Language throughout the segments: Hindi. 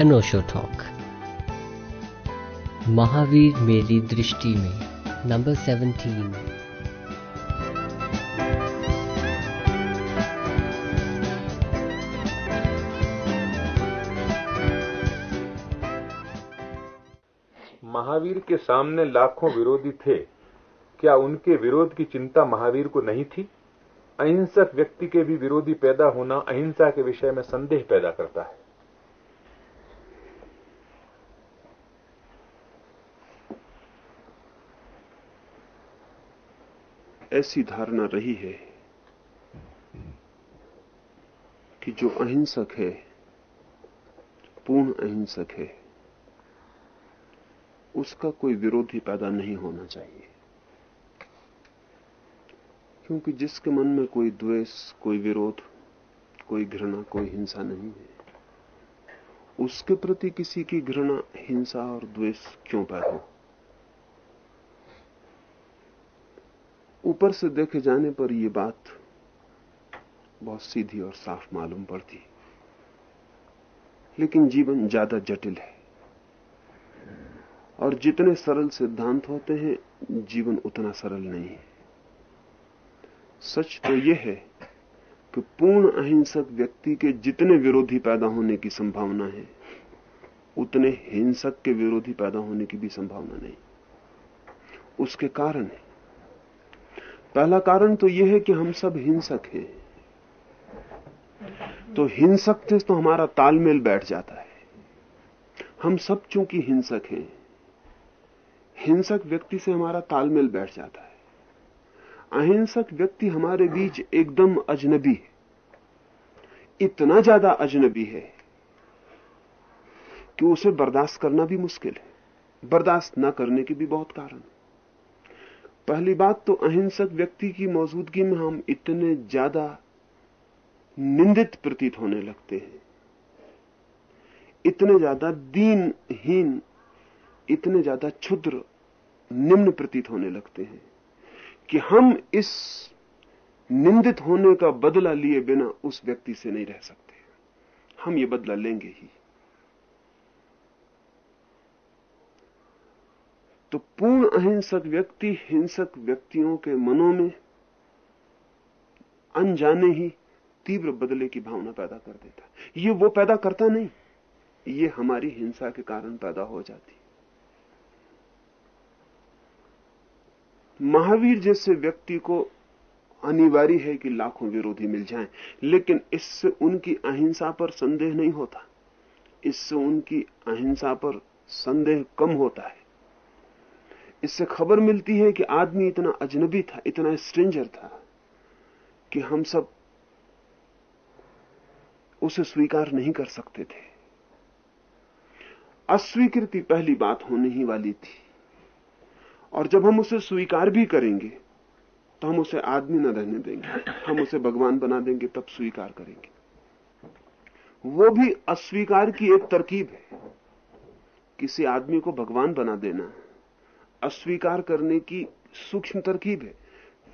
अनोशो टॉक। महावीर मेरी दृष्टि में, नंबर सेवनटीन। महावीर के सामने लाखों विरोधी थे। क्या उनके विरोध की चिंता महावीर को नहीं थी? अहिंसक व्यक्ति के भी विरोधी पैदा होना अहिंसा के विषय में संदेह पैदा करता है। ऐसी धारणा रही है कि जो अहिंसक है, पूर्ण अहिंसक है, उसका कोई विरोधी पैदा नहीं होना चाहिए। क्योंकि जिसके मन में कोई द्वेष, कोई विरोध, कोई घृणा, कोई हिंसा नहीं है, उसके प्रति किसी की घृणा, हिंसा और द्वेष क्यों पैदा हो? ऊपर से देखे जाने पर यह बात बहुत सीधी और साफ़ मालूम पड़ती। लेकिन जीवन ज़्यादा जटिल है। और जितने सरल सिद्धांत होते हैं, जीवन उतना सरल नहीं है। सच तो यह है कि पूर्ण अहिंसक व्यक्ति के जितने विरोधी पैदा होने की संभावना है, उतने हिंसक के विरोधी पैदा होने की भी संभावना नहीं। उसके कारण है पहला कारण तो यह है कि हम सब हिंसक हैं। तो हिंसक थे तो हमारा तालमेल बैठ जाता है। हम सब चूँकि हिंसक हैं, हिंसक व्यक्ति से हमारा तालमेल बैठ जाता है। अहिंसक व्यक्ति हमारे बीच एकदम अजनबी है। इतना ज़्यादा अजनबी है कि उसे बर्दाश्त करना भी मुश्किल है। बर्दाश्त न करने के भी बहुत कारण पहली बात तो अहिंसक व्यक्ति की मौजूदगी में हम इतने ज़्यादा निंदित प्रतीत होने लगते हैं। इतने ज़्यादा दीनहीन, इतने ज़्यादा क्षुद्र, निम्न प्रतीत होने लगते हैं कि हम इस निंदित होने का बदला लिए बिना उस व्यक्ति से नहीं रह सकते। हम ये बदला लेंगे ही। तो पूर्ण अहिंसक व्यक्ति हिंसक व्यक्तियों के मनों में अनजाने ही तीव्र बदले की भावना पैदा कर देता ये वो पैदा करता नहीं ये हमारी हिंसा के कारण पैदा हो जाती। महावीर जैसे व्यक्ति को अनिवार्य है कि लाखों विरोधी मिल जाएँ, लेकिन इससे उनकी अहिंसा पर संदेह नहीं होता। इससे उनकी अहिंसा पर संदेह कम होता है। इससे खबर मिलती है कि आदमी इतना अजनबी था, इतना स्ट्रेंजर था, कि हम सब उसे स्वीकार नहीं कर सकते थे। अस्वीकृति पहली बात होने ही वाली थी। और जब हम उसे स्वीकार भी करेंगे तो हम उसे आदमी न रहने देंगे, हम उसे भगवान बना देंगे, तब स्वीकार करेंगे। वो भी अस्वीकार की एक तरकीब है। किसी आदमी को भगवान बना देना अस्वीकार करने की सूक्ष्म तरकीब है।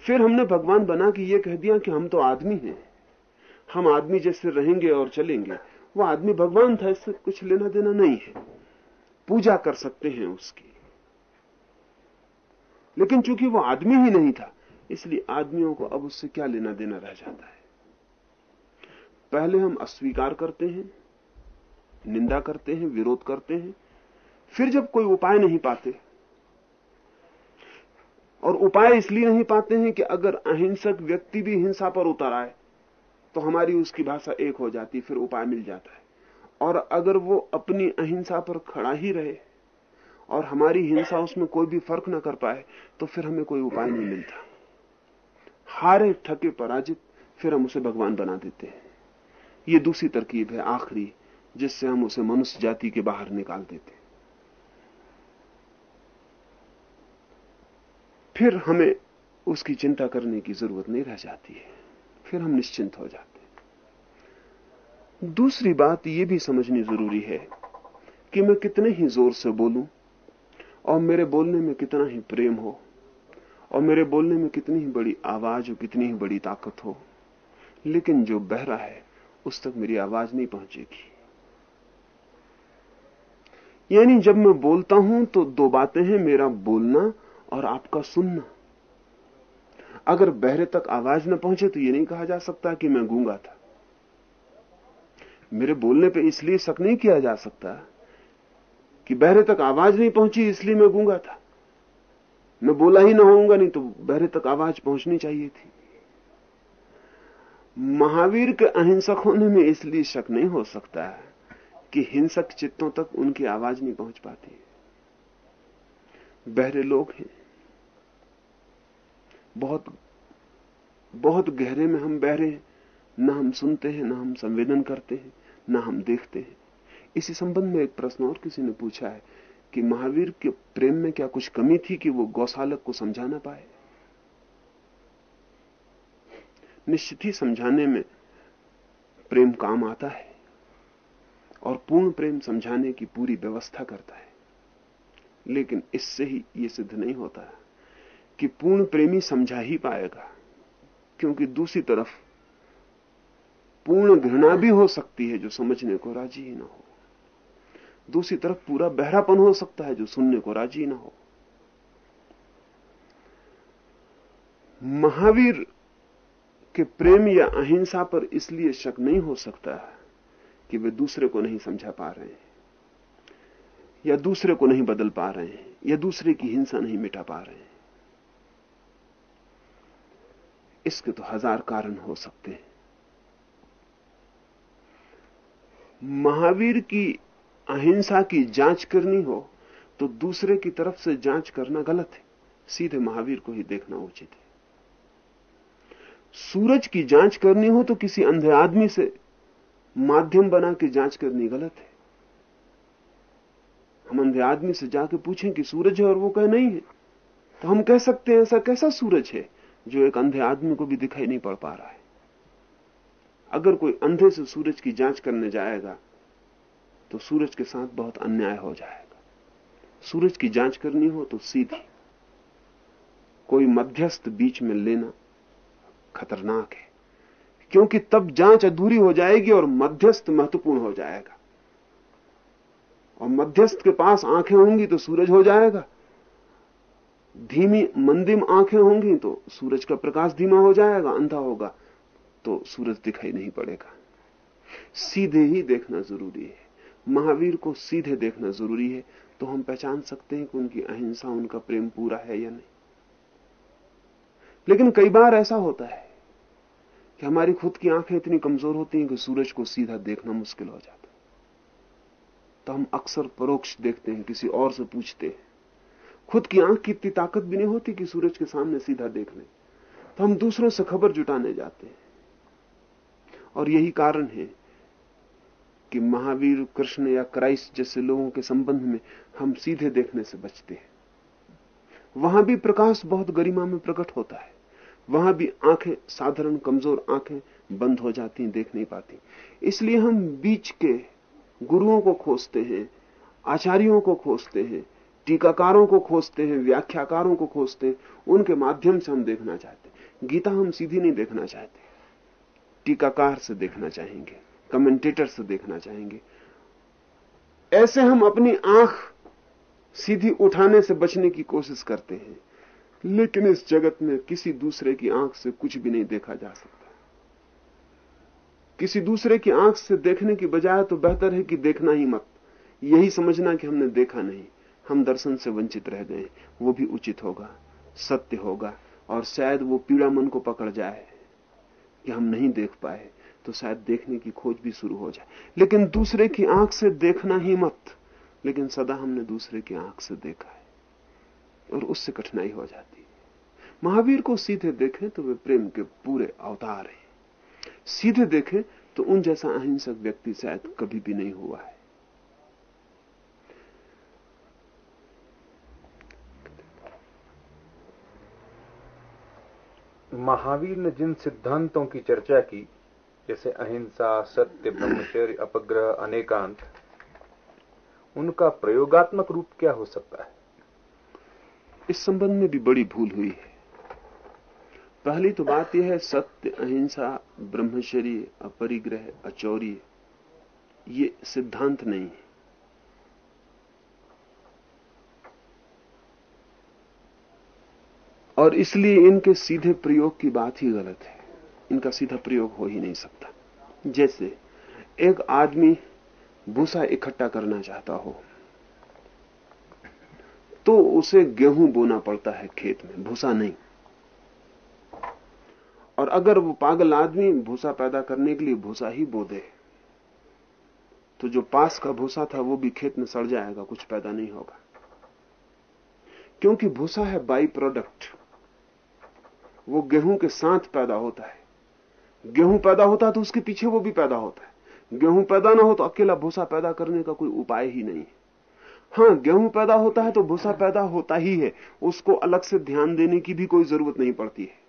फिर हमने भगवान बना के ये कह दिया कि हम तो आदमी हैं। हम आदमी जैसे रहेंगे और चलेंगे। वो आदमी भगवान था, इससे कुछ लेना देना नहीं है। पूजा कर सकते हैं उसकी। लेकिन चूँकि वो आदमी ही नहीं था, इसलिए आदमियों को अब उससे क्या लेना देना रह जाता है? पहले हम अस्वीकार करते हैं, निंदा करते हैं, विरोध करते हैं। फिर जब कोई उपाय नहीं पाते और उपाय इसलिए नहीं पाते हैं कि अगर अहिंसक व्यक्ति भी हिंसा पर उतर आए तो हमारी उसकी भाषा एक हो जाती, फिर उपाय मिल जाता है। और अगर वो अपनी अहिंसा पर खड़ा ही रहे और हमारी हिंसा उसमें कोई भी फ़र्क ना कर पाए तो फिर हमें कोई उपाय नहीं मिलता। हारे, थके, पराजित, फिर हम उसे भगवान बना देते हैं। ये दूसरी तरकीब है, आखिरी, जिससे हम उसे मनुष्य जाति के बाहर निकाल देते फिर हमें उसकी चिंता करने की ज़रूरत नहीं रह जाती है। फिर हम निश्चिंत हो जाते हैं। दूसरी बात यह भी समझनी ज़रूरी है कि मैं कितने ही ज़ोर से बोलूँ और मेरे बोलने में कितना ही प्रेम हो और मेरे बोलने में कितनी ही बड़ी आवाज़ हो, कितनी ही बड़ी ताकत हो, लेकिन जो बहरा है, उस तक मेरी आवाज़ नहीं पहुंचेगी। यानी जब मैं बोलता हूँ तो दो बातें हैं, मेरा बोलना और आपका सुनना। अगर बहरे तक आवाज़ न पहुँचे तो यह नहीं कहा जा सकता कि मैं गूँगा था। मेरे बोलने पे इसलिए शक नहीं किया जा सकता कि बहरे तक आवाज़ नहीं पहुँची, इसलिए मैं गूँगा था। मैं बोला ही ना होऊँगा, नहीं तो बहरे तक आवाज़ पहुंचनी चाहिए थी। महावीर के अहिंसक होने में इसलिए शक नहीं हो सकता है कि हिंसक चित्तों तक उनकी आवाज़ नहीं पहुँच पाती। बहरे लोग हैं। बहुत बहुत गहरे में हम बहरे हैं। न हम सुनते हैं, न हम संवेदन करते हैं, न हम देखते हैं। इसी संबंध में एक प्रश्न और किसी ने पूछा है कि महावीर के प्रेम में क्या कुछ कमी थी कि वो गौशालक को समझा ना पाए? निश्चित ही समझाने में प्रेम काम आता है और पूर्ण प्रेम समझाने की पूरी व्यवस्था करता है। लेकिन इससे ही ये सिद्ध नहीं होता। कि पूर्ण प्रेमी समझा ही पाएगा, क्योंकि दूसरी तरफ़ पूर्ण घृणा भी हो सकती है जो समझने को राज़ी ही ना हो। दूसरी तरफ़ पूरा बहरापन हो सकता है जो सुनने को राज़ी ना हो। महावीर के प्रेम या अहिंसा पर इसलिए शक नहीं हो सकता कि वे दूसरे को नहीं समझा पा रहे हैं, या दूसरे को नहीं बदल पा रहे हैं, या दूसरे की हिंसा नहीं मिटा पा रहे हैं। इसके तो हज़ार कारण हो सकते हैं। महावीर की अहिंसा की जाँच करनी हो तो दूसरे की तरफ़ से जाँच करना गलत है। सीधे महावीर को ही देखना उचित है। सूरज की जाँच करनी हो तो किसी अंधे आदमी से माध्यम बना के जाँच करनी गलत है। हम अंधे आदमी से जाके पूछें कि सूरज है और वो कहे नहीं है तो हम कह सकते हैं, ऐसा कैसा सूरज है? जो एक अंधे आदमी को भी दिखाई नहीं पड़ पा रहा है। अगर कोई अंधे से सूरज की जाँच करने जाएगा तो सूरज के साथ बहुत अन्याय हो जाएगा। सूरज की जाँच करनी हो तो सीधी। कोई मध्यस्थ बीच में लेना खतरनाक है, क्योंकि तब जाँच अधूरी हो जाएगी और मध्यस्थ महत्वपूर्ण हो जाएगा। और मध्यस्थ के पास आँखें होंगी तो सूरज हो जाएगा। धीमी मंदिम आँखें होंगी तो सूरज का प्रकाश धीमा हो जाएगा, अंधा होगा तो सूरज दिखाई नहीं पड़ेगा। सीधे ही देखना ज़रूरी है। महावीर को सीधे देखना ज़रूरी है तो हम पहचान सकते हैं कि उनकी अहिंसा, उनका प्रेम पूरा है या नहीं। लेकिन कई बार ऐसा होता है कि हमारी खुद की आँखें इतनी कमज़ोर होती हैं कि सूरज को सीधा देखना मुश्किल हो जाता है। तो हम अक्सर परोक्ष देखते हैं, किसी और से पूछते हैं खुद की आँख की इतनी ताकत भी नहीं होती कि सूरज के सामने सीधा देख लें। तो हम दूसरों से खबर जुटाने जाते हैं। और यही कारण है कि महावीर कृष्ण या क्राइस्ट जैसे लोगों के संबंध में हम सीधे देखने से बचते हैं। वहाँ भी प्रकाश बहुत गरिमा में प्रकट होता है। वहाँ भी आँखें साधारण कमज़ोर आँखें बंद हो जाती, देख नहीं पाती। इसलिए हम बीच के गुरुओं को खोजते हैं, आचार्यों को खोजते हैं टीकाकारों को खोजते हैं, व्याख्याकारों को खोजते हैं, उनके माध्यम से हम देखना चाहते हैं। गीता हम सीधी नहीं देखना चाहते। टीकाकार से देखना चाहेंगे कमेंटेटर से देखना चाहेंगे। ऐसे हम अपनी आँख सीधी उठाने से बचने की कोशिश करते हैं, लेकिन इस जगत में किसी दूसरे की आँख से कुछ भी नहीं देखा जा सकता। किसी दूसरे की आँख से देखने की बजाय तो बेहतर है कि देखना ही मत। यही समझना कि हमने देखा नहीं। हम दर्शन से वंचित रह गए, वो भी उचित होगा, सत्य होगा, और शायद वो पीड़ा मन को पकड़ जाए कि हम नहीं देख पाए तो शायद देखने की खोज भी शुरू हो जाए। लेकिन दूसरे की आँख से देखना ही मत, लेकिन सदा हमने दूसरे की आँख से देखा है, और उससे कठिनाई हो जाती है। महावीर को सीधे देखें तो वे प्रेम के पूरे अवतार हैं। सीधे देखें तो उन जैसा अहिंसक व्यक्ति शायद कभी भी नहीं हुआ है। महावीर ने जिन सिद्धांतों की चर्चा की, जैसे अहिंसा, सत्य, ब्रह्मचर्य, अपग्रह, अनेकांत, उनका प्रयोगात्मक रूप क्या हो सकता है? इस संबंध में भी बड़ी भूल हुई है। पहली तो बात यह है, सत्य, अहिंसा, ब्रह्मचर्य, अपरिग्रह, अचौर्य, ये सिद्धांत नहीं है। और इसलिए इनके सीधे प्रयोग की बात ही गलत है। इनका सीधा प्रयोग हो ही नहीं सकता। जैसे, एक आदमी भूसा इकट्ठा करना चाहता हो तो उसे गेहूँ बोना पड़ता है खेत में, भूसा नहीं। और अगर वो पागल आदमी भूसा पैदा करने के लिए भूसा ही बो दे तो जो पास का भूसा था वो भी खेत में सड़ जाएगा, कुछ पैदा नहीं होगा। क्योंकि भूसा है बाई प्रोडक्ट वो गेहूँ के साथ पैदा होता है। गेहूँ पैदा होता है तो उसके पीछे वो भी पैदा होता है। गेहूँ पैदा ना हो तो अकेला भूसा पैदा करने का कोई उपाय ही नहीं है। हाँ गेहूँ पैदा होता है तो भूसा पैदा होता ही है। उसको अलग से ध्यान देने की भी कोई ज़रूरत नहीं पड़ती है।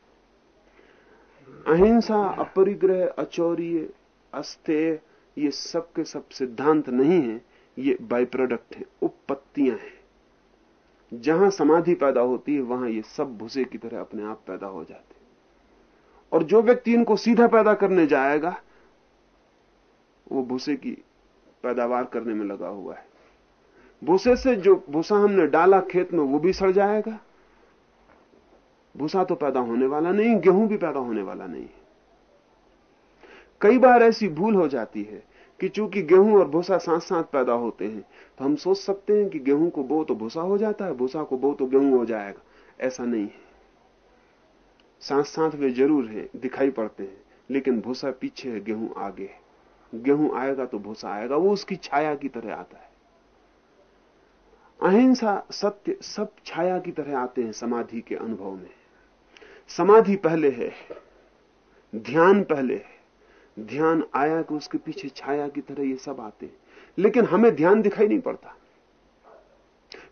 अहिंसा, अपरिग्रह, अचौर्य अस्तेय ये सब के सब सिद्धांत नहीं है। ये बाई प्रोडक्ट है। उपपत्तियाँ हैं। जहाँ समाधि पैदा होती है, वहाँ ये सब भूसे की तरह अपने आप पैदा हो जाते और जो व्यक्ति इनको सीधा पैदा करने जाएगा, वो भूसे की पैदावार करने में लगा हुआ है। भूसे से जो भूसा हमने डाला खेत में, वो भी सड़ जाएगा। भूसा तो पैदा होने वाला नहीं, गेहूँ भी पैदा होने वाला नहीं। कई बार ऐसी भूल हो जाती है कि चूँकि गेहूँ और भूसा साथ साथ पैदा होते हैं तो हम सोच सकते हैं कि गेहूँ को बो तो भूसा हो जाता है, भूसा को बो तो गेहूँ हो जाएगा। ऐसा नहीं है। साथ साथ वे ज़रूर हैं, दिखाई पड़ते हैं, लेकिन भूसा पीछे है, गेहूँ आगे है। गेहूँ आएगा तो भूसा आएगा, वो उसकी छाया की तरह आता है। अहिंसा सत्य सब छाया की तरह आते हैं समाधि के अनुभव में। समाधि पहले है, ध्यान पहले है। ध्यान आया कि उसके पीछे छाया की तरह ये सब आते हैं। लेकिन हमें ध्यान दिखाई नहीं पड़ता।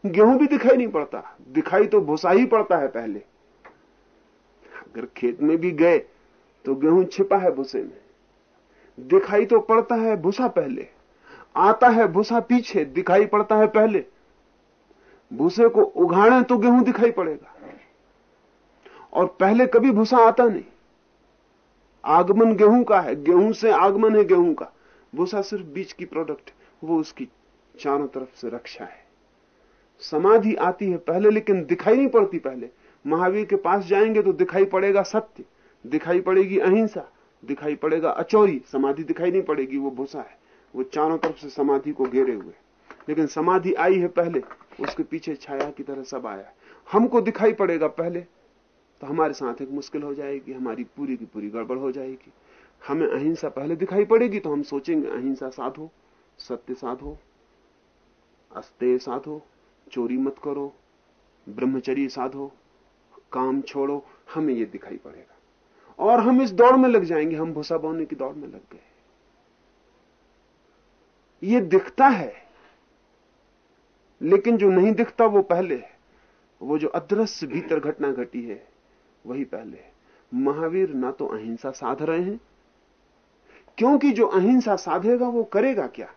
गेहूँ भी दिखाई नहीं पड़ता। दिखाई तो भूसा ही पड़ता है पहले। अगर खेत में भी गए तो गेहूँ छिपा है भूसे में। दिखाई तो पड़ता है भूसा पहले। आता है भूसा पीछे, दिखाई पड़ता है पहले। भूसे को उघाड़े तो गेहूँ दिखाई पड़ेगा। और पहले कभी भूसा आता नहीं। आगमन गेहूँ का है, गेहूँ से आगमन है गेहूँ का। भूसा सिर्फ़ बीच की प्रोडक्ट वो उसकी चारों तरफ़ से रक्षा है। समाधि आती है पहले, लेकिन दिखाई नहीं पड़ती पहले। महावीर के पास जाएँगे तो दिखाई पड़ेगा सत्य, दिखाई पड़ेगी अहिंसा, दिखाई पड़ेगा अचौरी। समाधि दिखाई नहीं पड़ेगी, वो भूसा है। वो चारों तरफ़ से समाधि को घेरे हुए लेकिन समाधि आई है पहले, उसके पीछे छाया की तरह सब आया हमको दिखाई पड़ेगा पहले तो हमारे साथ एक मुश्किल हो जाएगी, हमारी पूरी की पूरी गड़बड़ हो जाएगी। हमें अहिंसा पहले दिखाई पड़ेगी तो हम सोचेंगे, अहिंसा साधो सत्य साधो अस्तेय साधो चोरी मत करो, ब्रह्मचर्य साधो काम छोड़ो, हमें यह दिखाई पड़ेगा। और हम इस दौड़ में लग जाएँगे, हम भूसा बोने की दौड़ में लग गए। ये दिखता है, लेकिन जो नहीं दिखता वो पहले है, वो जो अदृश्य भीतर घटना घटी है वही पहले है। महावीर ना तो अहिंसा साध रहे हैं। क्योंकि जो अहिंसा साधेगा, वो करेगा क्या?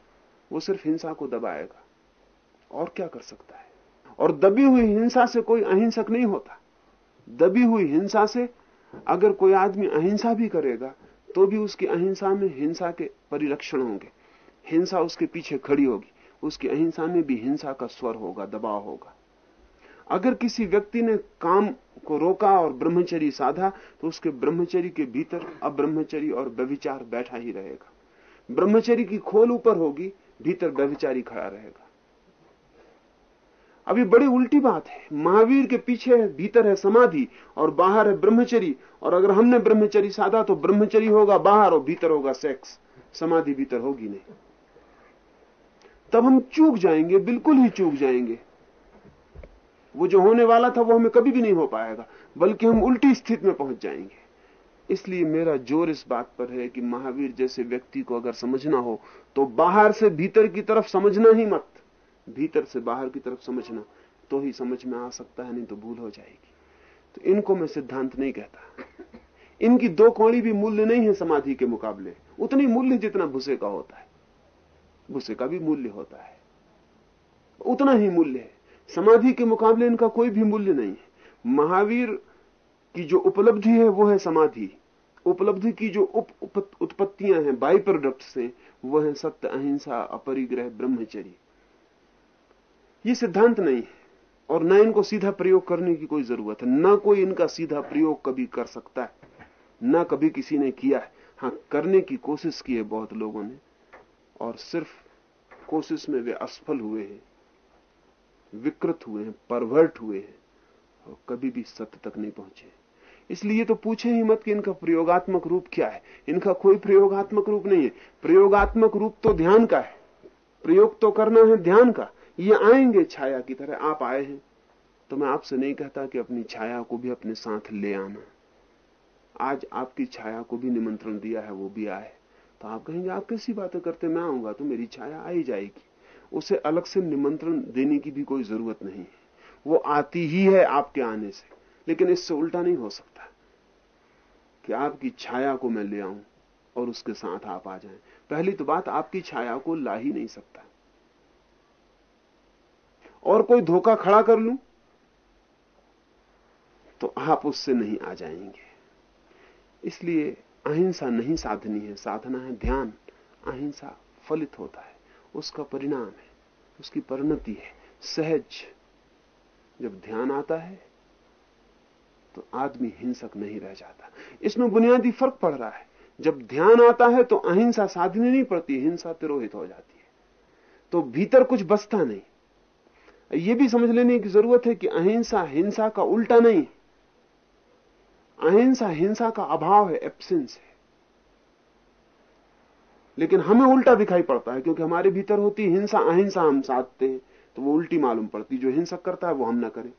वो सिर्फ़ हिंसा को दबाएगा। और क्या कर सकता है? और दबी हुई हिंसा से कोई अहिंसक नहीं होता। दबी हुई हिंसा से अगर कोई आदमी अहिंसा भी करेगा तो भी उसकी अहिंसा में हिंसा के परिलक्षण होंगे। हिंसा उसके पीछे खड़ी होगी। उसकी अहिंसा में भी हिंसा का स्वर होगा, दबाव होगा। अगर किसी व्यक्ति ने काम को रोका और ब्रह्मचरी साधा तो उसके ब्रह्मचरी के भीतर अब्रह्मचरी और व्यभिचार बैठा ही रहेगा। ब्रह्मचरी की खोल ऊपर होगी, भीतर व्यभिचारी खड़ा रहेगा। अभी बड़ी उल्टी बात है। महावीर के पीछे है, भीतर है समाधि, और बाहर है ब्रह्मचरी और अगर हमने ब्रह्मचरी साधा तो ब्रह्मचरी होगा बाहर और भीतर होगा सेक्स। समाधि भीतर होगी नहीं। तब हम चूक जाएँगे, बिल्कुल ही चूक जाएँगे। वो जो होने वाला था, वो हमें कभी भी नहीं हो पाएगा, बल्कि हम उल्टी स्थिति में पहुँच जाएँगे। इसलिए मेरा ज़ोर इस बात पर है कि महावीर जैसे व्यक्ति को अगर समझना हो तो बाहर से भीतर की तरफ़ समझना ही मत। भीतर से बाहर की तरफ़ समझना तो ही समझ में आ सकता है, नहीं तो भूल हो जाएगी। तो इनको मैं सिद्धांत नहीं कहता। इनकी दो कौड़ी भी मूल्य नहीं है समाधि के मुकाबले। उतनी मूल्य जितना भूसे का होता है, भूसे का भी मूल्य होता है। उतना ही मूल्य है। समाधि के मुकाबले इनका कोई भी मूल्य नहीं है। महावीर की जो उपलब्धि है वो है समाधि। उपलब्धि की जो उप, उत्पत्तियाँ हैं बाई प्रोडक्ट हैं वो है सत्य अहिंसा अपरिग्रह ब्रह्मचर्य। ये सिद्धांत नहीं है और न इनको सीधा प्रयोग करने की कोई ज़रूरत है। न कोई इनका सीधा प्रयोग कभी कर सकता है न कभी किसी ने किया है। हाँ करने की कोशिश की है बहुत लोगों ने और सिर्फ़ कोशिश में वे असफल हुए हैं। विकृत हुए हैं परवर्ट हुए हैं और कभी भी सत्य तक नहीं पहुँचे। इसलिए तो पूछे ही मत कि इनका प्रयोगात्मक रूप क्या है। इनका कोई प्रयोगात्मक रूप नहीं है। प्रयोगात्मक रूप तो ध्यान का है। प्रयोग तो करना है ध्यान का। ये आएँगे छाया की तरह। आप आए हैं तो मैं आपसे नहीं कहता कि अपनी छाया को भी अपने साथ ले आना। आज आपकी छाया को भी निमंत्रण दिया है, वो भी आए। तो आप कहेंगे, आप कैसी बातें करते मैं आऊँगा तो मेरी छाया आई जाएगी। उसे अलग से निमंत्रण देने की भी कोई ज़रूरत नहीं है। वो आती ही है आपके आने से, लेकिन इससे उल्टा नहीं हो सकता कि आपकी छाया को मैं ले आऊँ और उसके साथ आप आ जाएँ। पहली तो बात, आपकी छाया को ला ही नहीं सकता। और कोई धोखा खड़ा कर लूँ तो आप उससे नहीं आ जाएँगे। इसलिए अहिंसा नहीं साधनी है, साधना है ध्यान। अहिंसा फलित होता है, उसका परिणाम है। उसकी परिणति है। सहज। जब ध्यान आता है तो आदमी हिंसक नहीं रह जाता। इसमें बुनियादी फ़र्क पड़ रहा है। जब ध्यान आता है तो अहिंसा साधनी नहीं पड़ती, हिंसा तिरोहित हो जाती है। तो भीतर कुछ बसता नहीं। यह भी समझ लेने की ज़रूरत है कि अहिंसा, हिंसा का उल्टा नहीं। अहिंसा, हिंसा का अभाव है एब्सेंस है। लेकिन हमें उल्टा दिखाई पड़ता है, क्योंकि हमारे भीतर होती हिंसा, अहिंसा हम साधते हैं तो वो उल्टी मालूम पड़ती जो हिंसक करता है वो हम ना करें।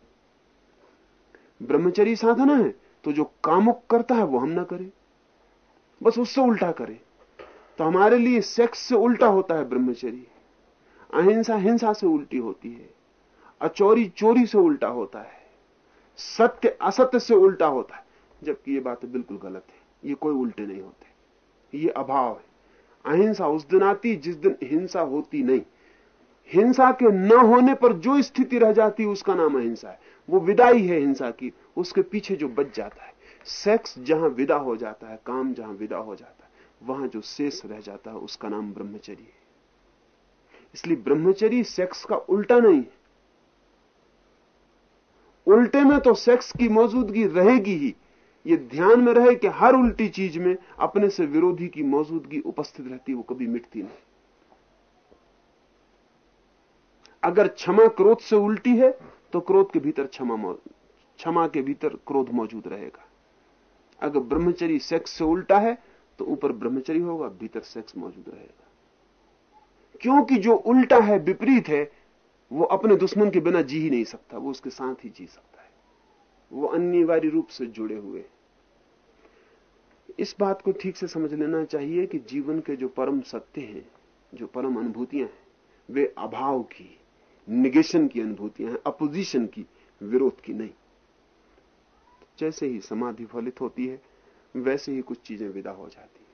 ब्रह्मचरी साधना है तो जो कामुक करता है वो हम ना करें। बस उससे उल्टा करें। तो हमारे लिए सेक्स से उल्टा होता है ब्रह्मचरी अहिंसा हिंसा से उल्टी होती है, अचोरी चोरी से उल्टा होता है, सत्य असत्य से उल्टा होता है। जबकि ये बातें बिल्कुल गलत है, ये कोई उल्टे नहीं होते, ये अभाव है। अहिंसा, उस दिन आती, जिस दिन हिंसा होती नहीं। हिंसा के न होने पर जो स्थिति रह जाती, उसका नाम अहिंसा है। वो विदाई है हिंसा की, उसके पीछे जो बच जाता है। सेक्स जहाँ विदा हो जाता है, काम जहाँ विदा हो जाता है, वहाँ जो शेष रह जाता है, उसका नाम ब्रह्मचर्य है। इसलिए ब्रह्मचर्य सेक्स का उल्टा नहीं है। उल्टे में तो सेक्स की मौजूदगी रहेगी ही। ये ध्यान में रहे कि हर उल्टी चीज़ में अपने से विरोधी की मौजूदगी उपस्थित रहती वो कभी मिटती नहीं। अगर क्षमा क्रोध से उल्टी है तो क्रोध के भीतर क्षमा क्षमा के भीतर क्रोध मौजूद रहेगा। अगर ब्रह्मचरी सेक्स से उल्टा है तो ऊपर ब्रह्मचरी होगा, भीतर सेक्स मौजूद रहेगा। क्योंकि जो उल्टा है, विपरीत है, वो अपने दुश्मन के बिना जी ही नहीं सकता, वो उसके साथ ही जी सकता है। वो अनिवार्य रूप से जुड़े हुए इस बात को ठीक से समझ लेना चाहिए कि जीवन के जो परम सत्य हैं, जो परम अनुभूतियाँ हैं, वे अभाव की, निगेशन की अनुभूतियाँ हैं, अपोजिशन की, विरोध की नहीं। जैसे ही समाधि फलित होती है, वैसे ही कुछ चीज़ें विदा हो जाती है।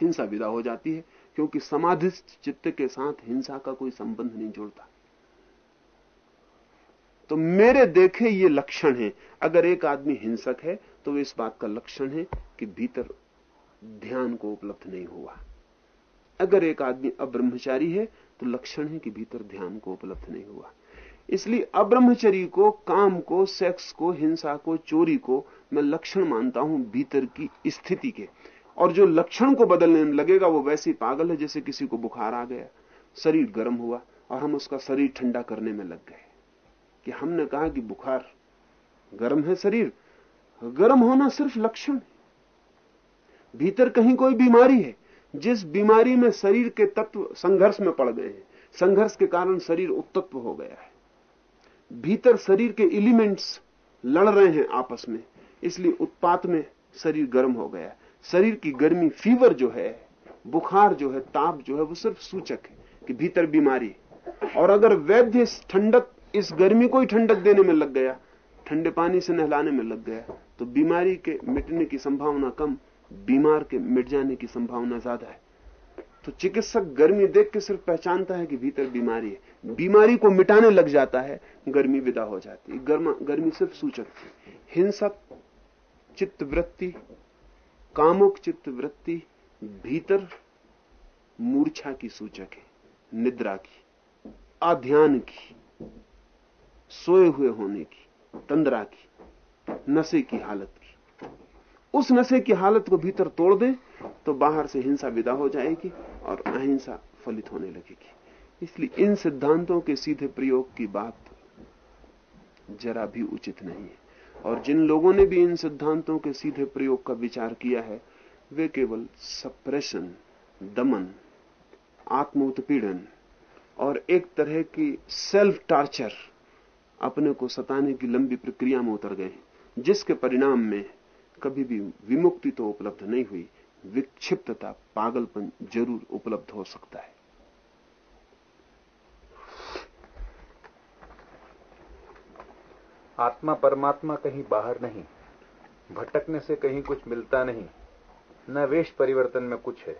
हिंसा विदा हो जाती है, क्योंकि समाधि चित्त के साथ हिंसा का कोई संबंध नहीं जुड़ता। तो मेरे देखे ये लक्षण है, अगर एक आदमी हिंसक है तो इस बात का लक्षण है कि भीतर ध्यान को उपलब्ध नहीं हुआ। अगर एक आदमी अब्रह्मचारी है तो लक्षण है कि भीतर ध्यान को उपलब्ध नहीं हुआ। इसलिए अब्रह्मचरी को, काम को, सेक्स को, हिंसा को, चोरी को मैं लक्षण मानता हूँ भीतर की स्थिति के। और जो लक्षण को बदलने लगेगा, वो वैसे ही पागल है, जैसे किसी को बुखार आ गया, शरीर गर्म हुआ, और हम उसका शरीर ठंडा करने में लग गए। कि हमने कहा कि बुखार गर्म है शरीर गर्म होना सिर्फ़ लक्षण है। भीतर कहीं कोई बीमारी है, जिस बीमारी में शरीर के तत्व संघर्ष में पड़ गए हैं, संघर्ष के कारण शरीर उत्तत्व हो गया है। भीतर शरीर के एलिमेंट्स लड़ रहे हैं आपस में, इसलिए उत्पात में शरीर गर्म हो गया शरीर की गर्मी, फीवर जो है, बुखार जो है, ताप जो है, वो सिर्फ़ सूचक है कि भीतर बीमारी और अगर वैद्य ठंडक, इस गर्मी को ही ठंडक देने में लग गया ठंडे पानी से नहलाने में लग गया तो बीमारी के मिटने की संभावना कम, बीमार के मिट जाने की संभावना ज़्यादा है। तो चिकित्सक गर्मी देख के सिर्फ़ पहचानता है कि भीतर बीमारी है। बीमारी को मिटाने लग जाता है, गर्मी विदा हो जाती है। गर्मा सिर्फ़ सूचक थी। हिंसक चित्त वृत्ति कामुक चित्त वृत्ति भीतर मूर्छा की सूचक है, निद्रा की अध्यान की, सोए हुए होने की। तंद्रा की, नशे की हालत की। उस नशे की हालत को भीतर तोड़ दे तो बाहर से हिंसा विदा हो जाएगी और अहिंसा फलित होने लगेगी। इसलिए इन सिद्धांतों के सीधे प्रयोग की बात जरा भी उचित नहीं है। और जिन लोगों ने भी इन सिद्धांतों के सीधे प्रयोग का विचार किया है, वे केवल सप्रेशन, दमन आत्म उत्पीड़न और एक तरह की सेल्फ टार्चर अपने को सताने की लंबी प्रक्रिया में उतर गए जिसके परिणाम में कभी भी विमुक्ति तो उपलब्ध नहीं हुई, विक्षिप्तता पागलपन ज़रूर उपलब्ध हो सकता है। आत्मा परमात्मा कहीं बाहर नहीं, भटकने से कहीं कुछ मिलता नहीं, न वेश परिवर्तन में कुछ है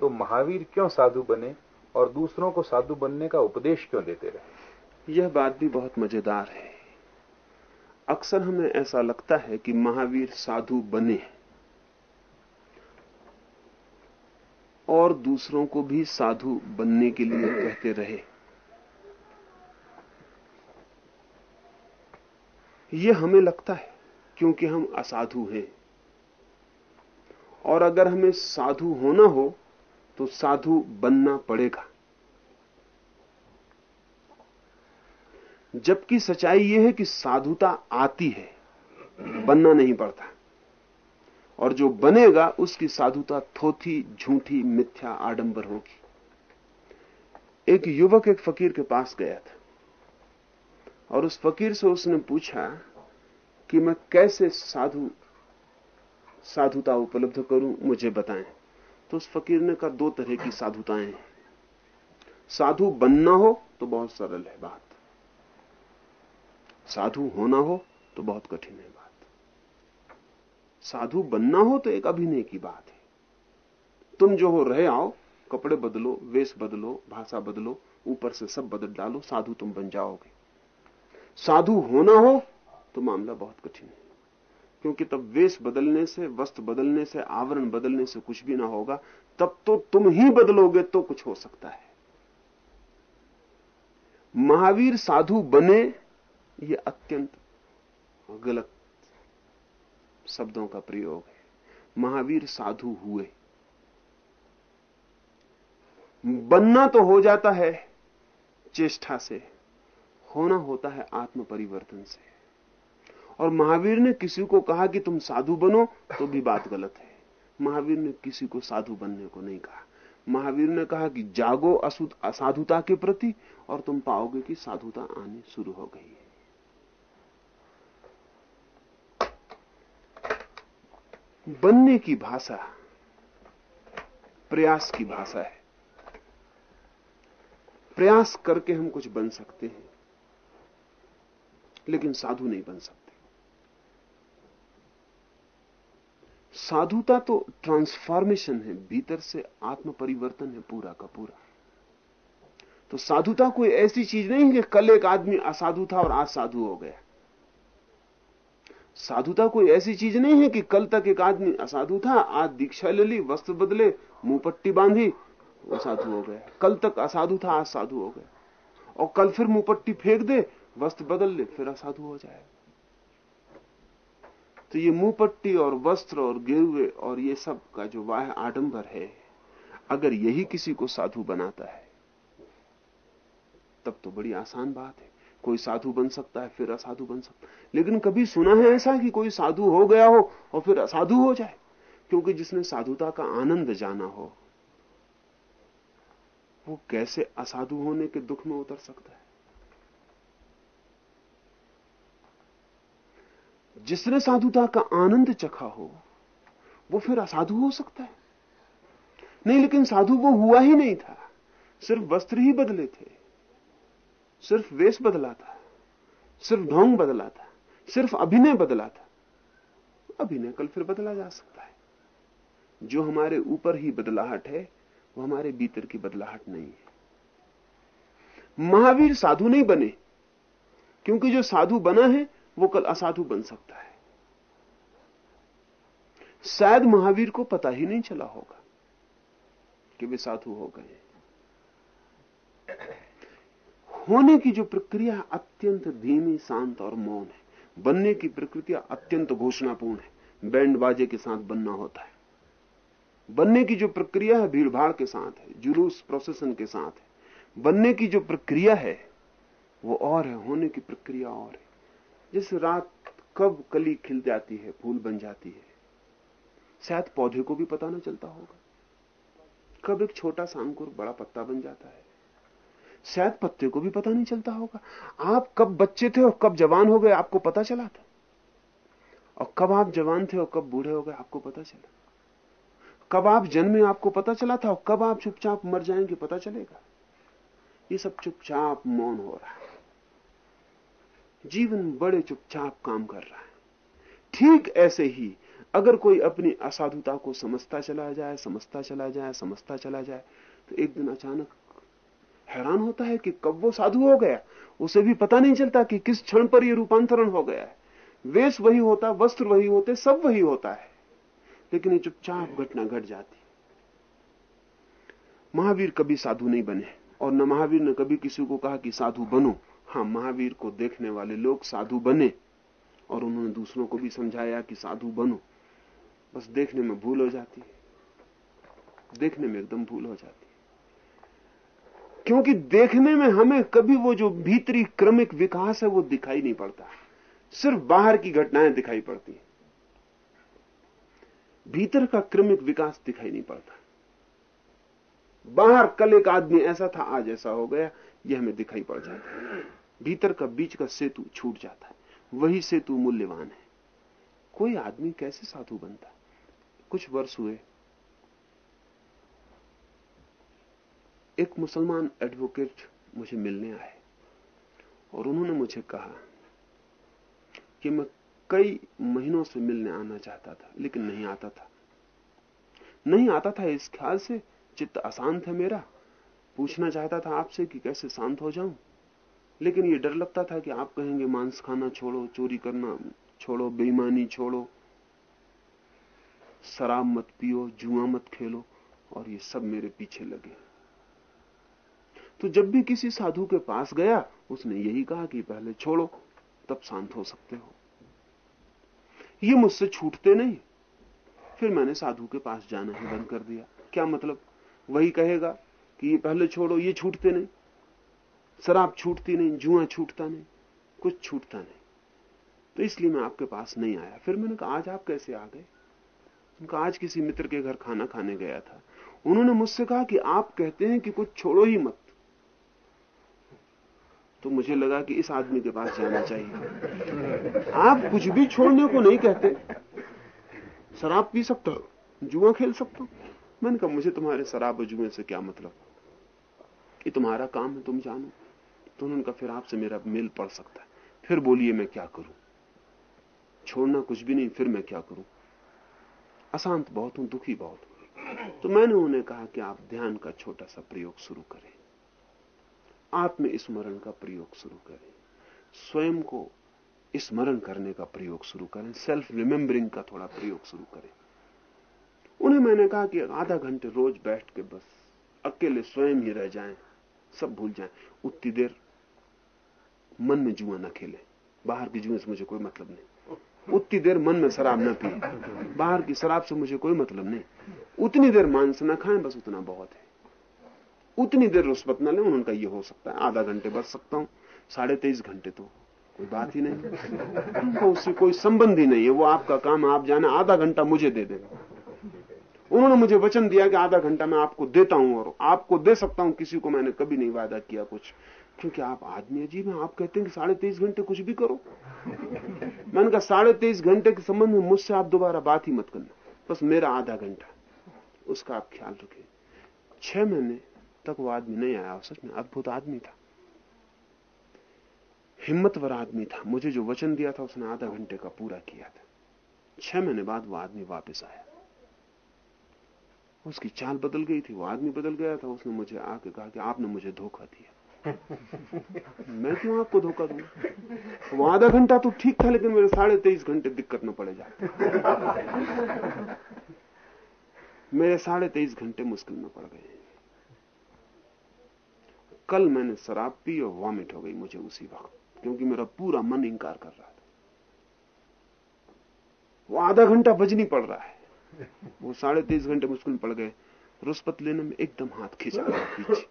तो महावीर क्यों साधु बने और दूसरों को साधु बनने का उपदेश क्यों देते रहे? यह बात भी बहुत मज़ेदार है। अक्सर हमें ऐसा लगता है कि महावीर साधु बने और दूसरों को भी साधु बनने के लिए कहते रहे। यह हमें लगता है क्योंकि हम असाधु हैं। और अगर हमें साधु होना हो तो साधु बनना पड़ेगा। जबकि सच्चाई यह है कि साधुता आती है, बनना नहीं पड़ता। और जो बनेगा, उसकी साधुता थोथी, झूठी, मिथ्या, आडंबर होगी। एक युवक एक फकीर के पास गया था, और उस फकीर से उसने पूछा कि मैं कैसे साधु, साधुता उपलब्ध करूँ, मुझे बताएँ। तो उस फकीर ने कहा, दो तरह की साधुताएँ हैं। साधु बनना हो तो बहुत सरल है बात। साधु होना हो तो बहुत कठिन है बात। साधु बनना हो तो एक अभिनय की बात है। तुम जो हो रहे आओ, कपड़े बदलो, वेश बदलो, भाषा बदलो, ऊपर से सब बदल डालो, साधु तुम बन जाओगे। साधु होना हो तो मामला बहुत कठिन है। क्योंकि तब वेश बदलने से, वस्त्र बदलने से, आवरण बदलने से कुछ भी ना होगा, तब तो तुम ही बदलोगे तो कुछ हो सकता है। महावीर साधु बने ये अत्यंत गलत शब्दों का प्रयोग है। महावीर साधु हुए। बनना तो हो जाता है चेष्टा से, होना होता है आत्म परिवर्तन से। और महावीर ने किसी को कहा कि तुम साधु बनो तो भी बात गलत है। महावीर ने किसी को साधु बनने को नहीं कहा। महावीर ने कहा कि जागो असाधुता के प्रति, और तुम पाओगे कि साधुता आनी शुरू हो गई है। बनने की भाषा, प्रयास की भाषा है। प्रयास करके हम कुछ बन सकते हैं, लेकिन साधु नहीं बन सकते। साधुता तो ट्रांसफॉर्मेशन है, भीतर से आत्म परिवर्तन है पूरा का पूरा। तो साधुता कोई ऐसी चीज़ नहीं है कल एक आदमी असाधु था और आज साधु हो गया। साधुता कोई ऐसी चीज़ नहीं है कि कल तक एक आदमी असाधु था, आज दीक्षा ले ली, वस्त्र बदले, मुँह पट्टी बांधी, वो साधु हो गया। कल तक असाधु था, आज साधु हो गया। और कल फिर मुँह पट्टी फेंक दे, वस्त्र बदल ले, फिर असाधु हो जाए। तो ये मुँह पट्टी और वस्त्र और गेरुए और ये सब का जो वाह आडंबर है, अगर यही किसी को साधु बनाता है, तब तो बड़ी आसान बात है। कोई साधु बन सकता है, फिर असाधु बन सकता है। लेकिन कभी सुना है ऐसा कि कोई साधु हो गया हो और फिर असाधु हो जाए? क्योंकि जिसने साधुता का आनंद जाना हो, वो कैसे असाधु होने के दुख में उतर सकता है? जिसने साधुता का आनंद चखा हो, वो फिर असाधु हो सकता है? नहीं, लेकिन साधु वो हुआ ही नहीं था। सिर्फ़ वस्त्र ही बदले थे। सिर्फ़ वेश बदला था सिर्फ़ ढोंग बदला था सिर्फ़ अभिनय बदला था अभिनय कल फिर बदला जा सकता है। जो हमारे ऊपर ही बदलाहट है, वो हमारे भीतर की बदलाहट नहीं है। महावीर साधु नहीं बने, क्योंकि जो साधु बना है, वो कल असाधु बन सकता है। शायद महावीर को पता ही नहीं चला होगा कि वे साधु हो गए होने की जो प्रक्रिया अत्यंत धीमी, शांत और मौन है। बनने की प्रक्रिया अत्यंत घोषणापूर्ण है। बैंड बाजे के साथ बनना होता है। बनने की जो प्रक्रिया है भीड़ भाड़ के साथ है, जुलूस प्रोसेसन के साथ है। बनने की जो प्रक्रिया है, वो और है, होने की प्रक्रिया और है। जिस रात कब कली खिल जाती है, फूल बन जाती है, शायद पौधे को भी पता ना चलता होगा। कब एक छोटा सा अंकुर बड़ा पत्ता बन जाता है। शायद पत्ते को भी पता नहीं चलता होगा। आप कब बच्चे थे और कब जवान हो गए, आपको पता चला था। और कब आप जवान थे और कब बूढ़े हो गए, आपको पता चला। कब आप जन्मे, आपको पता चला था और कब आप चुपचाप मर जाएँगे, पता चलेगा। ये सब चुपचाप मौन हो रहा है। जीवन बड़े चुपचाप काम कर रहा है। ठीक ऐसे ही, अगर कोई अपनी असाधुता को समझता चला जाए, समझता चला जाए, समझता चला जाए तो एक दिन अचानक हैरान होता है कि कब वो साधु हो गया। उसे भी पता नहीं चलता कि किस क्षण पर यह रूपांतरण हो गया है। वेश वही होता, वस्त्र वही होते, सब वही होता है। लेकिन ये चुपचाप घटना घट गट जाती। महावीर कभी साधु नहीं बने, और न महावीर ने कभी किसी को कहा कि साधु बनो। हाँ महावीर को देखने वाले लोग साधु बने, और उन्होंने दूसरों को भी समझाया कि साधु बनो। बस देखने में भूल हो जाती है। देखने में एकदम भूल हो जाती क्योंकि देखने में हमें कभी वो जो भीतरी क्रमिक विकास है वो दिखाई नहीं पड़ता। सिर्फ़ बाहर की घटनाएँ दिखाई पड़ती हैं। भीतर का क्रमिक विकास दिखाई नहीं पड़ता। बाहर कल एक आदमी ऐसा था, आज ऐसा हो गया, यह हमें दिखाई पड़ जाता है। भीतर का बीच का सेतु छूट जाता है। वही सेतु मूल्यवान है। कोई आदमी कैसे साधु बनता? कुछ वर्ष हुए एक मुसलमान एडवोकेट मुझे मिलने आए और उन्होंने मुझे कहा कि मैं कई महीनों से मिलने आना चाहता था, लेकिन नहीं आता था। नहीं आता था इस ख्याल से, चित्त अशांत है मेरा। पूछना चाहता था आपसे कि कैसे शांत हो जाऊँ। लेकिन ये डर लगता था कि आप कहेंगे, मांस खाना छोड़ो, चोरी करना छोड़ो, बेईमानी छोड़ो, शराब मत पियो, जुआ मत खेलो, और ये सब मेरे पीछे लगे। तो जब भी किसी साधु के पास गया, उसने यही कहा कि पहले छोड़ो, तब शांत हो सकते हो। ये मुझसे छूटते नहीं। फिर मैंने साधु के पास जाना ही बंद कर दिया। क्या मतलब? वही कहेगा कि ये पहले छोड़ो, ये छूटते नहीं। शराब छूटती नहीं, जुआ छूटता नहीं, कुछ छूटता नहीं। तो इसलिए मैं आपके पास नहीं आया। फिर मैंने कहा, आज आप कैसे आ गए? उनका आज किसी मित्र के घर खाना खाने गया था। उन्होंने मुझसे कहा कि आप कहते हैं कि कुछ छोड़ो ही मत। तो मुझे लगा कि इस आदमी के पास जाना चाहिए। आप कुछ भी छोड़ने को नहीं कहते। शराब पी सकते हो, जुआ खेल सकते हो। मैंने कहा, मुझे तुम्हारे शराब और जुए से क्या मतलब? ये तुम्हारा काम है, तुम जानो। तो उन्होंने कहा, फिर आपसे मेरा मेल पड़ सकता है। फिर बोलिए मैं क्या करूँ? छोड़ना कुछ भी नहीं, फिर मैं क्या करूँ? अशांत बहुत हूँ, दुखी बहुत हूँ। तो मैंने उन्हें कहा कि आप ध्यान का छोटा सा प्रयोग शुरू करें। आत्मस्मरण का प्रयोग शुरू करें। स्वयं को स्मरण करने का प्रयोग शुरू करें। सेल्फ रिमेम्बरिंग का थोड़ा प्रयोग शुरू करें। उन्हें मैंने कहा कि आधा घंटे रोज बैठ के बस, अकेले स्वयं ही रह जाएँ, सब भूल जाएँ। उतनी देर मन में जुआ न खेले। बाहर की जुए से मुझे कोई मतलब नहीं। उतनी देर मन में शराब न पिए। बाहर की शराब से मुझे कोई मतलब नहीं। उतनी देर मांस न खाएँ, बस उतना बहुत है। उतनी देर रुस्बत न लें, उनका ये हो सकता है। आधा घंटे बच सकता हूँ। साढ़े तेईस घंटे तो कोई बात ही नहीं। तो उससे कोई संबंध ही नहीं है। वो आपका काम, आप जाना, आधा घंटा मुझे दे दें उन्होंने मुझे वचन दिया कि आधा घंटा मैं आपको देता हूँ और आपको दे सकता हूँ। किसी को मैंने कभी नहीं वादा किया कुछ। क्योंकि आप आदमी अजीब हैं। आप कहते हैं कि साढ़े तेईस घंटे कुछ भी करो। मैंने कहा, साढ़े तेईस घंटे के संबंध में मुझसे आप दोबारा बात ही मत करना। बस मेरा आधा घंटा। उसका आप ख्याल रखें। छह महीने तक वो आदमी नहीं आया सच में अद्भुत आदमी था। हिम्मतवर आदमी था। मुझे जो वचन दिया था, उसने आधा घंटे का पूरा किया था। छह महीने बाद वो आदमी वापस आया। उसकी चाल बदल गई थी, वो आदमी बदल गया था। उसने मुझे आके कहा कि आपने मुझे धोखा दिया। मैं क्यों आपको धोखा दूँगा वो आधा घंटा तो ठीक था, लेकिन मेरे साढ़े तेईस घंटे दिक्कत में पड़े जाते मेरे साढ़े तेईस घंटे मुश्किल में पड़ गए। कल मैंने शराब पी और वॉमिट हो गई मुझे उसी वक्त, क्योंकि मेरा पूरा मन इंकार कर रहा था। वो आधा घंटा बजनी पड़ रहा है। वो साढ़े तेईस घंटे मुश्किल पड़ गए। रुष्पत लेने में एकदम हाथ खींचा गया पीछे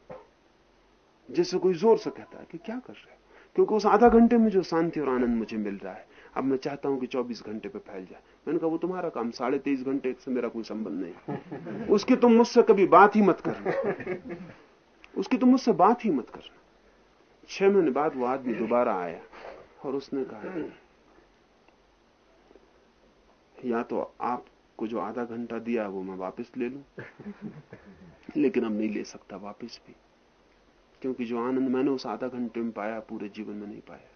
जैसे कोई ज़ोर से कहता है कि क्या कर रहे क्योंकि उस आधा घंटे में जो शांति और आनंद मुझे मिल रहा है, अब मैं चाहता हूँ कि 24 घंटे पे फैल जाए। मैंने कहा, वो तुम्हारा काम साढ़े तेईस घंटे से मेरा कोई संबंध नहीं उसकी तुम मुझसे कभी बात ही मत करना। उसकी तुम मुझसे बात ही मत करना। छह महीने बाद वो आदमी दोबारा आया और उसने कहा, या तो आपको जो आधा घंटा दिया वो मैं वापस ले लू। लेकिन अब नहीं ले सकता वापस भी। क्योंकि जो आनंद मैंने उस आधा घंटे में पाया, पूरे जीवन में नहीं पाया।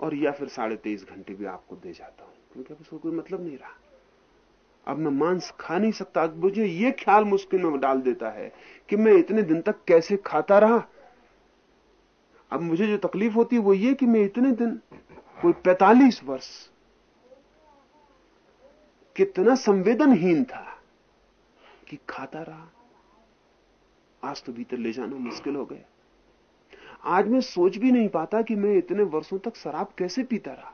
और या फिर साढ़े तेईस घंटे भी आपको दे जाता हूँ। क्योंकि अब उसको कोई मतलब नहीं रहा। अब मैं मांस खा नहीं सकता। मुझे ये ख्याल मुश्किल में डाल देता है कि मैं इतने दिन तक कैसे खाता रहा। अब मुझे जो तकलीफ़ होती वो ये कि मैं इतने दिन, कोई पैतालीस वर्ष, कितना संवेदनहीन था कि खाता रहा। आज तो भीतर ले जाना मुश्किल हो गया। आज मैं सोच भी नहीं पाता कि मैं इतने वर्षों तक शराब कैसे पीता रहा।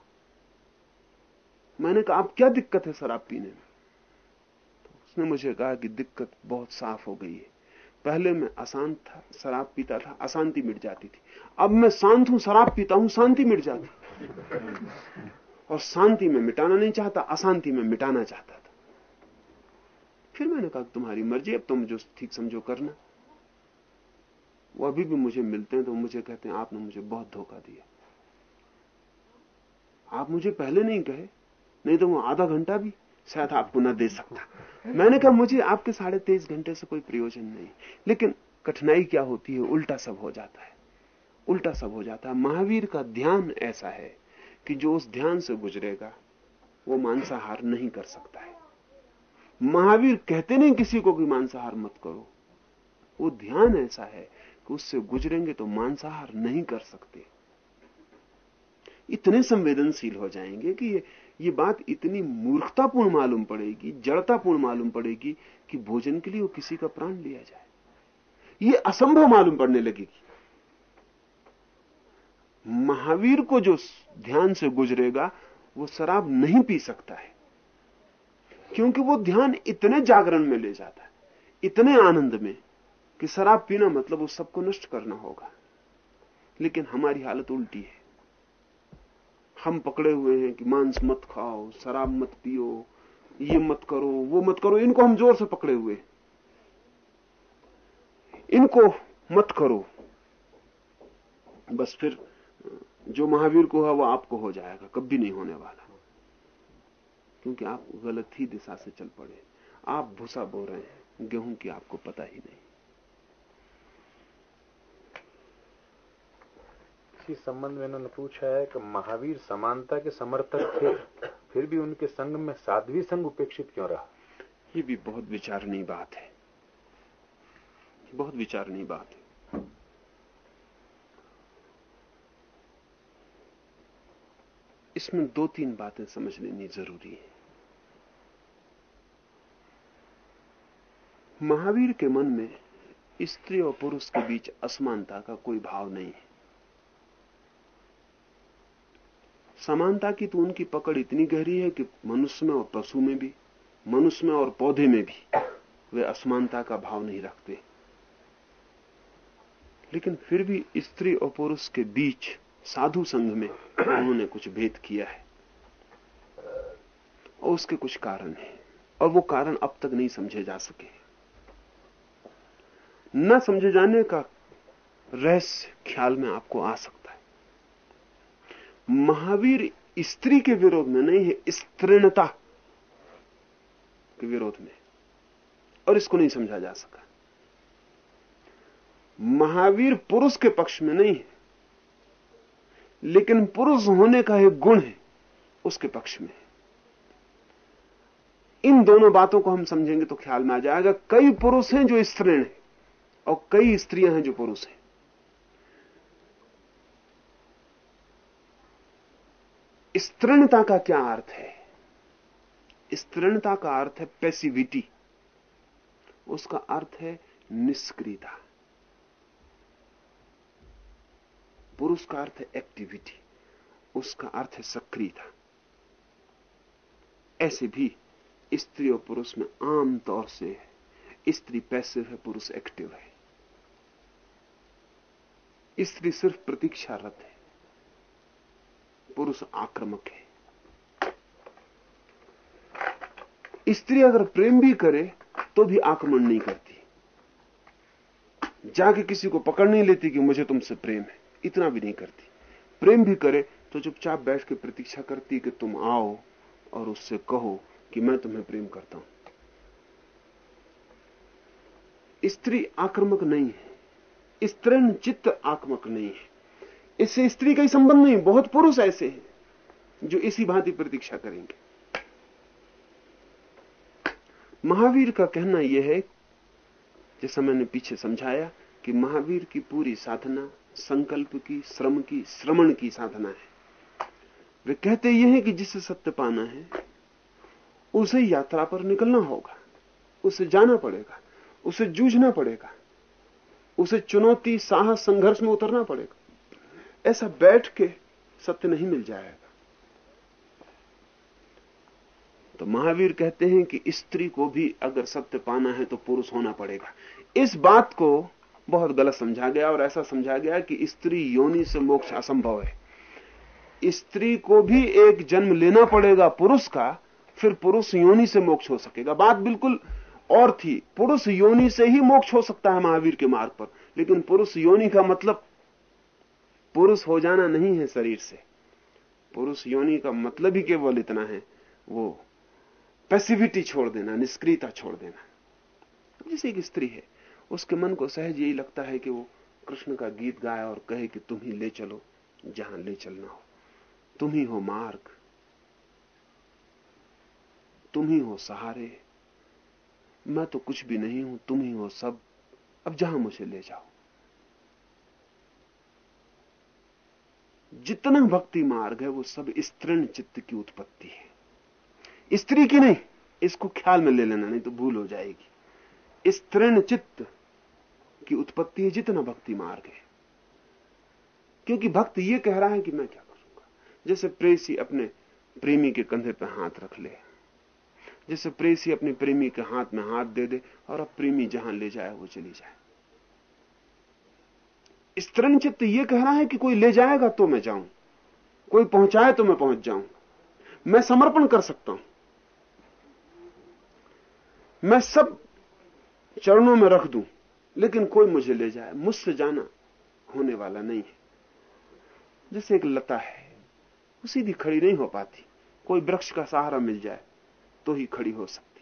मैंने कहा आप क्या दिक्कत है शराब पीने में? उसने मुझे कहा कि दिक्कत बहुत साफ़ हो गई है। पहले मैं अशांत था, शराब पीता था, अशांति मिट जाती थी। अब मैं शांत हूँ, शराब पीता हूँ, शांति मिट जाती और शांति में मिटाना नहीं चाहता, अशांति में मिटाना चाहता था। फिर मैंने कहा तुम्हारी मर्ज़ी, अब तुम जो ठीक समझो करना। वो अभी भी मुझे मिलते हैं तो मुझे कहते हैं, आपने मुझे बहुत धोखा दिया। आप मुझे पहले नहीं कहे, नहीं तो वो आधा घंटा भी। शायद आपको ना दे सकता। मैंने कहा, मुझे आपके साढ़े तेईस घंटे से कोई प्रयोजन नहीं। लेकिन कठिनाई क्या होती है? उल्टा सब हो जाता है। उल्टा सब हो जाता है। महावीर का ध्यान ऐसा है कि जो उस ध्यान से गुजरेगा, वो मांसाहार नहीं कर सकता है। महावीर कहते नहीं किसी को कि मांसाहार मत करो। वो ध्यान ऐसा है कि उससे गुजरेंगे तो मांसाहार नहीं कर सकते। इतने संवेदनशील हो जाएँगे कि ये ये बात इतनी मूर्खतापूर्ण मालूम पड़ेगी, जड़तापूर्ण मालूम पड़ेगी कि भोजन के लिए वो किसी का प्राण लिया जाए। ये असंभव मालूम पड़ने लगेगी। महावीर को जो ध्यान से गुजरेगा, वो शराब नहीं पी सकता है। क्योंकि वो ध्यान इतने जागरण में ले जाता है, इतने आनंद में, कि शराब पीना मतलब उस सबको नष्ट करना होगा। लेकिन हमारी हालत उल्टी है। हम पकड़े हुए हैं कि मांस मत खाओ, शराब मत पियो, ये मत करो, वो मत करो, इनको हम ज़ोर से पकड़े हुए इनको मत करो। बस फिर, जो महावीर को है वो आपको हो जाएगा, कभी नहीं होने वाला। क्योंकि आप गलत ही दिशा से चल पड़े आप भूसा बो रहे हैं, गेहूँ की आपको पता ही नहीं। इसी संबंध में इन्होंने पूछा है कि महावीर समानता के समर्थक थे, फिर भी उनके संग में साध्वी संग उपेक्षित क्यों रहा? ये भी बहुत विचारनीय बात है। बहुत विचारनीय बात है। इसमें दो तीन बातें समझ लेनी ज़रूरी है। महावीर के मन में स्त्री और पुरुष के बीच असमानता का कोई भाव नहीं है। समानता की तो उनकी पकड़ इतनी गहरी है कि मनुष्य में और पशु में भी, मनुष्य में और पौधे में भी वे असमानता का भाव नहीं रखते। लेकिन फिर भी स्त्री और पुरुष के बीच साधु संघ में उन्होंने कुछ भेद किया है। और उसके कुछ कारण हैं, और वो कारण अब तक नहीं समझे जा सके। न समझे जाने का रहस्य ख्याल में आपको आ सकता महावीर स्त्री के विरोध में नहीं है स्त्रीणता के विरोध में और इसको नहीं समझा जा सका। महावीर पुरुष के पक्ष में नहीं है, लेकिन पुरुष होने का एक गुण है, उसके पक्ष में इन दोनों बातों को हम समझेंगे तो ख्याल में आ जाएगा, कई पुरुष हैं जो स्त्रीण हैं, और कई स्त्रियाँ हैं जो पुरुष हैं। स्त्रीणता का क्या अर्थ है? स्त्रीणता का अर्थ है पैसिविटी उसका अर्थ है निष्क्रियता। पुरुष का अर्थ है एक्टिविटी उसका अर्थ है सक्रियता। ऐसे भी स्त्री और पुरुष में आम तौर से स्त्री पैसिव है, पुरुष एक्टिव है। स्त्री सिर्फ़ प्रतीक्षारत है। पुरुष आक्रमक है। स्त्री अगर प्रेम भी करे तो भी आक्रमण नहीं करती। जाके किसी को पकड़ नहीं लेती कि मुझे तुमसे प्रेम है, इतना भी नहीं करती। प्रेम भी करे तो चुपचाप बैठ के प्रतीक्षा करती कि तुम आओ और उससे कहो कि मैं तुम्हें प्रेम करता हूँ। स्त्री आक्रमक नहीं है। स्त्रीण चित्त आक्रमक नहीं है। इससे स्त्री का ही संबंध नहीं, बहुत पुरुष ऐसे हैं, जो इसी भांति प्रतीक्षा करेंगे। महावीर का कहना यह है, जैसा मैंने पीछे समझाया, कि महावीर की पूरी साधना, संकल्प की, श्रम की श्रमण की साधना है। वे कहते यह है कि जिसे सत्य पाना है, उसे यात्रा पर निकलना होगा, उसे जाना पड़ेगा, उसे जूझना पड़ेगा, उसे चुनौती, साहस, संघर्ष में उतरना पड़ेगा। ऐसा बैठ के सत्य नहीं मिल जाएगा। तो महावीर कहते हैं कि स्त्री को भी अगर सत्य पाना है तो पुरुष होना पड़ेगा। इस बात को बहुत गलत समझा गया और ऐसा समझा गया कि स्त्री योनि से मोक्ष असंभव है। स्त्री को भी एक जन्म लेना पड़ेगा पुरुष का, फिर पुरुष योनि से मोक्ष हो सकेगा। बात बिल्कुल और थी। पुरुष योनि से ही मोक्ष हो सकता है महावीर के मार्ग पर, लेकिन पुरुष योनि का मतलब पुरुष हो जाना नहीं है शरीर से। पुरुष योनि का मतलब ही केवल इतना है, वो पैसिविटी छोड़ देना, निष्क्रियता छोड़ देना। जैसे एक स्त्री है, उसके मन को सहज यही लगता है कि वो कृष्ण का गीत गाए और कहे कि तुम ही ले चलो, जहाँ ले चलना हो। तुम ही हो मार्ग, तुम ही हो सहारे, मैं तो कुछ भी नहीं हूँ, तुम ही हो सब, अब जहाँ मुझे ले जाओ। जितना भक्ति मार्ग है, वो सब स्त्रीण चित्त की उत्पत्ति है। स्त्री की नहीं, इसको ख्याल में ले लेना, नहीं तो भूल हो जाएगी। स्त्रीण चित्त की उत्पत्ति है, जितना भक्ति मार्ग है। क्योंकि भक्त ये कह रहा है कि मैं क्या करूँगा? जैसे प्रेसी अपने प्रेमी के कंधे पर हाथ रख ले, जैसे प्रेसी अपने प्रेमी के हाथ में हाथ दे दे, और अब प्रेमी जहाँ ले जाए, वो चली जाए। स्त्रीण चित्त ये कह रहा है कि कोई ले जाएगा तो मैं जाऊँ, कोई पहुँचाए तो मैं पहुँच जाऊँ। मैं समर्पण कर सकता हूँ। मैं सब चरणों में रख दूँ, लेकिन कोई मुझे ले जाए। मुझसे जाना होने वाला नहीं है। जैसे एक लता है, वो सीधी खड़ी नहीं हो पाती। कोई वृक्ष का सहारा मिल जाए तो ही खड़ी हो सकती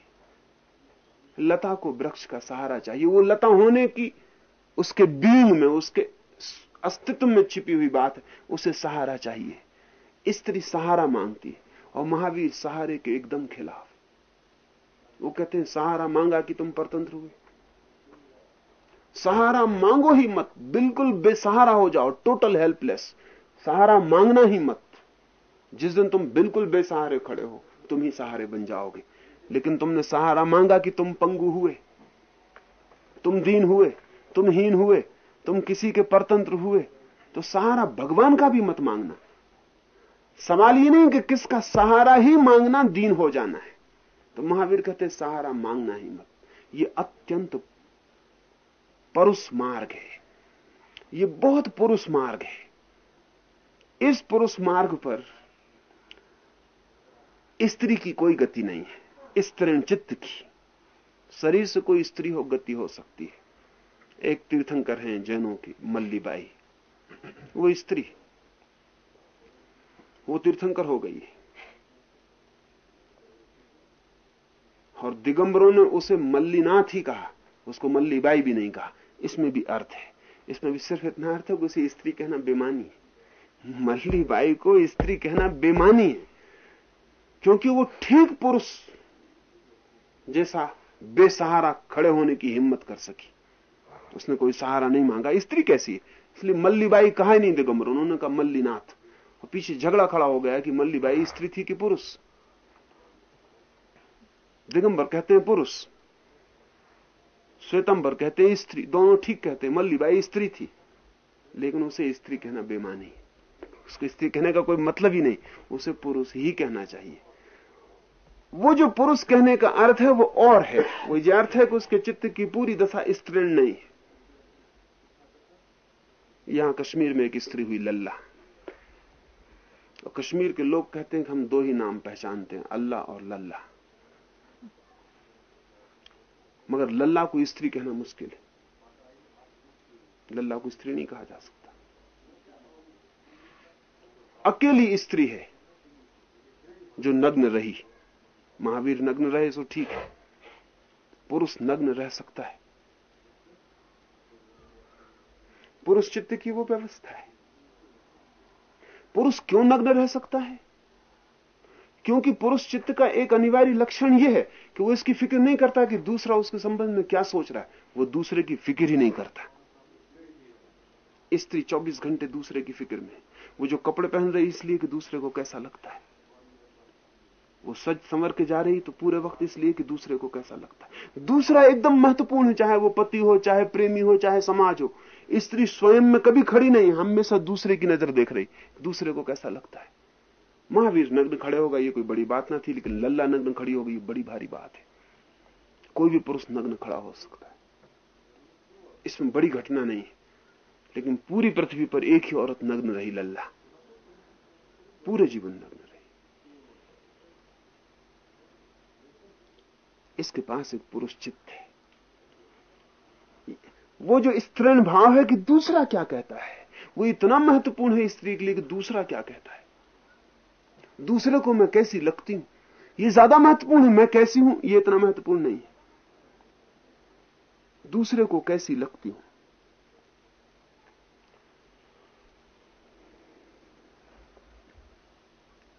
लता को वृक्ष का सहारा चाहिए। वो लता होने की, उसके बींग में, उसके अस्तित्व में छिपी हुई बात है, उसे सहारा चाहिए। स्त्री सहारा मांगती है और महावीर सहारे के एकदम खिलाफ। वो कहते हैं, सहारा मांगा कि तुम परतंत्र हुए। सहारा मांगो ही मत, बिल्कुल बेसहारा हो जाओ टोटल हेल्पलेस सहारा मांगना ही मत। जिस दिन तुम बिल्कुल बेसहारे खड़े हो, तुम ही सहारे बन जाओगे। लेकिन तुमने सहारा मांगा कि तुम पंगु हुए, तुम दीन हुए, तुम हीन हुए तुम किसी के परतंत्र हुए तो सहारा भगवान का भी मत मांगना। सवाल ये नहीं कि किसका सहारा ही मांगना, दीन हो जाना है। तो महावीर कहते, सहारा मांगना ही मत। ये अत्यंत परुष मार्ग है। ये बहुत पुरुष मार्ग है। इस पुरुष मार्ग पर स्त्री की कोई गति नहीं है। स्त्रीण चित्त की। शरीर से कोई स्त्री हो, गति हो सकती है। एक तीर्थंकर हैं जैनों की, मल्लीबाई। वो स्त्री। वो तीर्थंकर हो गई। है और दिगंबरों ने उसे मल्लीनाथ ही कहा। उसको मल्लीबाई भी नहीं कहा। इसमें भी अर्थ है। इसमें भी सिर्फ़ इतना अर्थ है कि उसे स्त्री कहना बेमानी मल्लीबाई को स्त्री कहना बेमानी है। क्योंकि वो ठीक पुरुष जैसा बेसहारा खड़े होने की हिम्मत कर सकी। उसने कोई सहारा नहीं मांगा। स्त्री कैसी? है इसलिए मल्लीबाई कहा नहीं दिगंबर उन्होंने कहा, मल्लीनाथ। और पीछे झगड़ा खड़ा हो गया कि मल्लीबाई स्त्री थी कि पुरुष? दिगंबर कहते हैं पुरुष। श्वेतंबर कहते हैं स्त्री। दोनों ठीक कहते हैं। मल्लीबाई स्त्री थी। लेकिन उसे स्त्री कहना बेमानी है। उसको स्त्री कहने का कोई मतलब ही नहीं। उसे पुरुष ही कहना चाहिए। वो जो पुरुष कहने का अर्थ है, वो और है। वो ये अर्थ है कि उसके चित्त की पूरी दशा स्त्रीण नहीं है। यहाँ कश्मीर में एक स्त्री हुई लल्ला। और कश्मीर के लोग कहते हैं कि हम दो ही नाम पहचानते हैं, अल्लाह और लल्ला। मगर लल्ला को स्त्री कहना मुश्किल है। लल्ला को स्त्री नहीं कहा जा सकता। अकेली स्त्री है जो नग्न रही। महावीर नग्न रहे तो ठीक है। पुरुष नग्न रह सकता है। पुरुष चित्त की वो व्यवस्था है। पुरुष क्यों नग्न रह सकता है? क्योंकि पुरुष चित्त का एक अनिवार्य लक्षण यह है कि वो इसकी फ़िक्र नहीं करता कि दूसरा उसके संबंध में क्या सोच रहा है। वो दूसरे की फ़िक्र ही नहीं करता। स्त्री 24 घंटे दूसरे की फ़िक्र में वो जो कपड़े पहन रही इसलिए कि दूसरे को कैसा लगता है। वो सच संवर के जा रही तो पूरे वक्त इसलिए कि दूसरे को कैसा लगता है। दूसरा एकदम महत्वपूर्ण है चाहे वो पति हो, चाहे प्रेमी हो, चाहे समाज हो, स्त्री स्वयं में कभी खड़ी नहीं, हमेशा दूसरे की नज़र देख रही, दूसरे को कैसा लगता है? महावीर नग्न खड़े होगा ये कोई बड़ी बात ना थी, लेकिन लल्ला नग्न खड़ी होगी ये बड़ी भारी बात है। कोई भी पुरुष नग्न खड़ा हो सकता है। इसमें बड़ी घटना नहीं है, लेकिन पूरी पृथ्वी पर एक ही औरत नग्न रही, लल्ला। पूरे जीवन नग्न रही इसके पास एक पुरुष चित्त है। वो जो स्त्रीण भाव है कि दूसरा क्या कहता है, वो इतना महत्वपूर्ण है स्त्री के लिए कि दूसरा क्या कहता है। दूसरे को मैं कैसी लगती हूँ? ये ज़्यादा महत्वपूर्ण है, मैं कैसी हूँ? ये इतना महत्वपूर्ण नहीं है। दूसरे को कैसी लगती हूँ?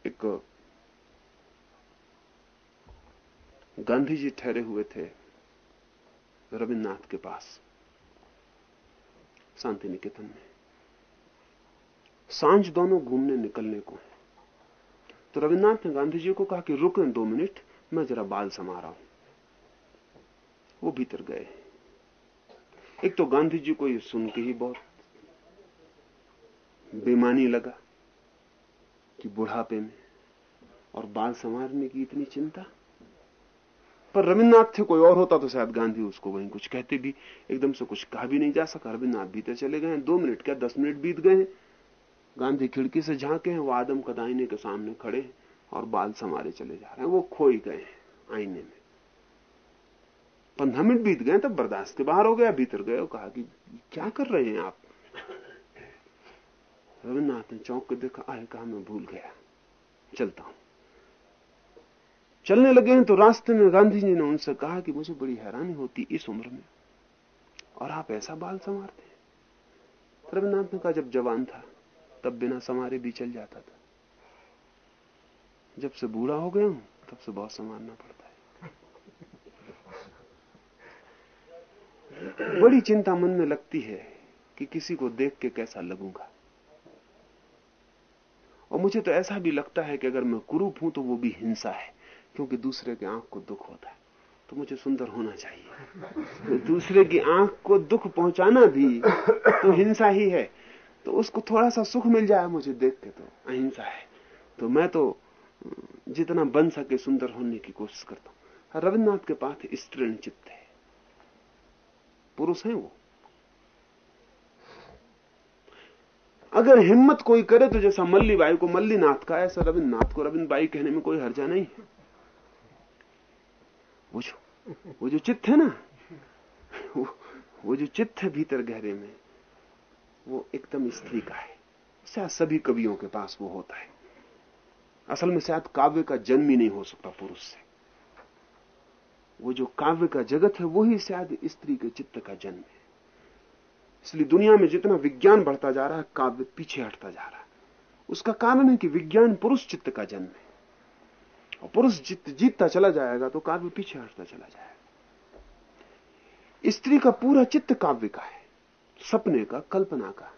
एक गांधी जी ठहरे हुए थे रविन्द्रनाथ के पास शांति निकेतन में। साँझ दोनों घूमने निकलने को तो रविन्द्रनाथ ने गांधी जी को कहा कि रुकें दो मिनट, मैं जरा बाल समा रहा हूँ। वो भीतर गए। एक तो गांधी जी को ये सुन के ही बहुत बेमानी लगा कि बुढ़ापे में और बाल संवारने की इतनी चिंता पर रविन्द्रनाथ थे, कोई और होता तो शायद गांधी उसको वहीं कुछ कहते भी। एकदम से कुछ कहा भी नहीं जा सका, रविन्द्रनाथ भीतर चले गए दो मिनट क्या, दस मिनट बीत गए गांधी खिड़की से झांके हैं, वो आदम का आईने के सामने खड़े और बाल संवारे चले जा रहे हैं। वो खोई गए हैं आईने में। पंद्रह मिनट बीत गए तब बर्दाश्त के बाहर हो गया, भीतर गए और कहा कि, क्या कर रहे हैं आप? रविन्द्रनाथ ने चौंक के देखा, आए कहा, मैं भूल गया। चलता हूँ। चलने लगे हैं तो रास्ते में गांधी जी ने उनसे कहा कि मुझे बड़ी हैरानी होती इस उम्र में। और आप ऐसा बाल संवारते रविन्द्रनाथ ने कहा, जब जवान था, तब बिना संवारे भी चल जाता था। जब से बूढ़ा हो गया हूँ, तब से बहुत संवारना पड़ता है। बड़ी चिंता मन में लगती है कि किसी को देख के कैसा लगूँगा। और मुझे तो ऐसा भी लगता है कि अगर मैं कुरूप हूँ तो वो भी हिंसा है। क्योंकि दूसरे के आँख को दुख होता है। तो मुझे सुंदर होना चाहिए। तो दूसरे की आँख को दुख पहुंचाना भी तो हिंसा ही है। तो उसको थोड़ा सा सुख मिल जाए मुझे देख के तो अहिंसा है। तो मैं तो जितना बन सके सुंदर होने की कोशिश करता हूँ। रविन्द्रनाथ के पास स्त्रीण चित्त है। पुरुष है वो। अगर हिम्मत कोई करे तो जैसा मल्ली बाई को मल्लीनाथ का, ऐसा रविन्द्रनाथ को रविन्द्र बाई कहने में कोई हर्जा नहीं है। वो जो वो जो चित्त है ना वो, वो जो चित्त है भीतर गहरे में वो एकदम स्त्री का है। शायद सभी कवियों के पास वो होता है। असल में शायद काव्य का जन्म ही नहीं हो सकता पुरुष से। वो जो काव्य का जगत है वही शायद स्त्री के चित्त का जन्म है। इसलिए दुनिया में जितना विज्ञान बढ़ता जा रहा है काव्य पीछे हटता जा रहा है। उसका कारण है कि विज्ञान पुरुष चित्त का जन्म है। और पुरुष जीत, जीतता चला जाएगा तो काव्य पीछे हटता चला जाएगा। स्त्री का पूरा चित्त काव्य का है सपने का कल्पना का।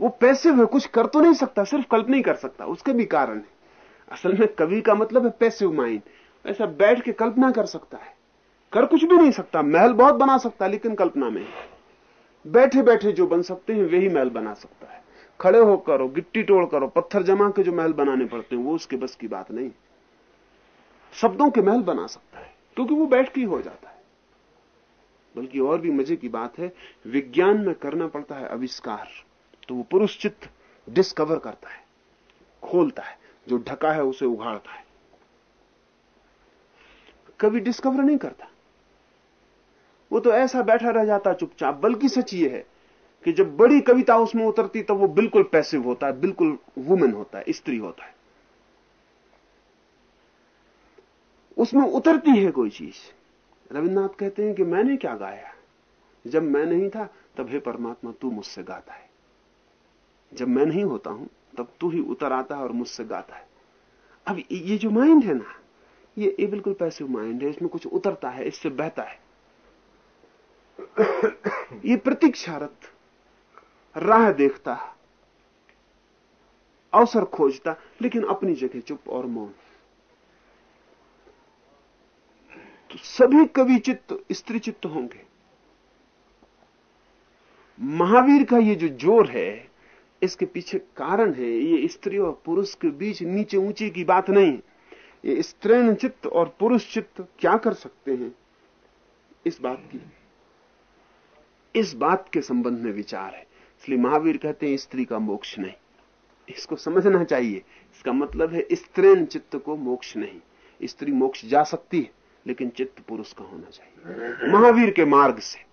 वो पैसिव है कुछ कर तो नहीं सकता सिर्फ़ कल्पना ही कर सकता उसके भी कारण है। असल में कवि का मतलब है पैसिव माइंड ऐसा बैठ के कल्पना कर सकता है। कर कुछ भी नहीं सकता महल बहुत बना सकता है लेकिन कल्पना में बैठे बैठे जो बन सकते हैं वही महल बना सकता है। खड़े होकर गिट्टी तोड़ करो पत्थर जमा के जो महल बनाने पड़ते हैं, वो उसके बस की बात नहीं। शब्दों के महल बना सकता है, क्योंकि वो बैठ के हो जाता है। बल्कि और भी मज़े की बात है, विज्ञान में करना पड़ता है आविष्कार तो वो पुरुष चित्त डिस्कवर करता है, खोलता है, जो ढका है उसे उघाड़ता है। कभी डिस्कवर नहीं करता। वो तो ऐसा बैठा रह जाता चुपचाप, बल्कि सच ये है कि जब बड़ी कविता उसमें उतरती, तब वो बिल्कुल पैसिव होता है, बिल्कुल वुमेन होता है, स्त्री होता है। उसमें उतरती है कोई चीज़। रविन्द्रनाथ कहते हैं कि मैंने क्या गाया? जब मैं नहीं था, तब हे परमात्मा, तू मुझसे गाता है। जब मैं नहीं होता हूँ, तब तू ही उतर आता है और मुझसे गाता है। अब ये जो माइंड है ना, ये ये बिल्कुल पैसिव माइंड है, इसमें कुछ उतरता है, इससे बहता है। ये प्रतीक्षारत राह देखता अवसर खोजता, लेकिन अपनी जगह चुप और मौन। तो सभी कवि चित्त, स्त्री चित्त होंगे। महावीर का ये जो ज़ोर है, इसके पीछे कारण है, ये स्त्री और पुरुष के बीच नीचे ऊँचे की बात नहीं। ये स्त्रीण चित्त और पुरुष चित्त क्या कर सकते हैं? इस बात की, इस बात के संबंध में विचार है। इसलिए महावीर कहते हैं, स्त्री का मोक्ष नहीं। इसको समझना चाहिए। इसका मतलब है स्त्रीण चित्त को मोक्ष नहीं। स्त्री मोक्ष जा सकती है, लेकिन चित्त पुरुष का होना चाहिए। महावीर के मार्ग से।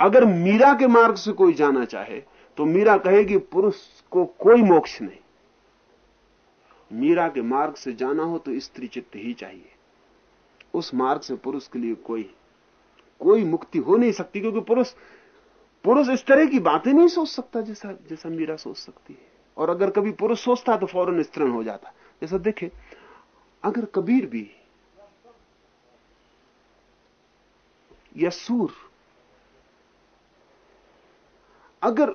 अगर मीरा के मार्ग से कोई जाना चाहे तो मीरा कहेगी पुरुष को कोई मोक्ष नहीं। मीरा के मार्ग से जाना हो तो स्त्री चित्त ही चाहिए। उस मार्ग से पुरुष के लिए कोई कोई मुक्ति हो नहीं सकती, क्योंकि पुरुष पुरुष इस तरह की बातें नहीं सोच सकता जैसा जैसा मीरा सोच सकती है। और अगर कभी पुरुष सोचता तो फ़ौरन स्तरण हो जाता जैसा देखे, अगर कबीर भी या सूर अगर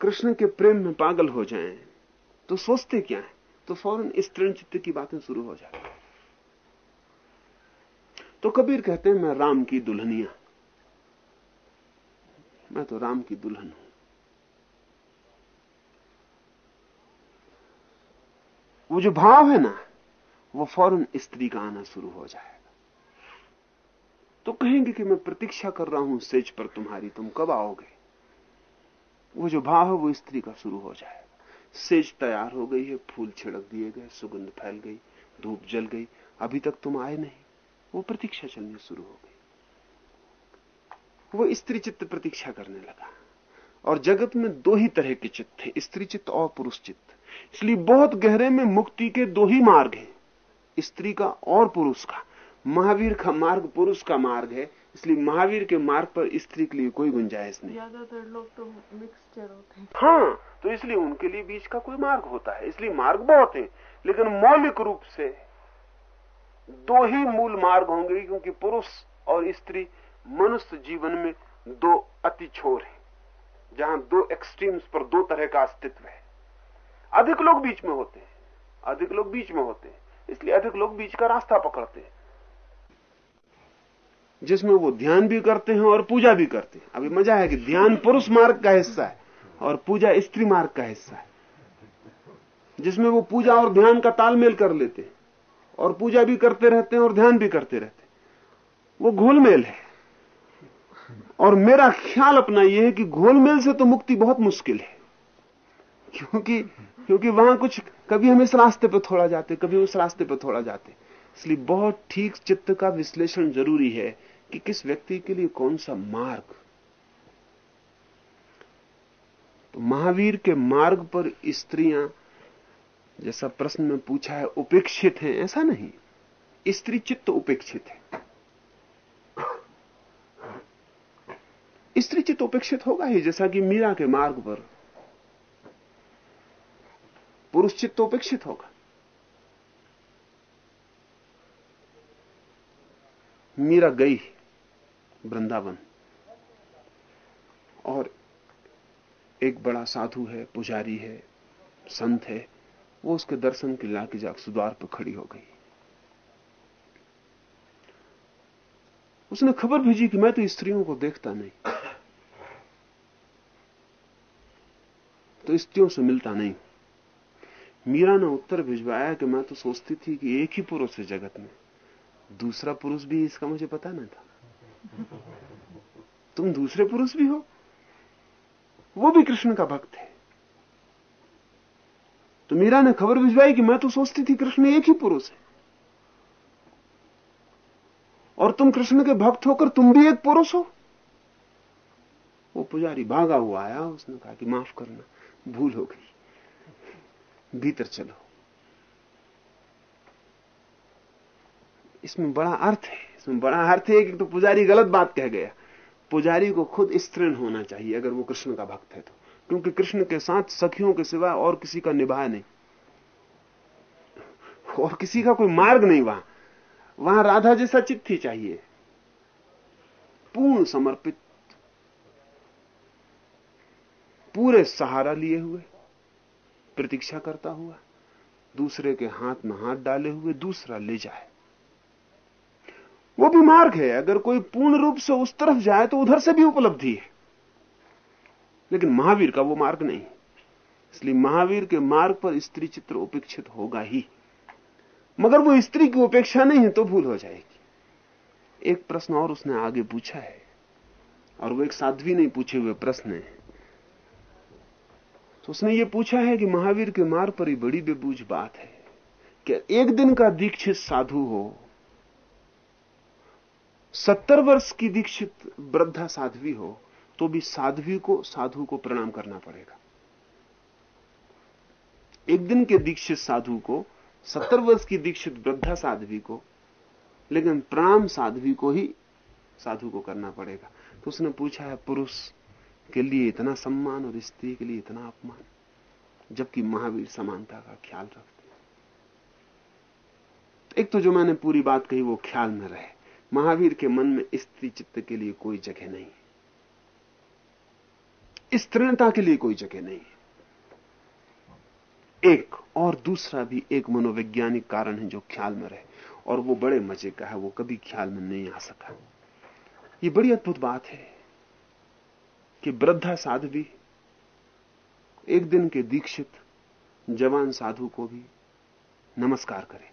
कृष्ण के प्रेम में पागल हो जाएँ तो सोचते क्या है? तो फ़ौरन इस तृण चित्त की बातें शुरू हो जाती तो कबीर कहते हैं, मैं राम की दुल्हनिया मैं तो राम की दुल्हन हूँ। वो जो भाव है ना, वो फ़ौरन स्त्री का आना शुरू हो जाएगा। तो कहेंगे कि मैं प्रतीक्षा कर रहा हूँ सेज पर तुम्हारी, तुम कब आओगे? वो जो भाव है, वो स्त्री का शुरू हो जाएगा। सेज तैयार हो गई है, फूल छिड़क दिए गए, सुगंध फैल गई, धूप जल गई, अभी तक तुम आए नहीं। वो प्रतीक्षा चलनी शुरू हो गई। वो स्त्री चित्त प्रतीक्षा करने लगा। और जगत में दो ही तरह के चित्त थे स्त्री चित्त और पुरुष चित्त। इसलिए बहुत गहरे में मुक्ति के दो ही मार्ग हैं स्त्री का और पुरुष का। महावीर का मार्ग पुरुष का मार्ग है इसलिए महावीर के मार्ग पर स्त्री के लिए कोई गुंजाइश नहीं। ज़्यादातर लोग तो मिक्सचर होते हैं। हाँ तो इसलिए उनके लिए बीच का कोई मार्ग होता है। इसलिए मार्ग बहुत है लेकिन मौलिक रूप से दो ही मूल मार्ग होंगे क्योंकि पुरुष और स्त्री मनुष्य जीवन में दो अति छोर है, जहाँ दो एक्सट्रीम्स पर दो तरह का अस्तित्व है। अधिक लोग बीच में होते हैं, अधिक लोग बीच में होते हैं, इसलिए अधिक लोग बीच का रास्ता पकड़ते हैं। जिसमें वो ध्यान भी करते हैं और पूजा भी करते हैं। अभी मज़ा है कि ध्यान पुरुष मार्ग का हिस्सा है और पूजा स्त्री मार्ग का हिस्सा है। जिसमें वो पूजा और ध्यान का तालमेल कर लेते हैं और पूजा भी करते रहते हैं और ध्यान भी करते रहते हैं। वो घोलमेल है। और मेरा ख्याल अपना यह है कि घोलमेल से तो मुक्ति बहुत मुश्किल है। क्योंकि क्योंकि वहाँ कुछ, कभी हम इस रास्ते पर थोड़ा जाते, कभी उस रास्ते पर थोड़ा जाते। इसलिए बहुत ठीक चित्त का विश्लेषण ज़रूरी है कि किस व्यक्ति के लिए कौन सा मार्ग। तो महावीर के मार्ग पर स्त्रियाँ, जैसा प्रश्न में पूछा है, उपेक्षित हैं, ऐसा नहीं। स्त्री चित्त उपेक्षित है स्त्री चित्त उपेक्षित होगा ही, जैसा कि मीरा के मार्ग पर पुरुष चित्त उपेक्षित होगा। मीरा गई वृंदावन और एक बड़ा साधु है, पुजारी है, संत है, वो उसके दर्शन के लाके जाग सुद्वार पर खड़ी हो गई। उसने खबर भेजी कि मैं तो स्त्रियों को देखता नहीं। तो स्त्रियों से मिलता नहीं। मीरा ने उत्तर भिजवाया कि मैं तो सोचती थी कि एक ही पुरुष है जगत में। दूसरा पुरुष भी इसका मुझे पता नहीं था। तुम दूसरे पुरुष भी हो? वो भी कृष्ण का भक्त है। तो मीरा ने खबर भिजवाई कि मैं तो सोचती थी कृष्ण एक ही पुरुष है। और तुम कृष्ण के भक्त होकर तुम भी एक पुरुष हो? वो पुजारी भागा हुआ आया, उसने कहा कि माफ़ करना। भूल हो गई। भीतर चलो। इसमें बड़ा अर्थ है, इसमें बड़ा अर्थ है कि तो पुजारी गलत बात कह गया। पुजारी को खुद स्त्रीण होना चाहिए अगर वो कृष्ण का भक्त है तो क्योंकि कृष्ण के साथ सखियों के सिवा और किसी का निभा नहीं। और किसी का कोई मार्ग नहीं वहाँ। वहाँ राधा जैसा चित्त चाहिए। पूर्ण समर्पित पूरे सहारा लिए हुए, प्रतीक्षा करता हुआ, दूसरे के हाथ में हाथ डाले हुए दूसरा ले जाए। वो भी मार्ग है, अगर कोई पूर्ण रूप से उस तरफ़ जाए तो उधर से भी उपलब्धि है। लेकिन महावीर का वो मार्ग नहीं, इसलिए महावीर के मार्ग पर स्त्री चित्र उपेक्षित होगा ही। मगर वो स्त्री की उपेक्षा नहीं है तो भूल हो जाएगी। एक प्रश्न और उसने आगे पूछा है, और वो एक साध्वी नहीं पूछे हुए प्रश्न है। उसने ये पूछा है कि महावीर के मार्ग पर ही बड़ी बेबूझ बात है। कि एक दिन का दीक्षित साधु हो? सत्तर वर्ष की दीक्षित वृद्धा साध्वी हो तो भी साध्वी को, साधु को प्रणाम करना पड़ेगा। एक दिन के दीक्षित साधु को, सत्तर वर्ष की दीक्षित वृद्धा साध्वी को, लेकिन प्रणाम साध्वी को ही साधु को करना पड़ेगा। तो उसने पूछा है, पुरुष के लिए इतना सम्मान और स्त्री के लिए इतना अपमान, जबकि महावीर समानता का ख्याल रखते हैं। एक तो जो मैंने पूरी बात कही वो ख्याल में रहे। महावीर के मन में स्त्री चित्त के लिए कोई जगह नहीं स्त्रीणता के लिए कोई जगह नहीं एक और दूसरा भी एक मनोवैज्ञानिक कारण है जो ख्याल में रहे, और वो बड़े मज़े का है, वो कभी ख्याल में नहीं आ सका। ये बड़ी अद्भुत बात है। कि वृद्धा साध्वी, एक दिन के दीक्षित जवान साधु को भी नमस्कार करे।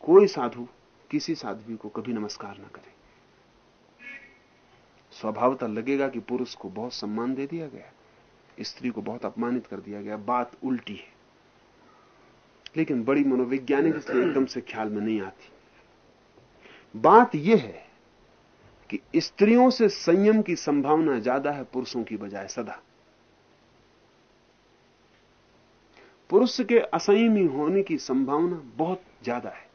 कोई साधु किसी साध्वी को कभी नमस्कार ना करे। स्वभावतः लगेगा कि पुरुष को बहुत सम्मान दे दिया गया, स्त्री को बहुत अपमानित कर दिया गया, बात उल्टी है। लेकिन बड़ी मनोवैज्ञानिक एकदम से ख्याल में नहीं आती। बात यह है कि स्त्रियों से संयम की संभावना ज़्यादा है पुरुषों की बजाय सदा। पुरुष के असंयमी होने की संभावना बहुत ज़्यादा है।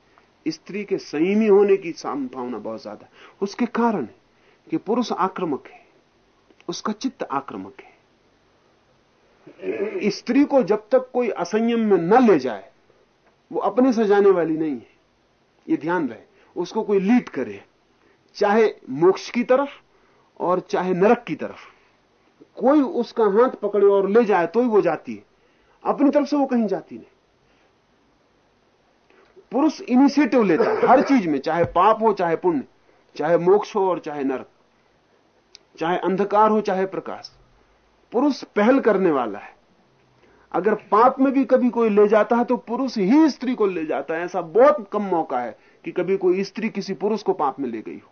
स्त्री के संयमी होने की संभावना बहुत ज़्यादा है। उसके कारण है कि पुरुष आक्रमक है। उसका चित्त आक्रमक है। स्त्री को जब तक कोई असंयम में न ले जाए, वो अपने से जाने वाली नहीं है। ये ध्यान रहे, उसको कोई लीड करे। चाहे मोक्ष की तरफ़ और चाहे नरक की तरफ़। कोई उसका हाथ पकड़े और ले जाए तो ही वो जाती है। अपनी तरफ़ से वो कहीं जाती नहीं। पुरुष इनिशिएटिव लेता है हर चीज़ में, चाहे पाप हो, चाहे पुण्य, चाहे मोक्ष हो और चाहे नरक, चाहे अंधकार हो, चाहे प्रकाश। पुरुष पहल करने वाला है। अगर पाप में भी कभी कोई ले जाता है तो पुरुष ही स्त्री को ले जाता है। ऐसा बहुत कम मौका है कि कभी कोई स्त्री किसी पुरुष को पाप में ले गई हो।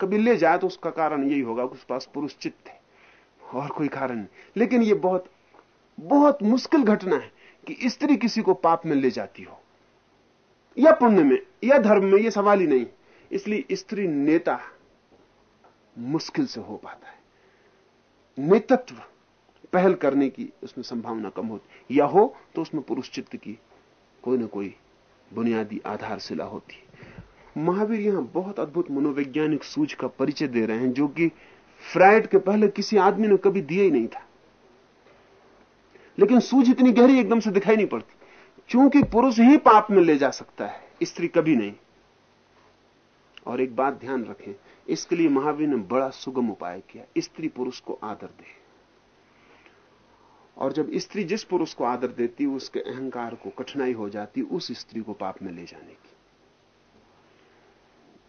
कभी ले जाए तो उसका कारण यही होगा कि उसके पास पुरुष चित्त है। और कोई कारण नहीं। लेकिन यह बहुत बहुत मुश्किल घटना है कि स्त्री किसी को पाप में ले जाती हो। या पुण्य में, या धर्म में यह सवाल ही नहीं। इसलिए स्त्री नेता मुश्किल से हो पाता है। नेतृत्व पहल करने की उसमें संभावना कम होती या हो तो उसमें पुरुष चित्त की कोई ना कोई बुनियादी आधारशिला होती महावीर यहाँ बहुत अद्भुत मनोवैज्ञानिक सूझ का परिचय दे रहे हैं, जो कि फ्राइड के पहले किसी आदमी ने कभी दिया ही नहीं था। लेकिन सूझ इतनी गहरी एकदम से दिखाई नहीं पड़ती। क्योंकि पुरुष ही पाप में ले जा सकता है, स्त्री कभी नहीं। और एक बात ध्यान रखें, इसके लिए महावीर ने बड़ा सुगम उपाय किया। स्त्री पुरुष को आदर दे। और जब स्त्री जिस पुरुष को आदर देती, उसके अहंकार को, कठिनाई हो जाती, उस स्त्री को पाप में ले जाने की।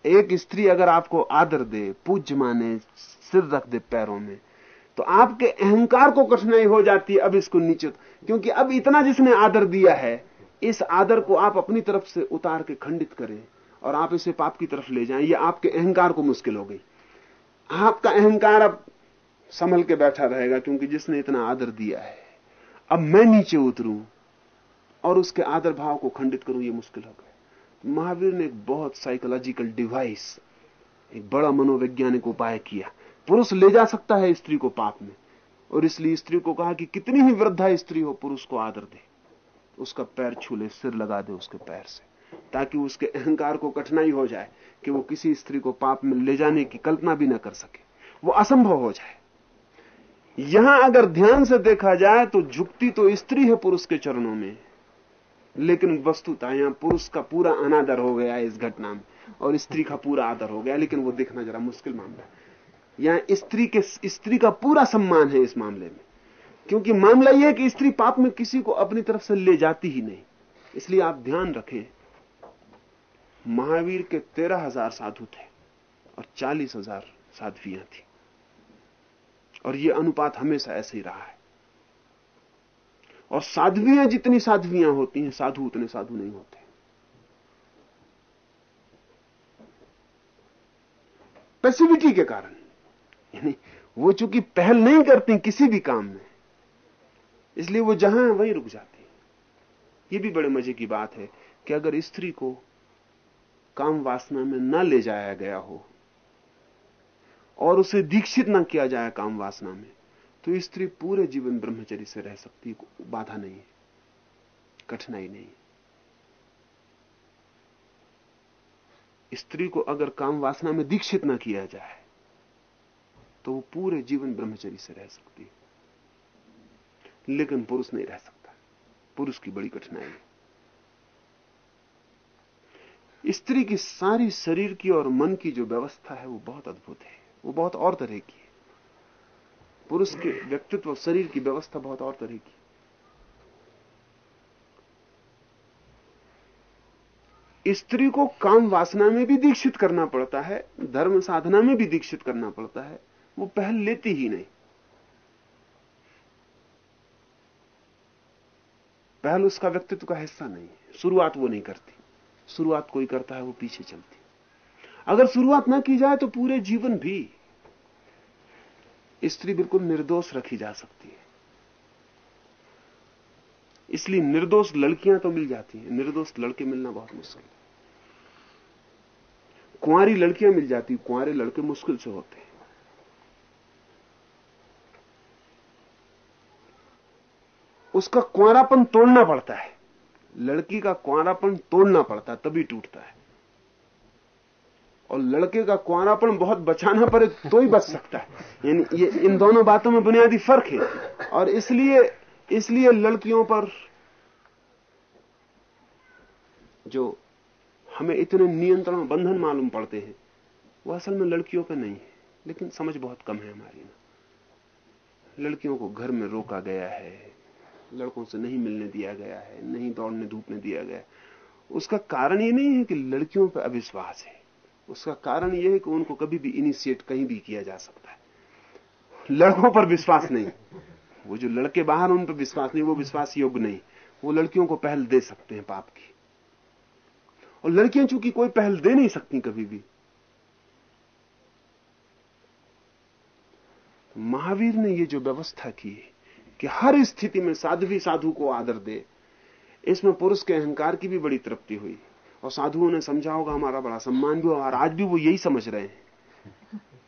एक स्त्री अगर आपको आदर दे पूज्य माने, सिर रख दे पैरों में तो आपके अहंकार को कठिनाई हो जाती है अब इसको नीचे, क्योंकि अब इतना जिसने आदर दिया है, इस आदर को आप अपनी तरफ़ से उतार के खंडित करें और आप इसे पाप की तरफ़ ले जाएँ, ये आपके अहंकार को मुश्किल हो गई। आपका अहंकार अब संभल के बैठा रहेगा, क्योंकि जिसने इतना आदर दिया है, अब मैं नीचे उतरूं और उसके आदर भाव को खंडित करूँ, ये मुश्किल हो गया महावीर ने एक बहुत साइकोलॉजिकल डिवाइस एक बड़ा मनोवैज्ञानिक उपाय किया। पुरुष ले जा सकता है स्त्री को पाप में, और इसलिए स्त्री को कहा कि कितनी ही वृद्धा स्त्री हो, पुरुष को आदर दे। उसका पैर छू ले सिर लगा दे उसके पैर से, ताकि उसके अहंकार को कठिनाई हो जाए कि वो किसी स्त्री को पाप में ले जाने की कल्पना भी ना कर सके। वो असंभव हो जाए। यहाँ अगर ध्यान से देखा जाए तो झुकती तो स्त्री है पुरुष के चरणों में। लेकिन वस्तुता यहाँ पुरुष का पूरा अनादर हो गया इस घटना में और स्त्री का पूरा आदर हो गया, लेकिन वो देखना जरा मुश्किल मामला है। यहाँ स्त्री के, स्त्री का पूरा सम्मान है इस मामले में, क्योंकि मामला यह है कि स्त्री पाप में किसी को अपनी तरफ़ से ले जाती ही नहीं। इसलिए आप ध्यान रखें, महावीर के तेरह हज़ार साधु थे और चालीस हज़ार साध्वियाँ थी। और यह अनुपात हमेशा ऐसे ही रहा है। और साध्वियाँ जितनी साध्वियाँ होती हैं, साधु उतने साधु नहीं होते। पैसिविटी के कारण, यानी वो चूँकि पहल नहीं करती किसी भी काम में, इसलिए वो जहाँ है, वहीं रुक जाती ये भी बड़े मज़े की बात है कि अगर स्त्री को काम वासना में न ले जाया गया हो, और उसे दीक्षित न किया जाए काम वासना में तो स्त्री पूरे जीवन ब्रह्मचर्य से रह सकती बाधा नहीं है, कठिनाई नहीं स्त्री को अगर काम वासना में दीक्षित ना किया जाए तो वो पूरे जीवन ब्रह्मचर्य से रह सकती है। लेकिन पुरुष नहीं रह सकता। पुरुष की बड़ी कठिनाई है। स्त्री की सारी शरीर की और मन की जो व्यवस्था है, वो बहुत अद्भुत है। वो बहुत और तरह की पुरुष के व्यक्तित्व शरीर की व्यवस्था बहुत और तरह की। स्त्री को काम वासना में भी दीक्षित करना पड़ता है, धर्म साधना में भी दीक्षित करना पड़ता है, वो पहल लेती ही नहीं। पहल उसका व्यक्तित्व का हिस्सा नहीं है, शुरुआत वो नहीं करती। शुरुआत कोई करता है, वो पीछे चलती। अगर शुरुआत ना की जाए तो पूरे जीवन भी स्त्री बिल्कुल निर्दोष रखी जा सकती है। इसलिए निर्दोष लड़कियाँ तो मिल जाती हैं। निर्दोष लड़के मिलना बहुत मुश्किल है। कुंवारी लड़कियाँ मिल जाती कुंवारे लड़के मुश्किल से होते हैं। उसका कुंवरापन तोड़ना पड़ता है। लड़की का कुंवरापन तोड़ना पड़ता है, तभी टूटता है। और लड़के का कुंवरापन बहुत बचाना पड़े तो ही बच सकता है। यानी ये, इन दोनों बातों में बुनियादी फ़र्क है। और इसलिए इसलिए लड़कियों पर जो हमें इतने नियंत्रण बंधन मालूम पड़ते हैं, वो असल में लड़कियों पर नहीं है। लेकिन समझ बहुत कम है हमारी ना। लड़कियों को घर में रोका गया है, लड़कों से नहीं मिलने दिया गया है, नहीं दौड़ने धूपने दिया गया उसका कारण ये नहीं है कि लड़कियों पर अविश्वास है। उसका कारण यह है कि उनको कभी भी इनिशिएट कहीं भी किया जा सकता है। लड़कों पर विश्वास नहीं। वो जो लड़के बाहर उन पर विश्वास नहीं, वो विश्वास योग्य नहीं। वो लड़कियों को पहल दे सकते हैं पाप की। और लड़कियाँ चूँकि कोई पहल दे नहीं सकती कभी भी। महावीर ने ये जो व्यवस्था की कि हर स्थिति में साध्वी साधु को आदर दे, इसमें पुरुष के अहंकार की भी बड़ी तृप्ति हुई। और साधुओं ने समझा होगा हमारा बड़ा सम्मान भी और आज भी वो यही समझ रहे हैं।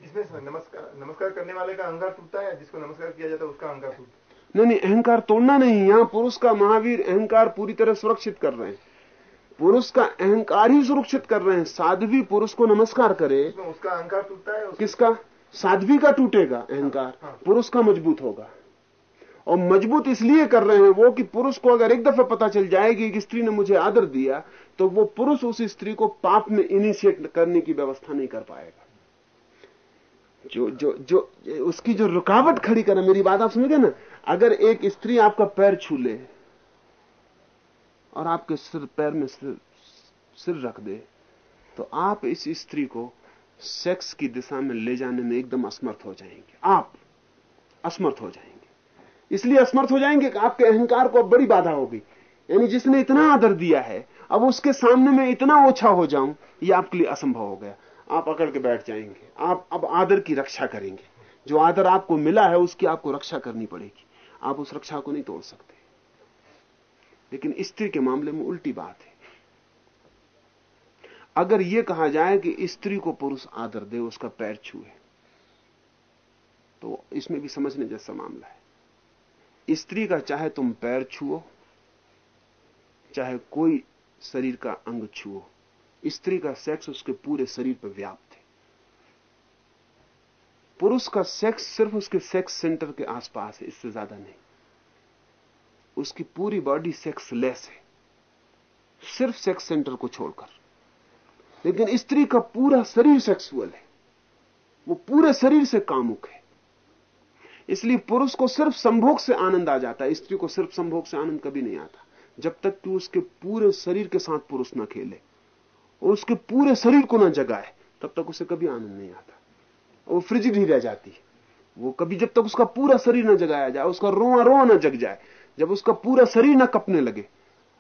इसमें नमस्कार नमस्कार करने वाले का अहंकार टूटता है जिसको नमस्कार किया जाता है उसका अहंकार टूटता नहीं नहीं अहंकार तोड़ना नहीं यहाँ पुरुष का महावीर अहंकार पूरी तरह सुरक्षित कर रहे हैं। पुरुष का अहंकार ही सुरक्षित कर रहे हैं। साध्वी पुरुष को नमस्कार करे। उसका अहंकार टूटता है किसका? साध्वी का टूटेगा अहंकार। हाँ। पुरुष का मज़बूत होगा। और मज़बूत इसलिए कर रहे हैं वो कि पुरुष को अगर एक दफ़ा पता चल जाएगी कि स्त्री ने मुझे आदर दिया तो वो पुरुष उस स्त्री को पाप में इनिशिएट करने की व्यवस्था नहीं कर पाएगा। जो जो जो उसकी जो रुकावट खड़ी करे मेरी बात आप समझे ना? अगर एक स्त्री आपका पैर छू ले और आपके सिर पैर में सिर, सिर रख दे तो आप इस स्त्री को सेक्स की दिशा में ले जाने में एकदम असमर्थ हो जाएँगे। आप असमर्थ हो जाएँगे। इसलिए असमर्थ हो जाएँगे कि आपके अहंकार को बड़ी बाधा होगी। यानी जिसने इतना आदर दिया है, अब उसके सामने में इतना ओछा हो जाऊँ, ये आपके लिए असंभव हो गया। आप अकड़ के बैठ जाएँगे। आप अब आदर की रक्षा करेंगे। जो आदर आपको मिला है, उसकी आपको रक्षा करनी पड़ेगी। आप उस रक्षा को नहीं तोड़ सकते। लेकिन स्त्री के मामले में उल्टी बात है। अगर यह कहा जाए कि स्त्री को पुरुष आदर दे, उसका पैर छुए तो इसमें भी समझने जैसा मामला है। स्त्री का चाहे तुम पैर छुओ, चाहे कोई शरीर का अंग छुओ, स्त्री का सेक्स उसके पूरे शरीर पर व्याप्त है। पुरुष का सेक्स सिर्फ़ उसके सेक्स सेंटर के आसपास है, इससे ज़्यादा नहीं। उसकी पूरी बॉडी सेक्स लेस है। सिर्फ़ सेक्स सेंटर को छोड़कर। लेकिन स्त्री का पूरा शरीर सेक्सुअल है। वो पूरे शरीर से कामुक है। इसलिए पुरुष को सिर्फ़ संभोग से आनंद आ जाता है, स्त्री को सिर्फ़ संभोग से आनंद कभी नहीं आता। जब तक कि उसके पूरे शरीर के साथ पुरुष न खेले और उसके पूरे शरीर को न जगाए, तब तक उसे कभी आनंद नहीं आता। वो फ्रिज ही रह जाती वो कभी जब तक उसका पूरा शरीर न जगाया जाए, उसका रोआ रोआ न जग जाए, जब उसका पूरा शरीर न कपने लगे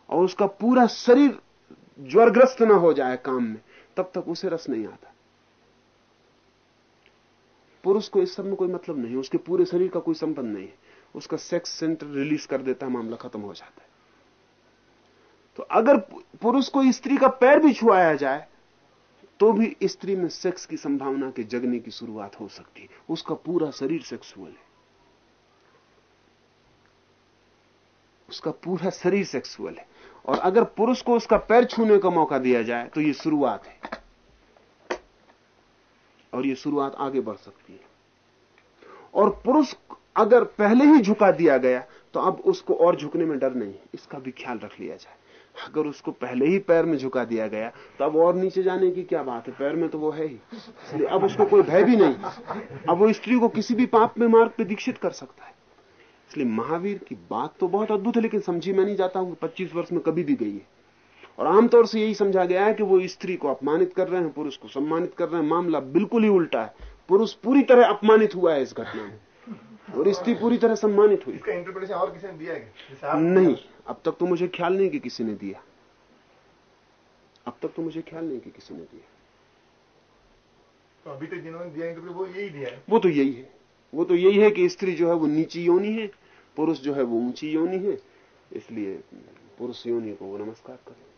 और उसका पूरा शरीर ज्वरग्रस्त न हो जाए काम में, तब तक उसे रस नहीं आता। पुरुष को इस सब में कोई मतलब नहीं, उसके पूरे शरीर का कोई संबंध नहीं है। उसका सेक्स सेंटर रिलीज़ कर देता है, मामला खत्म हो जाता है। तो अगर पुरुष को स्त्री का पैर भी छुआया जाए तो भी स्त्री में सेक्स की संभावना के जगने की शुरुआत हो सकती है। उसका पूरा शरीर सेक्सुअल है। उसका पूरा शरीर सेक्सुअल है। और अगर पुरुष को उसका पैर छूने का मौका दिया जाए तो यह शुरुआत है। और यह शुरुआत आगे बढ़ सकती है। और पुरुष अगर पहले ही झुका दिया गया तो अब उसको और झुकने में डर नहीं इसका भी ख्याल रख लिया जाए। अगर उसको पहले ही पैर में झुका दिया गया तो अब और नीचे जाने की क्या बात है? पैर में तो वो है ही। अब उसको कोई भय भी नहीं। अब वो स्त्री को किसी भी पाप में मार्ग पे दीक्षित कर सकता है। इसलिए महावीर की बात तो बहुत अद्भुत है, लेकिन समझी मैं नहीं जाता हूँ पच्चीस वर्ष में कभी भी गई है। और आमतौर से यही समझा गया है कि वो स्त्री को अपमानित कर रहे हैं पुरुष को सम्मानित कर रहे हैं। मामला बिल्कुल ही उल्टा है। पुरुष पूरी तरह अपमानित हुआ है इस घटना में। और स्त्री पूरी तरह सम्मानित हुई। इसका इंटरप्रिटेशन और किसी ने दिया है नहीं। अब तक तो मुझे ख्याल नहीं कि किसी ने दिया। अब तक तो मुझे ख्याल नहीं कि किसी ने दिया। तो अभी तक जिन्होंने दिया वो यही दिया है। वो तो यही है। वो तो यही है कि स्त्री जो है वो नीची योनी है पुरुष जो है वो ऊँची योनी है। इसलिए पुरुष योनि को वो नमस्कार करें।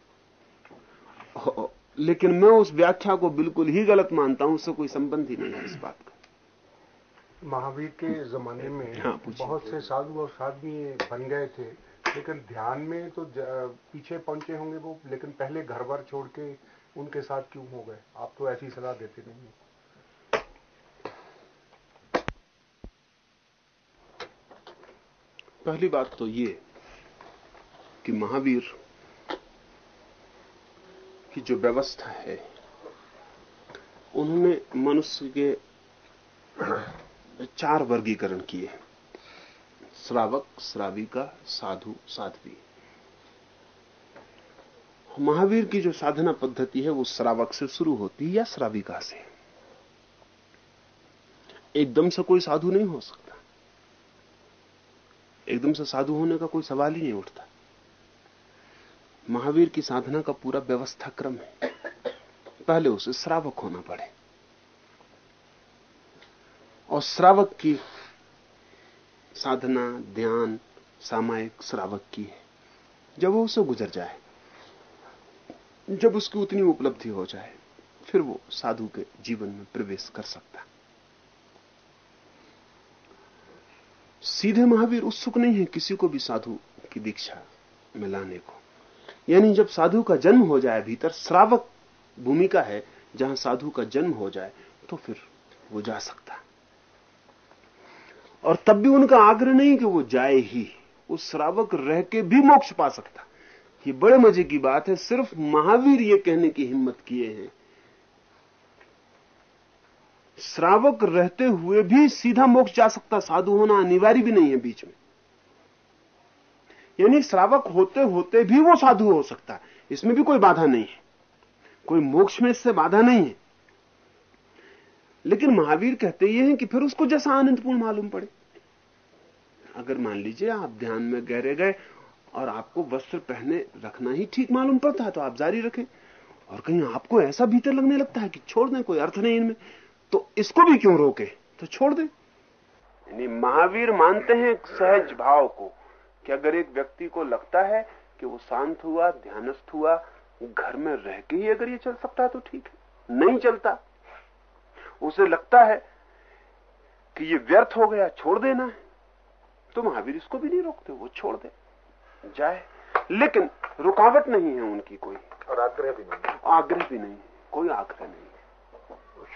लेकिन मैं उस व्याख्या को बिल्कुल ही गलत मानता हूँ उससे कोई संबंध ही नहीं है इस बात का। महावीर के जमाने में हाँ, बहुत से साधु और साधवी बन गए थे लेकिन ध्यान में तो पीछे पहुँचे होंगे वो लेकिन पहले घर बार छोड़ के उनके साथ क्यों हो गए? आप तो ऐसी सलाह देते नहीं पहली बात तो ये कि महावीर की जो व्यवस्था है, उन्होंने मनुष्य के चार वर्गीकरण किए श्रावक, श्राविका, साधु, साध्वी। महावीर की जो साधना पद्धति है, वो श्रावक से शुरू होती है या श्राविका से? एकदम से कोई साधु नहीं हो सकता। एकदम से साधु होने का कोई सवाल ही नहीं उठता। महावीर की साधना का पूरा व्यवस्था क्रम है। पहले उसे श्रावक होना पड़े। और श्रावक की साधना, ध्यान, सामायिक श्रावक की है। जब वो उसे गुजर जाए, जब उसकी उतनी उपलब्धि हो जाए, फिर वो साधु के जीवन में प्रवेश कर सकता सीधे महावीर उत्सुक नहीं है किसी को भी साधु की दीक्षा में लाने को। यानी जब साधु का जन्म हो जाए भीतर, श्रावक भूमिका है, जहाँ साधु का जन्म हो जाए तो फिर वो जा सकता और तब भी उनका आग्रह नहीं कि वो जाए ही। उस श्रावक रह के भी मोक्ष पा सकता। ये बड़े मज़े की बात है, सिर्फ़ महावीर ये कहने की हिम्मत किए हैं। श्रावक रहते हुए भी सीधा मोक्ष जा सकता, साधु होना अनिवार्य भी नहीं है बीच में। यानी श्रावक होते होते भी वो साधु हो सकता है। इसमें भी कोई बाधा नहीं है। कोई मोक्ष में इससे बाधा नहीं है। लेकिन महावीर कहते ये हैं कि फिर उसको जैसा आनंदपूर्ण मालूम पड़े। अगर मान लीजिए आप ध्यान में गहरे गए और आपको वस्त्र पहने रखना ही ठीक मालूम पड़ता है तो आप जारी रखें। और कहीं आपको ऐसा भीतर लगने लगता है कि छोड़ दें, कोई अर्थ नहीं इनमें तो इसको भी क्यों रोके? तो छोड़ दें। महावीर मानते हैं सहज भाव को। कि अगर एक व्यक्ति को लगता है कि वो शांत हुआ ध्यानस्थ हुआ घर में रह के ही अगर ये चल सकता है तो ठीक है। नहीं चलता। उसे लगता है कि ये व्यर्थ हो गया छोड़ देना है। तो महावीर इसको भी नहीं रोकते वो छोड़ दे। जाए। लेकिन रुकावट नहीं है उनकी कोई। और आग्रह भी नहीं आग्रह भी नहीं कोई आग्रह नहीं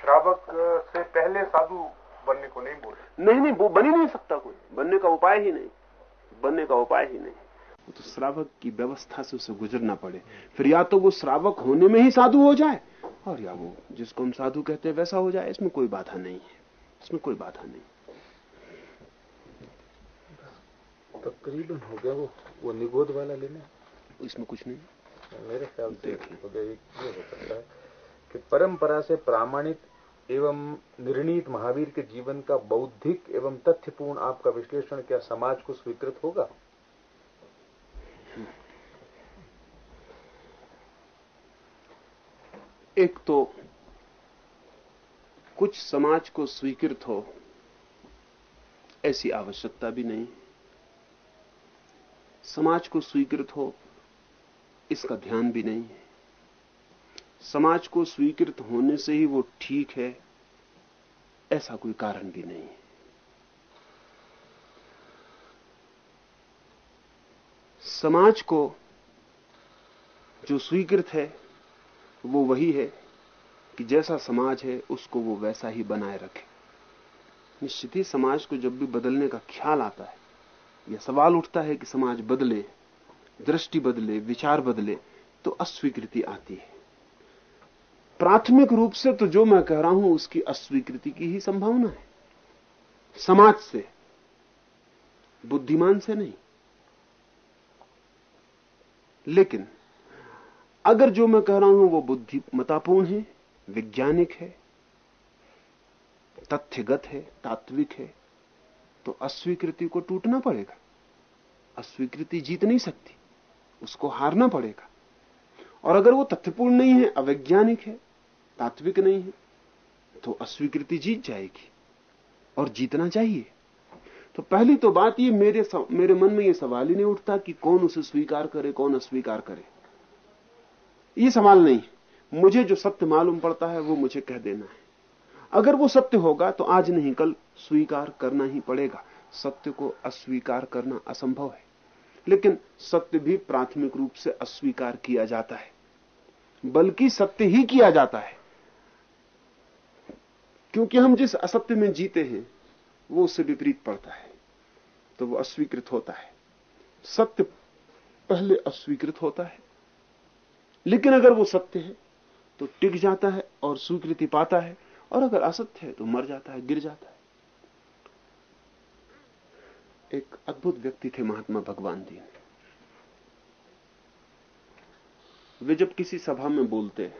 श्रावक से पहले साधु बनने को नहीं बोले। नहीं नहीं वो बन ही नहीं सकता कोई। बनने का उपाय ही नहीं। बनने का उपाय ही नहीं। वो तो श्रावक की व्यवस्था से उसे गुजरना पड़े। फिर या तो वो श्रावक होने में ही साधु हो जाए और या वो जिसको हम साधु कहते हैं वैसा हो जाए। इसमें कोई बाधा नहीं है। इसमें कोई बाधा नहीं। तकरीबन हो गया वो वो निगोद वाला लेना? इसमें कुछ नहीं। मेरे ख्याल से हो गया एक ये हो सकता है कि परंपरा से प्रामाणिक एवं निर्णीत महावीर के जीवन का बौद्धिक एवं तथ्यपूर्ण आपका विश्लेषण क्या समाज को स्वीकृत होगा? एक तो कुछ समाज को स्वीकृत हो, ऐसी आवश्यकता भी नहीं। समाज को स्वीकृत हो, इसका ध्यान भी नहीं। है समाज को स्वीकृत होने से ही वो ठीक है, ऐसा कोई कारण भी नहीं है। समाज को जो स्वीकृत है, वो वही है कि जैसा समाज है, उसको वो वैसा ही बनाए रखे। निश्चित ही समाज को जब भी बदलने का ख्याल आता है, या सवाल उठता है कि समाज बदले, दृष्टि बदले, विचार बदले तो अस्वीकृति आती है। प्राथमिक रूप से तो जो मैं कह रहा हूँ उसकी अस्वीकृति की ही संभावना है। समाज से, बुद्धिमान से नहीं। लेकिन, अगर जो मैं कह रहा हूँ वो बुद्धिमतापूर्ण है, वैज्ञानिक है, तथ्यगत है, तात्विक है तो अस्वीकृति को टूटना पड़ेगा। अस्वीकृति जीत नहीं सकती, उसको हारना पड़ेगा। और अगर वो तथ्यपूर्ण नहीं है, अवैज्ञानिक है तात्विक नहीं है तो अस्वीकृति जीत जाएगी और जीतना चाहिए। तो पहली तो बात ये मेरे सव, मेरे मन में ये सवाल ही नहीं उठता कि कौन उसे स्वीकार करे कौन अस्वीकार करे। ये सवाल नहीं मुझे जो सत्य मालूम पड़ता है वो मुझे कह देना है। अगर वो सत्य होगा तो आज नहीं कल स्वीकार करना ही पड़ेगा। सत्य को अस्वीकार करना असंभव है लेकिन सत्य भी प्राथमिक रूप से अस्वीकार किया जाता है बल्कि सत्य ही किया जाता है। क्योंकि हम जिस असत्य में जीते हैं, वो उससे विपरीत पड़ता है तो वो अस्वीकृत होता है। सत्य पहले अस्वीकृत होता है, लेकिन अगर वो सत्य है तो टिक जाता है और स्वीकृति पाता है, और अगर असत्य है तो मर जाता है, गिर जाता है। एक अद्भुत व्यक्ति थे महात्मा भगवान दीन वे जब किसी सभा में बोलते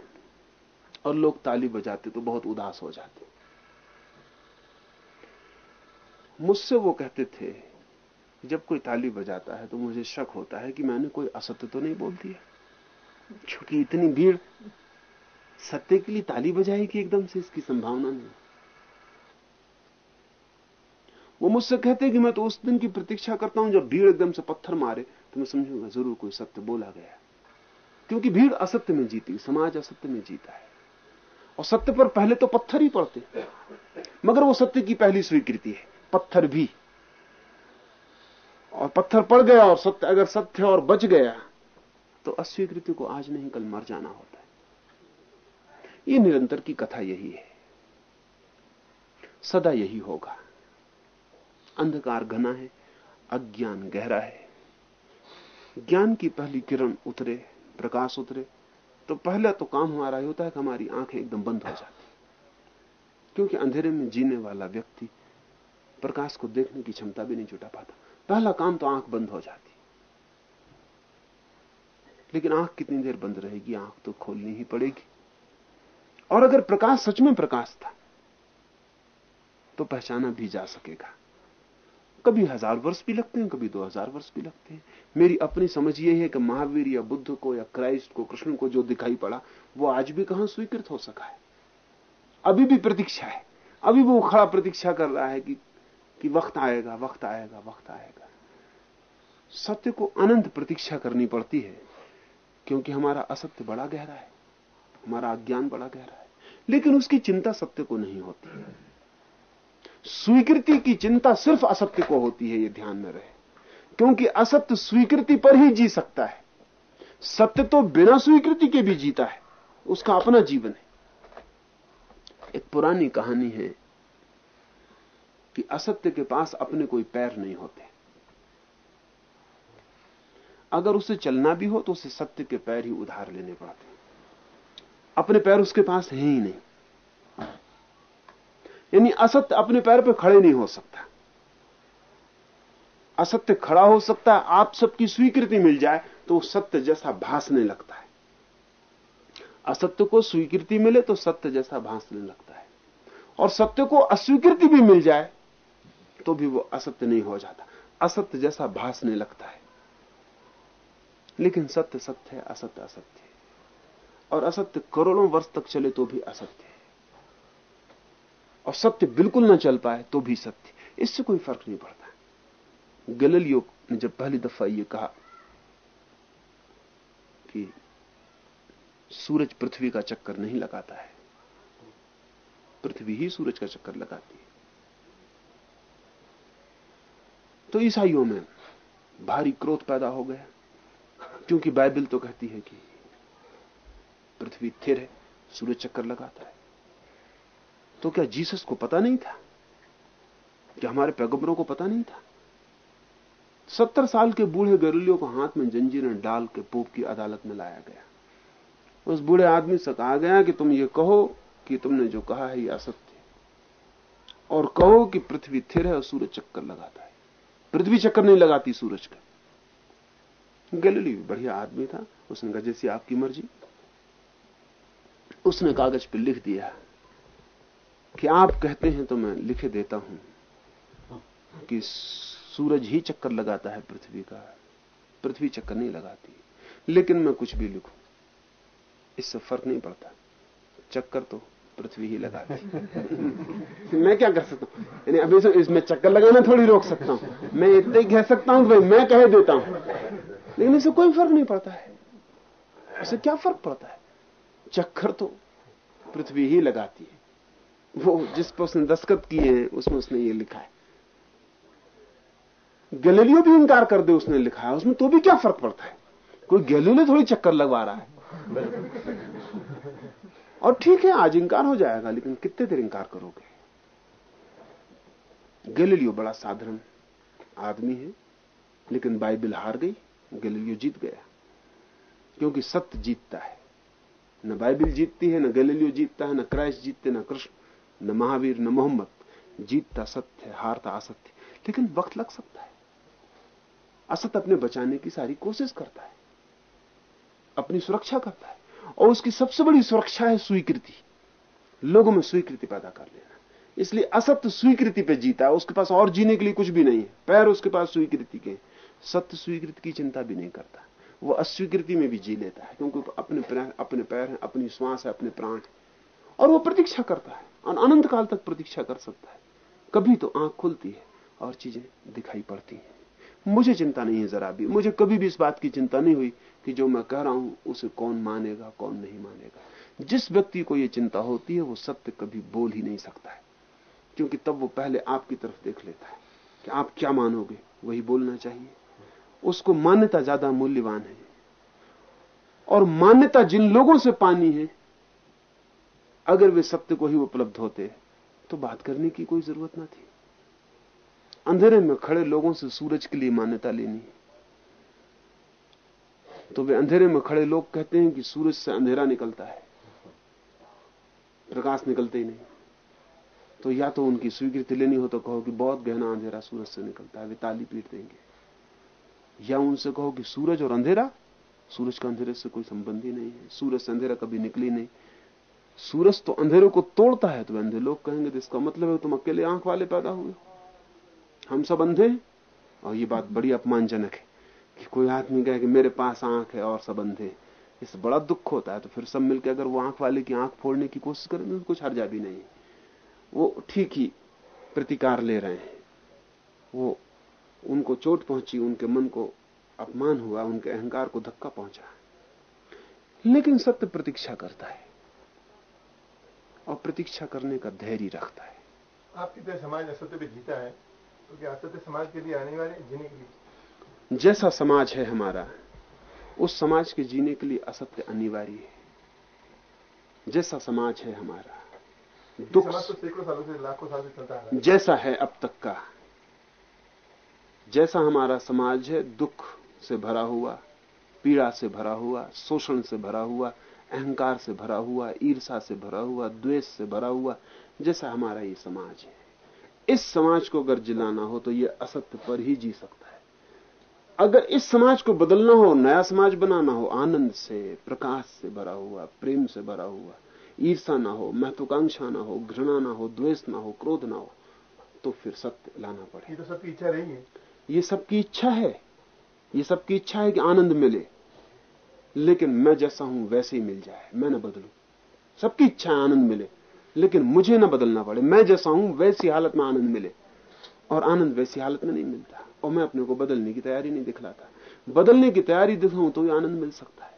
और लोग ताली बजाते तो बहुत उदास हो जाते मुझसे वो कहते थे, जब कोई ताली बजाता है तो मुझे शक होता है कि मैंने कोई असत्य तो नहीं बोल दिया। क्योंकि इतनी भीड़, सत्य के लिए ताली बजाएगी एकदम से, इसकी संभावना नहीं। वो मुझसे कहते कि मैं तो उस दिन की प्रतीक्षा करता हूँ, जब भीड़ एकदम से पत्थर मारे तो मैं समझूँगा, ज़रूर कोई सत्य बोला गया। क्योंकि भीड़ असत्य में जीती, समाज असत्य में जीता है। और सत्य पर पहले तो पत्थर ही पड़ते, मगर वो सत्य की पहली स्वीकृति है। पत्थर भी। और पत्थर पड़ गया और सत्य, अगर सत्य और बच गया तो अस्वीकृति को आज नहीं, कल मर जाना होता है। ये निरंतर की कथा यही है। सदा यही होगा। अंधकार घना है, अज्ञान गहरा है। ज्ञान की पहली किरण उतरे, प्रकाश उतरे तो पहला तो काम हमारा ही होता है कि हमारी आँखें एकदम बंद हो जाती। क्योंकि अंधेरे में जीने वाला व्यक्ति प्रकाश को देखने की क्षमता भी नहीं जुटा पाता। पहला काम तो आँख बंद हो जाती। लेकिन आँख कितनी देर बंद रहेगी? आँख तो खोलनी ही पड़ेगी। और अगर प्रकाश सच में प्रकाश था तो पहचाना भी जा सकेगा। कभी हज़ार वर्ष भी लगते हैं, कभी दो हज़ार वर्ष भी लगते हैं। मेरी अपनी समझ ये है कि महावीर या बुद्ध को या क्राइस्ट को, कृष्ण को जो दिखाई पड़ा, वो आज भी कहाँ स्वीकृत हो सका है? अभी भी प्रतीक्षा है। अभी वो खड़ा प्रतीक्षा कर रहा है कि कि वक्त आएगा वक्त आएगा वक्त आएगा। सत्य को अनंत प्रतीक्षा करनी पड़ती है, क्योंकि हमारा असत्य बड़ा गहरा है, हमारा अज्ञान बड़ा गहरा है, लेकिन उसकी चिंता सत्य को नहीं होती। स्वीकृति की चिंता सिर्फ़ असत्य को होती है, ये ध्यान में रहे। क्योंकि असत्य स्वीकृति पर ही जी सकता है। सत्य तो बिना स्वीकृति के भी जीता है, उसका अपना जीवन है। एक पुरानी कहानी है कि असत्य के पास अपने कोई पैर नहीं होते। अगर उसे चलना भी हो तो उसे सत्य के पैर ही उधार लेने पड़ते अपने पैर उसके पास है ही नहीं। यानी असत्य अपने पैर पर खड़े नहीं हो सकता। असत्य खड़ा हो सकता है, आप सबकी स्वीकृति मिल जाए तो सत्य जैसा भासने लगता है। असत्य को स्वीकृति मिले तो सत्य जैसा भासने लगता है। और सत्य को अस्वीकृति भी मिल जाए तो भी वो असत्य नहीं हो जाता। असत्य जैसा भासने लगता है। लेकिन सत्य सत्य है, असत्य असत्य है। और असत्य करोड़ों वर्ष तक चले तो भी असत्य है। और सत्य बिल्कुल ना चल पाए तो भी सत्य इससे कोई फ़र्क नहीं पड़ता। गलिलियो ने जब पहली दफ़ा ये कहा कि सूरज पृथ्वी का चक्कर नहीं लगाता है। पृथ्वी ही सूरज का चक्कर लगाती है। तो ईसाइयों में भारी क्रोध पैदा हो गया। क्योंकि बाइबल तो कहती है कि पृथ्वी थिर है सूर्य चक्कर लगाता है। तो क्या जीसस को पता नहीं था? क्या हमारे पैगंबरों को पता नहीं था? सत्तर साल के बूढ़े गरुलियों को हाथ में जंजीरें डाल के पोप की अदालत में लाया गया। उस बूढ़े आदमी से कहा गया कि तुम ये कहो कि तुमने जो कहा है, ये असत्य और कहो कि पृथ्वी थिर है और सूर्य चक्कर लगाता है। पृथ्वी चक्कर नहीं लगाती सूरज का। गैलीली, बढ़िया आदमी था, उसने कहा, जैसी आपकी मर्ज़ी। उसने कागज़ पर लिख दिया कि आप कहते हैं तो मैं लिखे देता हूँ कि सूरज ही चक्कर लगाता है पृथ्वी का। पृथ्वी चक्कर नहीं लगाती, लेकिन मैं कुछ भी लिखूं, इससे फ़र्क नहीं पड़ता। चक्कर तो पृथ्वी ही लगाती मैं क्या कर सकता हूँ? अभी से इसमें चक्कर लगाना थोड़ी रोक सकता हूँ। मैं इतना कह सकता हूँ भाई मैं कह देता हूँ। लेकिन इससे कोई फ़र्क नहीं पड़ता है। इससे क्या फ़र्क पड़ता है? चक्कर तो पृथ्वी ही लगाती है। वो जिस पर उसने दस्तखत किए हैं, उसमें उसने ये लिखा है। गैलीलियो भी इंकार कर दे उसने लिखा है। उसमें तो भी क्या फ़र्क पड़ता है? कोई गैलीलियो थोड़ी चक्कर लगवा रहा है। और ठीक है, आज इंकार हो जाएगा, लेकिन कितने देर इंकार करोगे? गैलीलियो बड़ा साधारण आदमी है, लेकिन बाइबल हार गई, गैलीलियो जीत गया। क्योंकि सत्य जीतता है। न बाइबल जीतती है, न गैलीलियो जीतता है, न क्राइस्ट जीतते, न कृष्ण, न महावीर, न मोहम्मद। जीतता सत्य है, हारता असत्य। लेकिन वक्त लग सकता है। असत्य अपने बचाने की सारी कोशिश करता है। अपनी सुरक्षा करता है। और उसकी सबसे बड़ी सुरक्षा है स्वीकृति। लोगों में स्वीकृति पैदा कर लेना। इसलिए असत्य स्वीकृति पे जीता है, उसके पास और जीने के लिए कुछ भी नहीं है। पैर उसके पास स्वीकृति के सत्य स्वीकृति की चिंता भी नहीं करता। वो अस्वीकृति में भी जी लेता है, क्योंकि अपने अपने पैर है, अपनी श्वास है, अपने प्राण है। और वो प्रतीक्षा करता है, और अनंत काल तक प्रतीक्षा कर सकता है। कभी तो आँख खुलती है और चीज़ें दिखाई पड़ती हैं। मुझे चिंता नहीं है जरा भी। मुझे कभी भी इस बात की चिंता नहीं हुई कि जो मैं कह रहा हूँ, उसे कौन मानेगा, कौन नहीं मानेगा। जिस व्यक्ति को यह चिंता होती है, वो सत्य कभी बोल ही नहीं सकता है। क्योंकि तब वो पहले आपकी तरफ़ देख लेता है कि आप क्या मानोगे, वही बोलना चाहिए। उसको मान्यता ज़्यादा मूल्यवान है। और मान्यता जिन लोगों से पानी है, अगर वे सत्य को ही उपलब्ध होते तो बात करने की कोई ज़रूरत ना थी। अंधेरे में खड़े लोगों से सूरज के लिए मान्यता लेनी। तो वे अंधेरे में खड़े लोग कहते हैं कि सूरज से अंधेरा निकलता है। प्रकाश निकलते ही नहीं। तो या तो उनकी स्वीकृति लेनी हो तो कहो कि बहुत गहना अंधेरा सूरज से निकलता है, वे ताली पीट देंगे। या उनसे कहो कि सूरज और अंधेरा, सूरज का अंधेरे से कोई संबंध ही नहीं है। सूरज से अंधेरा कभी निकली नहीं। सूरज तो अंधेरे को तोड़ता है तो अंधे लोग कहेंगे तो इसका मतलब है तुम अकेले आँख वाले पैदा हुए हम सब अंधे और ये बात बड़ी अपमानजनक है। कि कोई आदमी कहे कि मेरे पास आँख है और सब अंधे। इससे बड़ा दुख होता है तो फिर सब मिलकर अगर वो आँख वाले की आँख फोड़ने की कोशिश करें तो कुछ हर्जा भी नहीं। वो ठीक ही प्रतिकार ले रहे हैं। वो उनको चोट पहुँची, उनके मन को अपमान हुआ, उनके अहंकार को धक्का पहुँचा। लेकिन सत्य प्रतीक्षा करता है। और प्रतीक्षा करने का धैर्य रखता है। आपकी तरह समाज असत्य पे जीता है तो क्या असत्य समाज के लिए आने वाले जीने के लिए जैसा समाज है हमारा उस समाज के जीने के लिए असत्य अनिवार्य है। जैसा समाज है हमारा दुख तो जैसा है अब तक का जैसा हमारा समाज है दुख से भरा हुआ पीड़ा से भरा हुआ शोषण से भरा हुआ अहंकार से भरा हुआ ईर्षा से भरा हुआ द्वेष से भरा हुआ जैसा हमारा ये समाज है। इस समाज को अगर जिलाना हो तो ये असत्य पर ही जी सकता है। अगर इस समाज को बदलना हो नया समाज बनाना हो आनंद से प्रकाश से भरा हुआ प्रेम से भरा हुआ ईर्षा ना हो महत्वाकांक्षा ना हो घृणा ना हो द्वेष ना हो क्रोध ना हो तो फिर सत्य लाना पड़े। ये तो सबकी इच्छा रही है। ये सबकी इच्छा है। ये सबकी इच्छा है कि आनंद मिले। लेकिन मैं जैसा हूँ वैसे ही मिल जाए। मैं न बदलू। सबकी इच्छा आनंद मिले। लेकिन मुझे न बदलना पड़े। मैं जैसा हूँ वैसी हालत में आनंद मिले। और आनंद वैसी हालत में नहीं मिलता। और मैं अपने को बदलने की तैयारी नहीं दिखलाता। बदलने की तैयारी दिखाऊँ तो आनंद मिल सकता है।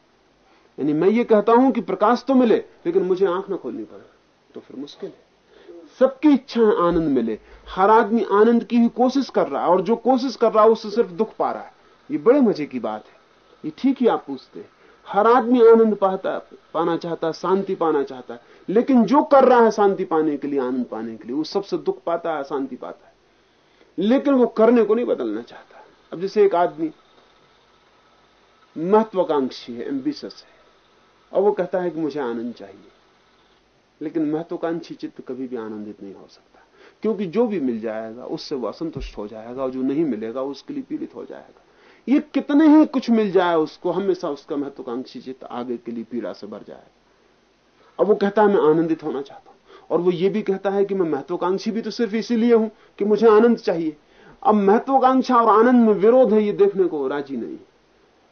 यानी मैं ये कहता हूँ कि प्रकाश तो मिले, लेकिन मुझे आँख ना खोलनी पड़े तो फिर मुश्किल है। सबकी इच्छा है आनंद मिले। हर आदमी आनंद की ही कोशिश कर रहा है, और जो कोशिश कर रहा है, उससे सिर्फ़ दुख पा रहा है। ये बड़े मज़े की बात है। ये ठीक ही आप पूछते हैं। हर आदमी आनंद पाता, पाना चाहता है शांति पाना चाहता है। लेकिन जो कर रहा है शांति पाने के लिए, आनंद पाने के लिए, वो सबसे दुख पाता है, शांति पाता है। लेकिन वो करने को नहीं बदलना चाहता। अब जैसे एक आदमी महत्वाकांक्षी है एम्बिशस है, और वो कहता है कि मुझे आनंद चाहिए। लेकिन महत्वाकांक्षी चित्त कभी भी आनंदित नहीं हो सकता, क्योंकि जो भी मिल जाएगा, उससे वो असंतुष्ट हो जाएगा, और जो नहीं मिलेगा उसके लिए पीड़ित हो जाएगा। ये कितने ही कुछ मिल जाए उसको, हमेशा उसका महत्वाकांक्षी चित्त आगे के लिए पीड़ा से भर जाएगा। अब वो कहता है, मैं आनंदित होना चाहता और वो ये भी कहता है कि मैं महत्वाकांक्षी भी तो सिर्फ़ इसीलिए हूँ कि मुझे आनंद चाहिए। अब महत्वाकांक्षा और आनंद में विरोध है, ये देखने को राज़ी नहीं।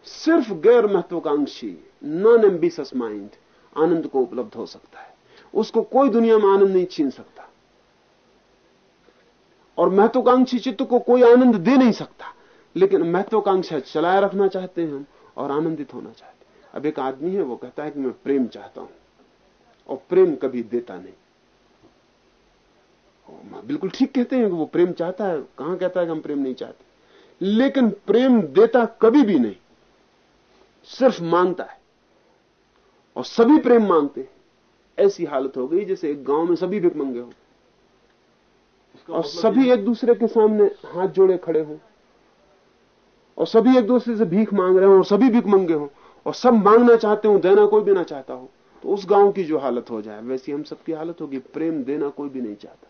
सिर्फ़ गैर महत्वाकांक्षी नॉन एम्बिशस माइंड आनंद को उपलब्ध हो सकता है। उसको कोई दुनिया में आनंद नहीं छीन सकता। और महत्वाकांक्षी चित्त को कोई आनंद दे नहीं सकता। लेकिन महत्वाकांक्षा चलाए रखना चाहते हैं हम और आनंदित होना चाहते हैं। अब एक आदमी है, वो कहता है कि मैं प्रेम चाहता हूँ और प्रेम कभी देता नहीं। बिल्कुल ठीक कहते हैं कि वो प्रेम चाहता है कहाँ कहता है कि हम प्रेम नहीं चाहते। लेकिन प्रेम देता कभी भी नहीं। सिर्फ़ माँगता है। और सभी प्रेम मांगते हैं। ऐसी हालत हो गई जैसे एक गाँव में सभी भिक मंगे हो। और सभी एक दूसरे के सामने हाथ जोड़े खड़े हों। और सभी एक दूसरे से भीख मांग रहे हो और सभी भीख मंगे हो। और सब मांगना चाहते हो देना कोई भी ना चाहता हो। तो उस गाँव की जो हालत हो जाए वैसी हम सबकी हालत होगी। प्रेम देना कोई भी नहीं चाहता।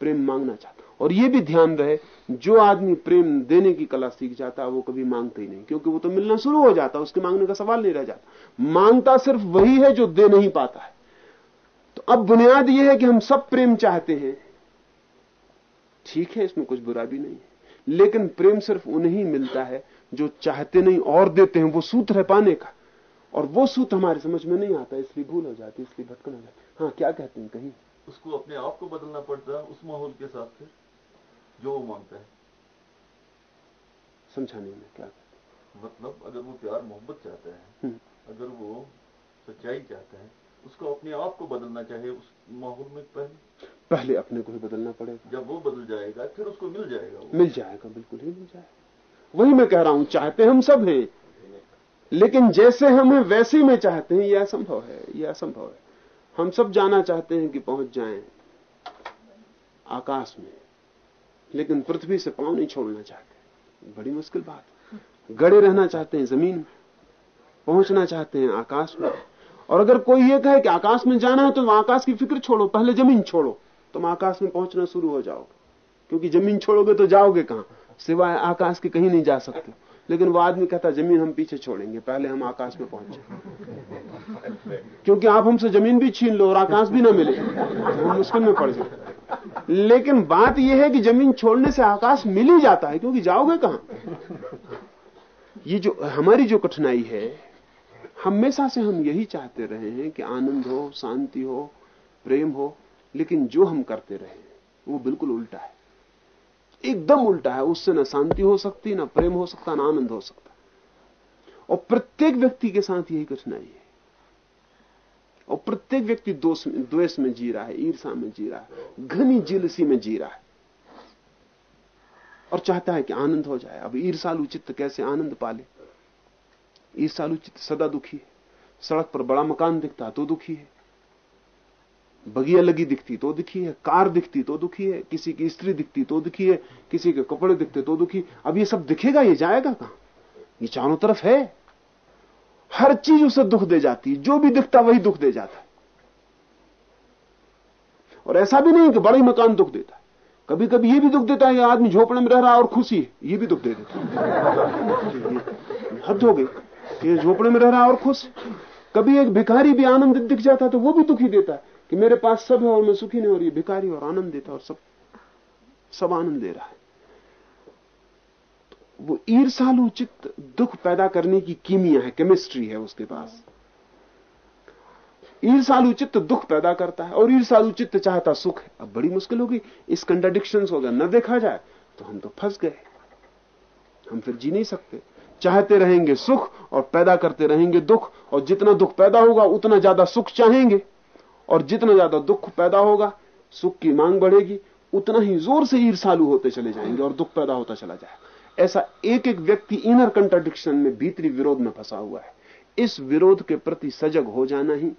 प्रेम मांगना चाहता और ये भी ध्यान रहे, जो आदमी प्रेम देने की कला सीख जाता है, वो कभी माँगता ही नहीं। क्योंकि वो तो मिलना शुरू हो जाता है, उसके मांगने का सवाल नहीं रह जाता। माँगता सिर्फ़ वही है जो दे नहीं पाता है। तो अब बुनियाद ये है कि हम सब प्रेम चाहते हैं। ठीक है, इसमें कुछ बुरा भी नहीं है। लेकिन प्रेम सिर्फ़ उन्हें मिलता है, जो चाहते नहीं और देते हैं, वो सूत्र है पाने का। और वो सूत्र हमारे समझ में नहीं आता, इसलिए भूल हो जाती, इसलिए भटकन हो जाती। हाँ क्या कहते हैं कहीं? उसको अपने आप को बदलना पड़ता है उस माहौल के साथ फिर जो वो माँगता है। समझाने में क्या मतलब अगर वो प्यार मोहब्बत चाहता है हम्म। अगर वो सच्चाई चाहता है उसको अपने आप को बदलना चाहे उस माहौल में पहले। पहले अपने को ही बदलना पड़ेगा। जब वो बदल जाएगा फिर उसको मिल जाएगा वो। मिल जाएगा बिल्कुल ही मिल जाएगा। वही मैं कह रहा हूँ चाहते हम सब हैं लेकिन जैसे हमें वैसे ही में चाहते हैं यह असंभव है यह असंभव है। हम सब जाना चाहते हैं कि पहुँच जाएँ आकाश में, लेकिन पृथ्वी से पाँव नहीं छोड़ना चाहते। बड़ी मुश्किल बात। गड़े रहना चाहते हैं ज़मीन में, पहुँचना चाहते हैं आकाश में। और अगर कोई ये कहे कि आकाश में जाना है तो आकाश की फ़िक्र छोड़ो, पहले ज़मीन छोड़ो, तुम आकाश में पहुँचना शुरू हो जाओगे क्योंकि ज़मीन छोड़ोगे तो जाओगे कहाँ? सिवाय आकाश के कहीं नहीं जा सकते। लेकिन वो आदमी कहता, ज़मीन हम पीछे छोड़ेंगे, पहले हम आकाश में पहुँचे। क्योंकि आप हमसे ज़मीन भी छीन लो और आकाश भी ना मिले तो हम मुश्किल में पड़ जाए। लेकिन बात यह है कि ज़मीन छोड़ने से आकाश मिल ही जाता है, क्योंकि जाओगे कहाँ? ये जो, हमारी जो कठिनाई है, हमेशा से हम यही चाहते रहे हैं कि आनंद हो, शांति हो, प्रेम हो, लेकिन जो हम करते रहे, वो बिल्कुल उल्टा है। एकदम उल्टा है, उससे ना शांति हो सकती, ना प्रेम हो सकता, ना आनंद हो सकता। और प्रत्येक व्यक्ति के साथ यही कठिनाई है। और प्रत्येक व्यक्ति दोष द्वेष में जी रहा है ईर्षा में जी रहा है, घनी जिलसी में जी रहा है। और चाहता है कि आनंद हो जाए। अब ईर्षालु चित्त कैसे आनंद पाले? ईर्षालु चित्त सदा दुखी है। सड़क पर बड़ा मकान दिखता है तो दुखी है। बगिया लगी दिखती तो दुखी है, कार दिखती तो दुखी है, किसी की स्त्री दिखती तो दुखी है, किसी के कपड़े दिखते तो दुखी अब ये सब दिखेगा, ये जाएगा कहाँ? ये चारों तरफ़ है। हर चीज़ उसे दुख दे जाती है जो भी दिखता वही दुख दे जाता है। और ऐसा भी नहीं कि बड़ा ही मकान दुख देता है। कभी कभी ये भी दुख देता है कि आदमी झोपड़े में रह रहा है और खुशी है, ये भी दुख दे देता हद हो गई कि झोपड़े में रह रहा है और खुश कभी एक भिखारी भी आनंदित दिख जाता है तो वो भी दुखी देता है। कि मेरे पास सब है और मैं सुखी नहीं हो रही भिकारी और आनंद देता और सब सब आनंद दे रहा है। तो वो ईर्षालु चित्त दुख पैदा करने की कीमिया है केमिस्ट्री है उसके पास। ईर्षालु चित्त दुख पैदा करता है, और ईर्षालु चित्त चाहता सुख है। अब बड़ी मुश्किल होगी, इस कंट्राडिक्शन को अगर न देखा जाए तो हम तो फंस गए। हम फिर जी नहीं सकते। चाहते रहेंगे सुख, और पैदा करते रहेंगे दुख, और जितना दुख पैदा होगा, उतना ज़्यादा सुख चाहेंगे। और जितना ज़्यादा दुख पैदा होगा, सुख की मांग बढ़ेगी, उतना ही ज़ोर से ईर्षालु होते चले जाएँगे और दुख पैदा होता चला जाएगा। ऐसा एक एक व्यक्ति इनर कंट्राडिक्शन में भीतरी विरोध में फंसा हुआ है। इस विरोध के प्रति सजग हो जाना ही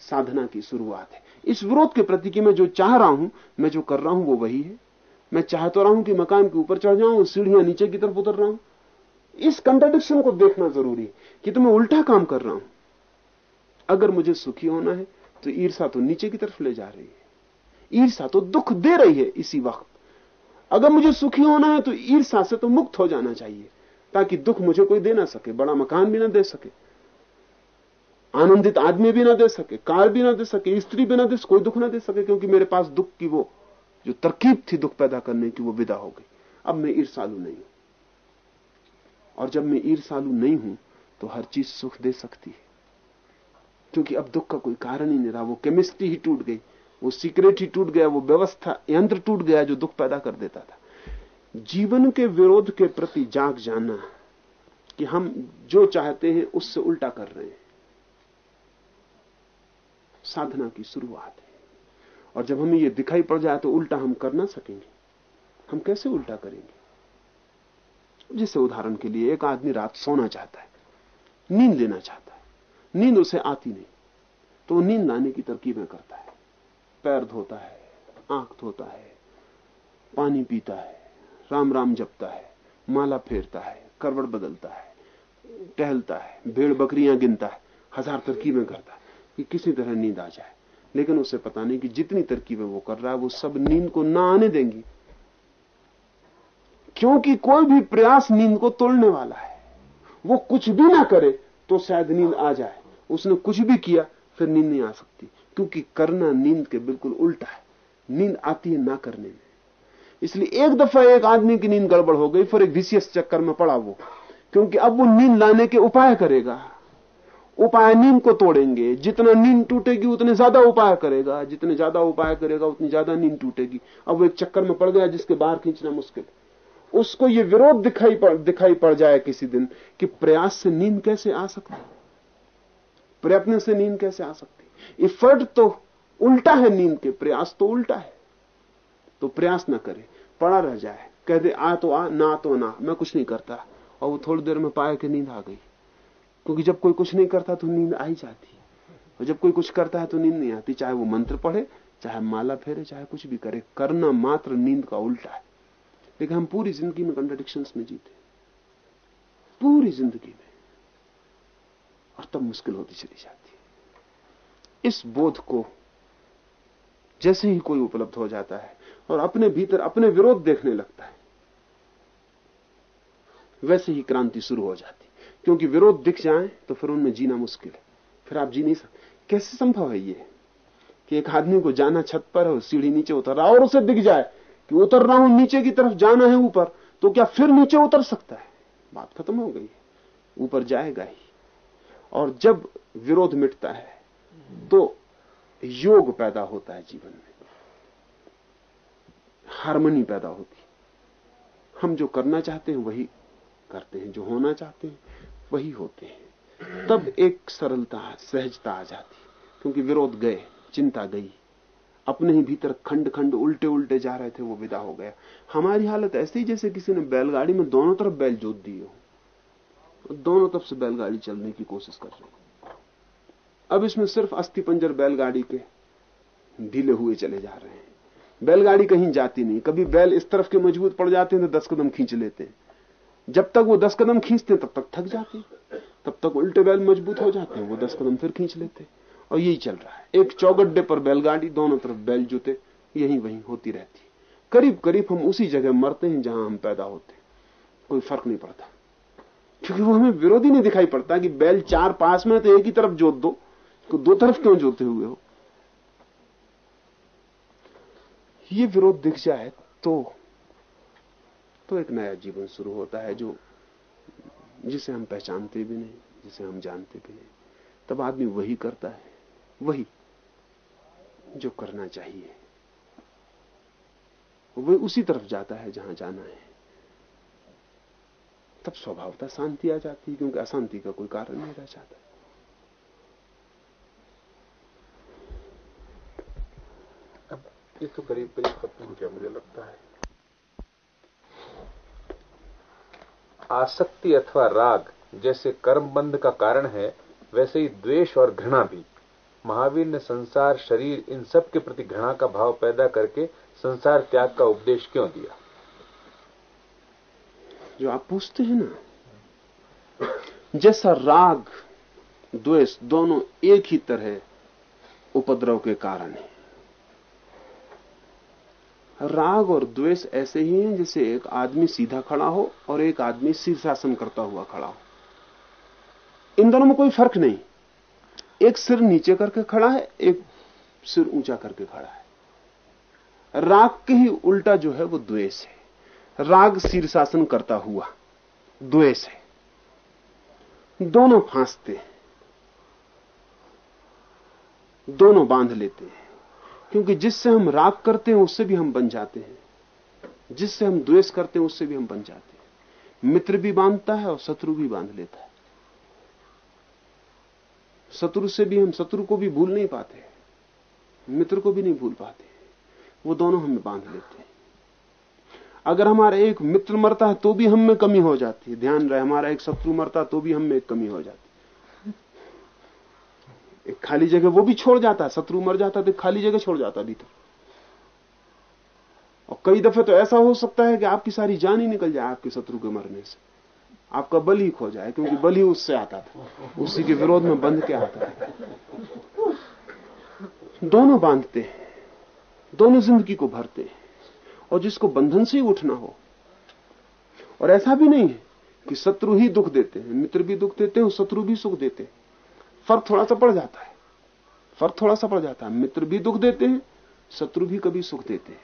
साधना की शुरुआत है। इस विरोध के प्रति कि मैं जो चाह रहा हूँ, मैं जो कर रहा हूँ, वो वही है। मैं चाह तो रहा हूँ कि मकान के ऊपर चढ़ जाऊँ, सीढ़ियाँ नीचे की तरफ़ उतर रहा हूँ। इस कंट्राडिक्शन को देखना ज़रूरी है कि तो मैं उल्टा काम कर रहा हूँ। अगर मुझे सुखी होना है तो ईर्षा तो नीचे की तरफ़ ले जा रही है। ईर्षा तो दुख दे रही है इसी वक्त। अगर मुझे सुखी होना है तो ईर्षा से तो मुक्त हो जाना चाहिए, ताकि दुख मुझे कोई दे ना सके, बड़ा मकान भी ना दे सके, आनंदित आदमी भी ना दे सके, कार भी ना दे सके, स्त्री भी ना दे सके कोई दुख ना दे सके, क्योंकि मेरे पास दुख की वो, जो तरकीब थी दुख पैदा करने की, वो विदा हो गई। अब मैं ईर्षालु नहीं हूँ। और जब मैं ईर्षालु नहीं हूँ तो हर चीज़ सुख दे सकती है। क्योंकि अब दुख का कोई कारण ही नहीं रहा। वो केमिस्ट्री ही टूट गई। वो सीक्रेट ही टूट गया। वो व्यवस्था, यंत्र टूट गया जो दुख पैदा कर देता था। जीवन के विरोध के प्रति जाग जाना कि हम जो चाहते हैं, उससे उल्टा कर रहे हैं। साधना की शुरुआत है। और जब हमें यह दिखाई पड़ जाए तो उल्टा हम कर ना सकेंगे। हम कैसे उल्टा करेंगे? जैसे उदाहरण के लिए, एक आदमी रात सोना चाहता है, नींद लेना चाहता है। नींद उसे आती नहीं। तो वो नींद लाने की तरकीबें करता है। पैर धोता है, आँख धोता है, पानी पीता है राम राम जपता है, माला फेरता है, करवट बदलता है, टहलता है भेड़ बकरियाँ गिनता है, हज़ार तरकीबें करता है कि किसी तरह नींद आ जाए। लेकिन उसे पता नहीं कि जितनी तरकीबें वो कर रहा है, वो सब नींद को ना आने देंगी। क्योंकि कोई भी प्रयास नींद को तोड़ने वाला है, वो कुछ भी ना करे तो शायद नींद आ जाए। उसने कुछ भी किया, फिर नींद नहीं आ सकती। क्योंकि करना नींद के बिल्कुल उल्टा है। नींद आती है ना करने में। इसलिए एक दफ़ा एक आदमी की नींद गड़बड़ हो गई, फिर एक विशेष चक्कर में पड़ा वो। क्योंकि अब वो नींद लाने के उपाय करेगा। उपाय नींद को तोड़ेंगे। जितना नींद टूटेगी, उतने ज़्यादा उपाय करेगा। जितने ज़्यादा उपाय करेगा, उतनी ज़्यादा नींद टूटेगी। अब वो एक चक्कर में पड़ गया, जिसके बाहर खींचना मुश्किल। उसको ये विरोध दिखाई पड़ दिखाई पड़ जाए किसी दिन कि प्रयास से नींद कैसे आ सकती? प्रयत्न से नींद कैसे आ सकती इफर्ट तो उल्टा है नींद के, प्रयास तो उल्टा है। तो प्रयास ना करे, पड़ा रह जाए। कह दे आ तो आ, ना तो ना, मैं कुछ नहीं करता। और वो थोड़ी देर में पाया कि नींद आ गई। क्योंकि जब कोई कुछ नहीं करता तो नींद आ ही जाती है। और जब कोई कुछ करता है तो नींद नहीं आती, चाहे वो मंत्र पढ़े, चाहे माला फेरे, चाहे कुछ भी करे। करना मात्र नींद का उल्टा है। लेकिन हम पूरी ज़िंदगी में कंट्राडिक्शन में जीते पूरी ज़िंदगी में। और तब मुश्किल होती चली जाती है। इस बोध को जैसे ही कोई उपलब्ध हो जाता है और अपने भीतर अपने विरोध देखने लगता है, वैसे ही क्रांति शुरू हो जाती क्योंकि विरोध दिख जाए तो फिर उनमें जीना मुश्किल है। फिर आप जी नहीं सकते। कैसे संभव है ये कि एक आदमी को जाना छत पर है सीढ़ी नीचे उतर रहा और उसे दिख जाए कि उतर रहा हूँ, नीचे की तरफ़ जाना है ऊपर तो क्या फिर नीचे उतर सकता है? बात खत्म हो गई ऊपर जाएगा ही। और जब विरोध मिटता है तो योग पैदा होता है जीवन में। हारमोनी पैदा होती हम जो करना चाहते हैं, वही करते हैं। जो होना चाहते हैं, वही होते हैं। तब एक सरलता, सहजता आ जाती क्योंकि विरोध गए, चिंता गई। अपने ही भीतर खंड खंड उल्टे उल्टे जा रहे थे, वो विदा हो गया। हमारी हालत ऐसी जैसे किसी ने बैलगाड़ी में दोनों तरफ़ बैल जोत दिए हो। दोनों तरफ़ से बैलगाड़ी चलने की कोशिश कर रहे अब इसमें सिर्फ़ अस्थि पंजर बैलगाड़ी के ढीले हुए चले जा रहे हैं। बैलगाड़ी कहीं जाती नहीं। कभी बैल इस तरफ़ के मज़बूत पड़ जाते हैं तो दस कदम खींच लेते हैं। जब तक वो दस कदम खींचते हैं, तब तक थक जाते हैं। तब तक उल्टे बैल मज़बूत हो जाते हैं, वो दस कदम फिर खींच लेते हैं। और यही चल रहा है। एक चौगड्डे पर बैलगाड़ी, दोनों तरफ़ बैल जूते, यही वही होती रहती करीब करीब हम उसी जगह मरते हैं जहाँ हम पैदा होते कोई फ़र्क नहीं पड़ता। क्योंकि वो हमें विरोधी नहीं दिखाई पड़ता कि बैल चार पास में तो एक ही तरफ़ जोत दो दो तरफ़ क्यों जोते हुए हो? ये विरोध दिख जाए तो तो एक नया जीवन शुरू होता है जो, जिसे हम पहचानते भी नहीं, जिसे हम जानते भी नहीं। तब आदमी वही करता है, वही जो करना चाहिए। वह उसी तरफ़ जाता है जहाँ जाना है। तब स्वभावता शांति आ जाती है, क्योंकि अशांति का कोई कारण नहीं रह जाता अब ये तो करीब करीब खत्म हो गया, मुझे लगता है। आसक्ति अथवा राग जैसे कर्म बंध का कारण है, वैसे ही द्वेष और घृणा भी। महावीर ने संसार, शरीर, इन सब के प्रति घृणा का भाव पैदा करके संसार त्याग का उपदेश क्यों दिया? जो आप पूछते हैं ना, जैसा राग, द्वेष दोनों एक ही तरह उपद्रव के कारण है। राग और द्वेष ऐसे ही हैं जैसे एक आदमी सीधा खड़ा हो और एक आदमी शीर्षासन करता हुआ खड़ा हो। इन दोनों में कोई फ़र्क नहीं। एक सिर नीचे करके खड़ा है, एक सिर ऊँचा करके खड़ा है। राग के ही उल्टा जो है वो द्वेष है। राग शीर्षासन करता हुआ, द्वेष है। दोनों फांसते हैं। दोनों बाँध लेते हैं। क्योंकि जिससे हम राग करते हैं, उससे भी हम बन जाते हैं। जिससे हम द्वेष करते हैं, उससे भी हम बन जाते हैं। मित्र भी बांधता है और शत्रु भी बाँध लेता है। शत्रु से भी हम, शत्रु को भी भूल नहीं पाते मित्र को भी नहीं भूल पाते वो दोनों हमें बाँध लेते हैं। अगर हमारा एक मित्र मरता है तो भी हम में कमी हो जाती है। ध्यान रहे, हमारा एक शत्रु मरता तो भी हम में कमी हो जाती एक खाली जगह वो भी छोड़ जाता है, शत्रु मर जाता तो खाली जगह छोड़ जाता भीतर। और कई दफे तो ऐसा हो सकता है कि आपकी सारी जान ही निकल जाए आपके शत्रु के मरने से। आपका बल ही खो जाए, क्योंकि बल ही उससे आता था। उसी के विरोध में बंध के आता था। दोनों बांधते हैं, दोनों ज़िंदगी को भरते हैं। और जिसको बंधन से ही उठना हो। और ऐसा भी नहीं है कि शत्रु ही दुख देते हैं। मित्र भी दुख देते हैं शत्रु भी सुख देते हैं। फ़र्क थोड़ा सा पड़ जाता है। फ़र्क थोड़ा सा पड़ जाता है। मित्र भी दुख देते हैं, शत्रु भी कभी सुख देते हैं।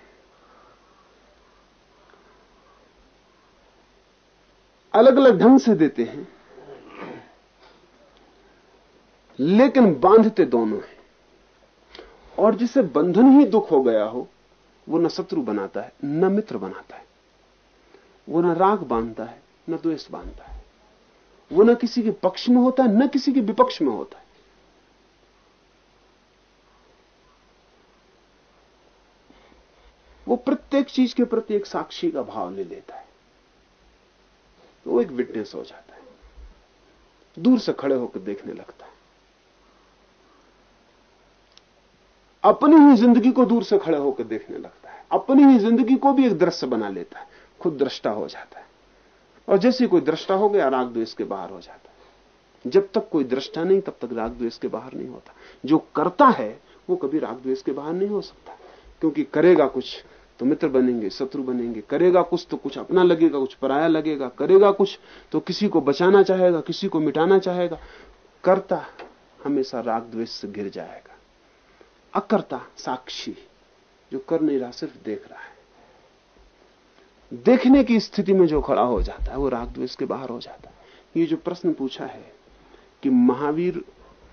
अलग अलग ढंग से देते हैं। लेकिन बांधते दोनों हैं। और जिसे बंधन ही दुख हो गया हो वो न शत्रु बनाता है, न मित्र बनाता है। वो न राग बांधता है, न द्वेष बांधता है। वो न किसी के पक्ष में होता है, न किसी के विपक्ष में होता है। वो प्रत्येक चीज़ के प्रति एक साक्षी का भाव ले लेता है। वो एक विटनेस हो जाता है। दूर से खड़े होकर देखने लगता है। अपनी ही ज़िंदगी को दूर से खड़े होकर देखने लगता है। अपनी ही ज़िंदगी को भी एक दृश्य बना लेता है। खुद दृष्टा हो जाता है। और जैसे कोई दृष्टा हो गया, राग द्वेष के बाहर हो जाता है। जब तक कोई दृष्टा नहीं, तब तक राग द्वेष के बाहर नहीं होता। जो करता है, वो कभी राग द्वेष के बाहर नहीं हो सकता। क्योंकि करेगा कुछ तो मित्र बनेंगे, शत्रु बनेंगे। करेगा कुछ तो कुछ अपना लगेगा, कुछ पराया लगेगा। करेगा कुछ तो किसी को बचाना चाहेगा, किसी को मिटाना चाहेगा। करता हमेशा राग द्वेष से गिर जाएगा। अकर्ता साक्षी, जो कर नहीं रहा, सिर्फ़ देख रहा है। देखने की स्थिति में जो खड़ा हो जाता है, वो राग द्वेष के बाहर हो जाता है। ये जो प्रश्न पूछा है कि महावीर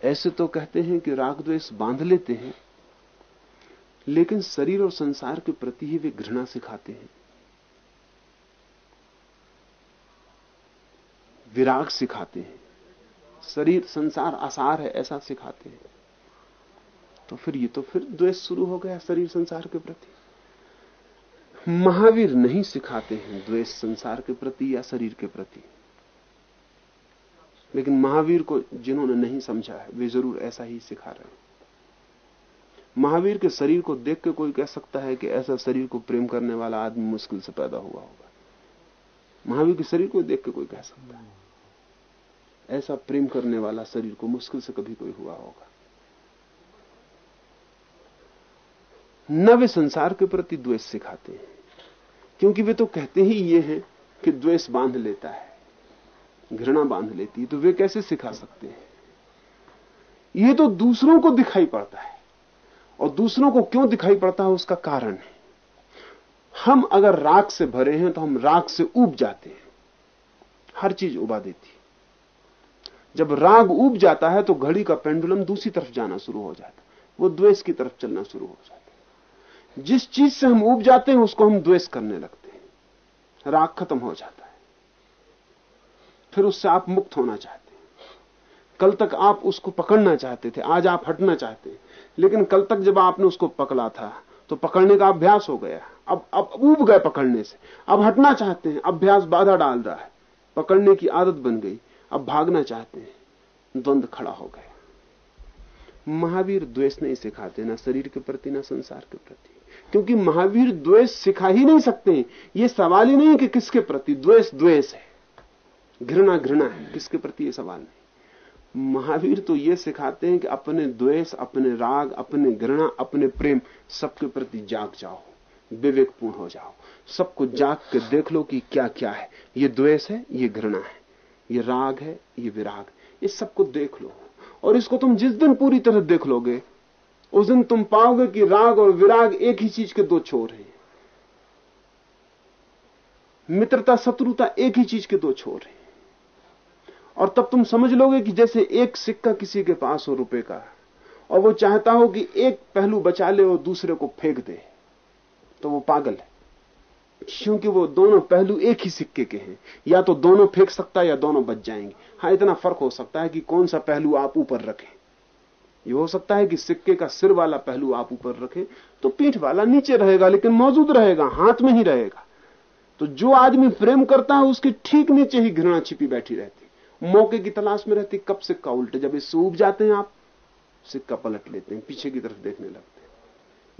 ऐसे तो कहते हैं कि राग द्वेष बाँध लेते हैं, लेकिन शरीर और संसार के प्रति ही वे घृणा सिखाते हैं। विराग सिखाते हैं। शरीर, संसार आसार है, ऐसा सिखाते हैं। तो फिर ये तो फिर द्वेष शुरू हो गया शरीर संसार के प्रति। महावीर नहीं सिखाते हैं द्वेष संसार के प्रति या शरीर के प्रति। लेकिन महावीर को जिन्होंने नहीं समझा है, वे ज़रूर ऐसा ही सिखा रहे हैं। महावीर के शरीर को देख के कोई कह सकता है कि ऐसा शरीर को प्रेम करने वाला आदमी मुश्किल से पैदा हुआ होगा। महावीर के शरीर को देख के कोई कह सकता है। ऐसा प्रेम करने वाला शरीर को मुश्किल से कभी कोई हुआ होगा। न वे संसार के प्रति द्वेष सिखाते हैं। क्योंकि वे तो कहते ही ये हैं कि द्वेष बाँध लेता है, घृणा बाँध लेती है तो वे कैसे सिखा सकते हैं? ये तो दूसरों को दिखाई पड़ता है। और दूसरों को क्यों दिखाई पड़ता है उसका कारण है। हम अगर राग से भरे हैं तो हम राग से उब जाते हैं। हर चीज़ उबा देती है। जब राग उब जाता है तो घड़ी का पेंडुलम दूसरी तरफ़ जाना शुरू हो जाता है। वो द्वेष की तरफ़ चलना शुरू हो जाता है। जिस चीज़ से हम उब जाते हैं, उसको हम द्वेष करने लगते हैं। राग खत्म हो जाता है। फिर उससे आप मुक्त होना चाहते हैं। कल तक आप उसको पकड़ना चाहते थे, आज आप हटना चाहते हैं। लेकिन कल तक जब आपने उसको पकड़ा था तो पकड़ने का अभ्यास हो गया। अब अब उब गए पकड़ने से। अब हटना चाहते हैं, अभ्यास बाधा डाल रहा है। पकड़ने की आदत बन गई। अब भागना चाहते हैं। द्वंद खड़ा हो गया। महावीर द्वेष नहीं सिखाते, ना शरीर के प्रति, ना संसार के प्रति। क्योंकि महावीर द्वेष सिखा ही नहीं सकते। ये सवाल ही नहीं कि किसके प्रति द्वेष द्वेष है। घृणा घृणा है। किसके प्रति ये सवाल नहीं? महावीर तो ये सिखाते हैं कि अपने द्वेष, अपने राग, अपने घृणा, अपने प्रेम सबके प्रति जाग जाओ। विवेकपूर्ण हो जाओ। सबको जाग के देख लो कि क्या क्या है। ये द्वेष है, ये घृणा है। ये राग है, ये विराग। इस सबको देख लो। और इसको तुम जिस दिन पूरी तरह देख लोगे उस दिन तुम पाओगे कि राग और विराग एक ही चीज़ के दो छोर हैं। मित्रता, शत्रुता एक ही चीज़ के दो छोर हैं। और तब तुम समझ लोगे कि जैसे एक सिक्का किसी के पास हो रुपए का, और वो चाहता हो कि एक पहलू बचा ले और दूसरे को फेंक दे तो वो पागल है। क्योंकि वो दोनों पहलू एक ही सिक्के के हैं। या तो दोनों फेंक सकता है या दोनों बच जाएँगे। हाँ इतना फ़र्क हो सकता है कि कौन सा पहलू आप ऊपर रखें। ये हो सकता है कि सिक्के का सिर वाला पहलू आप ऊपर रखें तो पीठ वाला नीचे रहेगा, लेकिन मौजूद रहेगा, हाथ में ही रहेगा। तो जो आदमी प्रेम करता है, उसके ठीक नीचे ही घृणा छिपी बैठी रहती। मौके की तलाश में रहती, कब सिक्का उल्टे, जब इससे उब जाते हैं आप, सिक्का पलट लेते हैं, पीछे की तरफ़ देखने लगते हैं।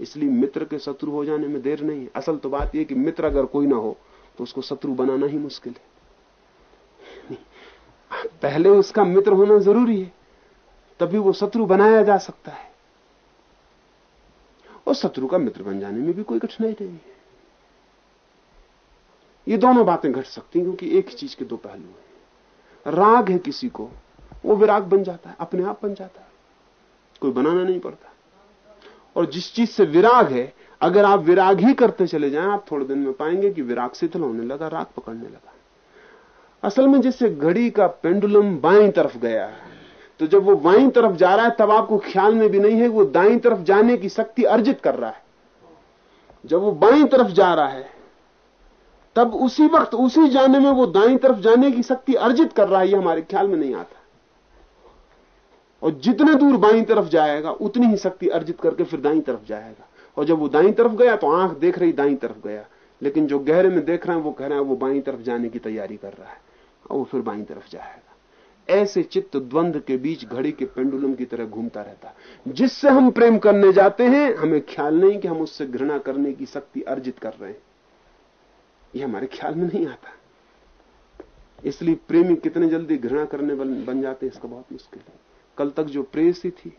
इसलिए मित्र के शत्रु हो जाने में देर नहीं है। असल तो बात यह कि मित्र अगर कोई ना हो तो उसको शत्रु बनाना ही मुश्किल है। पहले उसका मित्र होना ज़रूरी है। तभी वो शत्रु बनाया जा सकता है। और शत्रु का मित्र बन जाने में भी कोई कठिनाई नहीं है। ये दोनों बातें घट सकती हैं क्योंकि एक ही चीज़ के दो पहलू हैं। राग है किसी को, वो विराग बन जाता है, अपने आप बन जाता है। कोई बनाना नहीं पड़ता। और जिस चीज़ से विराग है, अगर आप विराग ही करते चले जाएँ, आप थोड़े दिन में पाएँगे कि विराग शिथिल होने लगा, राग पकड़ने लगा। असल में जैसे घड़ी का पेंडुलम बाई तरफ़ गया है तो जब वो बाई तरफ़ जा रहा है, तब आपको ख्याल में भी नहीं है, वो दाई तरफ़ जाने की शक्ति अर्जित कर रहा है। जब वो बाई तरफ़ जा रहा है, तब उसी वक्त, उसी जाने में वो दाई तरफ़ जाने की शक्ति अर्जित कर रहा है, ये हमारे ख्याल में नहीं आता। और जितने दूर बाई तरफ़ जाएगा, उतनी ही शक्ति अर्जित करके फिर दाई तरफ़ जाएगा। और जब वो दाई तरफ़ गया तो आँख देख रही दाई तरफ़ गया। लेकिन जो गहरे में देख रहे हैं, वो कह रहे हैं, वो बाई तरफ़ जाने की तैयारी कर रहा है। और वो फिर बाई तरफ़ जाएगा। ऐसे चित्त द्वंद के बीच घड़ी के पेंडुलम की तरह घूमता रहता। जिससे हम प्रेम करने जाते हैं, हमें ख्याल नहीं कि हम उससे घृणा करने की शक्ति अर्जित कर रहे हैं। यह हमारे ख्याल में नहीं आता। इसलिए प्रेमी कितने जल्दी घृणा करने बन जाते हैं, इसका बहुत मुश्किल है। कल तक जो प्रेयसी थी,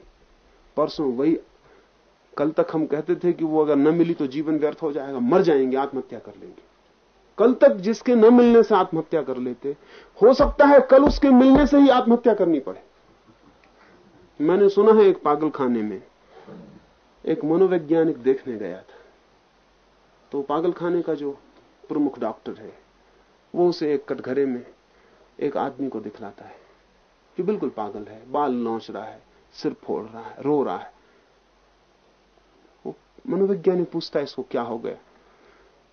परसों वही, कल तक हम कहते थे कि वो अगर न मिली तो जीवन व्यर्थ हो जाएगा, मर जाएँगे, आत्महत्या कर लेंगे। कल तक जिसके न मिलने से आत्महत्या कर लेते। हो सकता है कल उसके मिलने से ही आत्महत्या करनी पड़े। मैंने सुना है एक पागल खाने में एक मनोवैज्ञानिक देखने गया था। तो पागल खाने का जो प्रमुख डॉक्टर है, वो उसे एक कटघरे में एक आदमी को दिखलाता है कि बिल्कुल पागल है, बाल नोच रहा है, सिर फोड़ रहा है, रो रहा है। वो मनोवैज्ञानिक पूछता है, इसको क्या हो गया?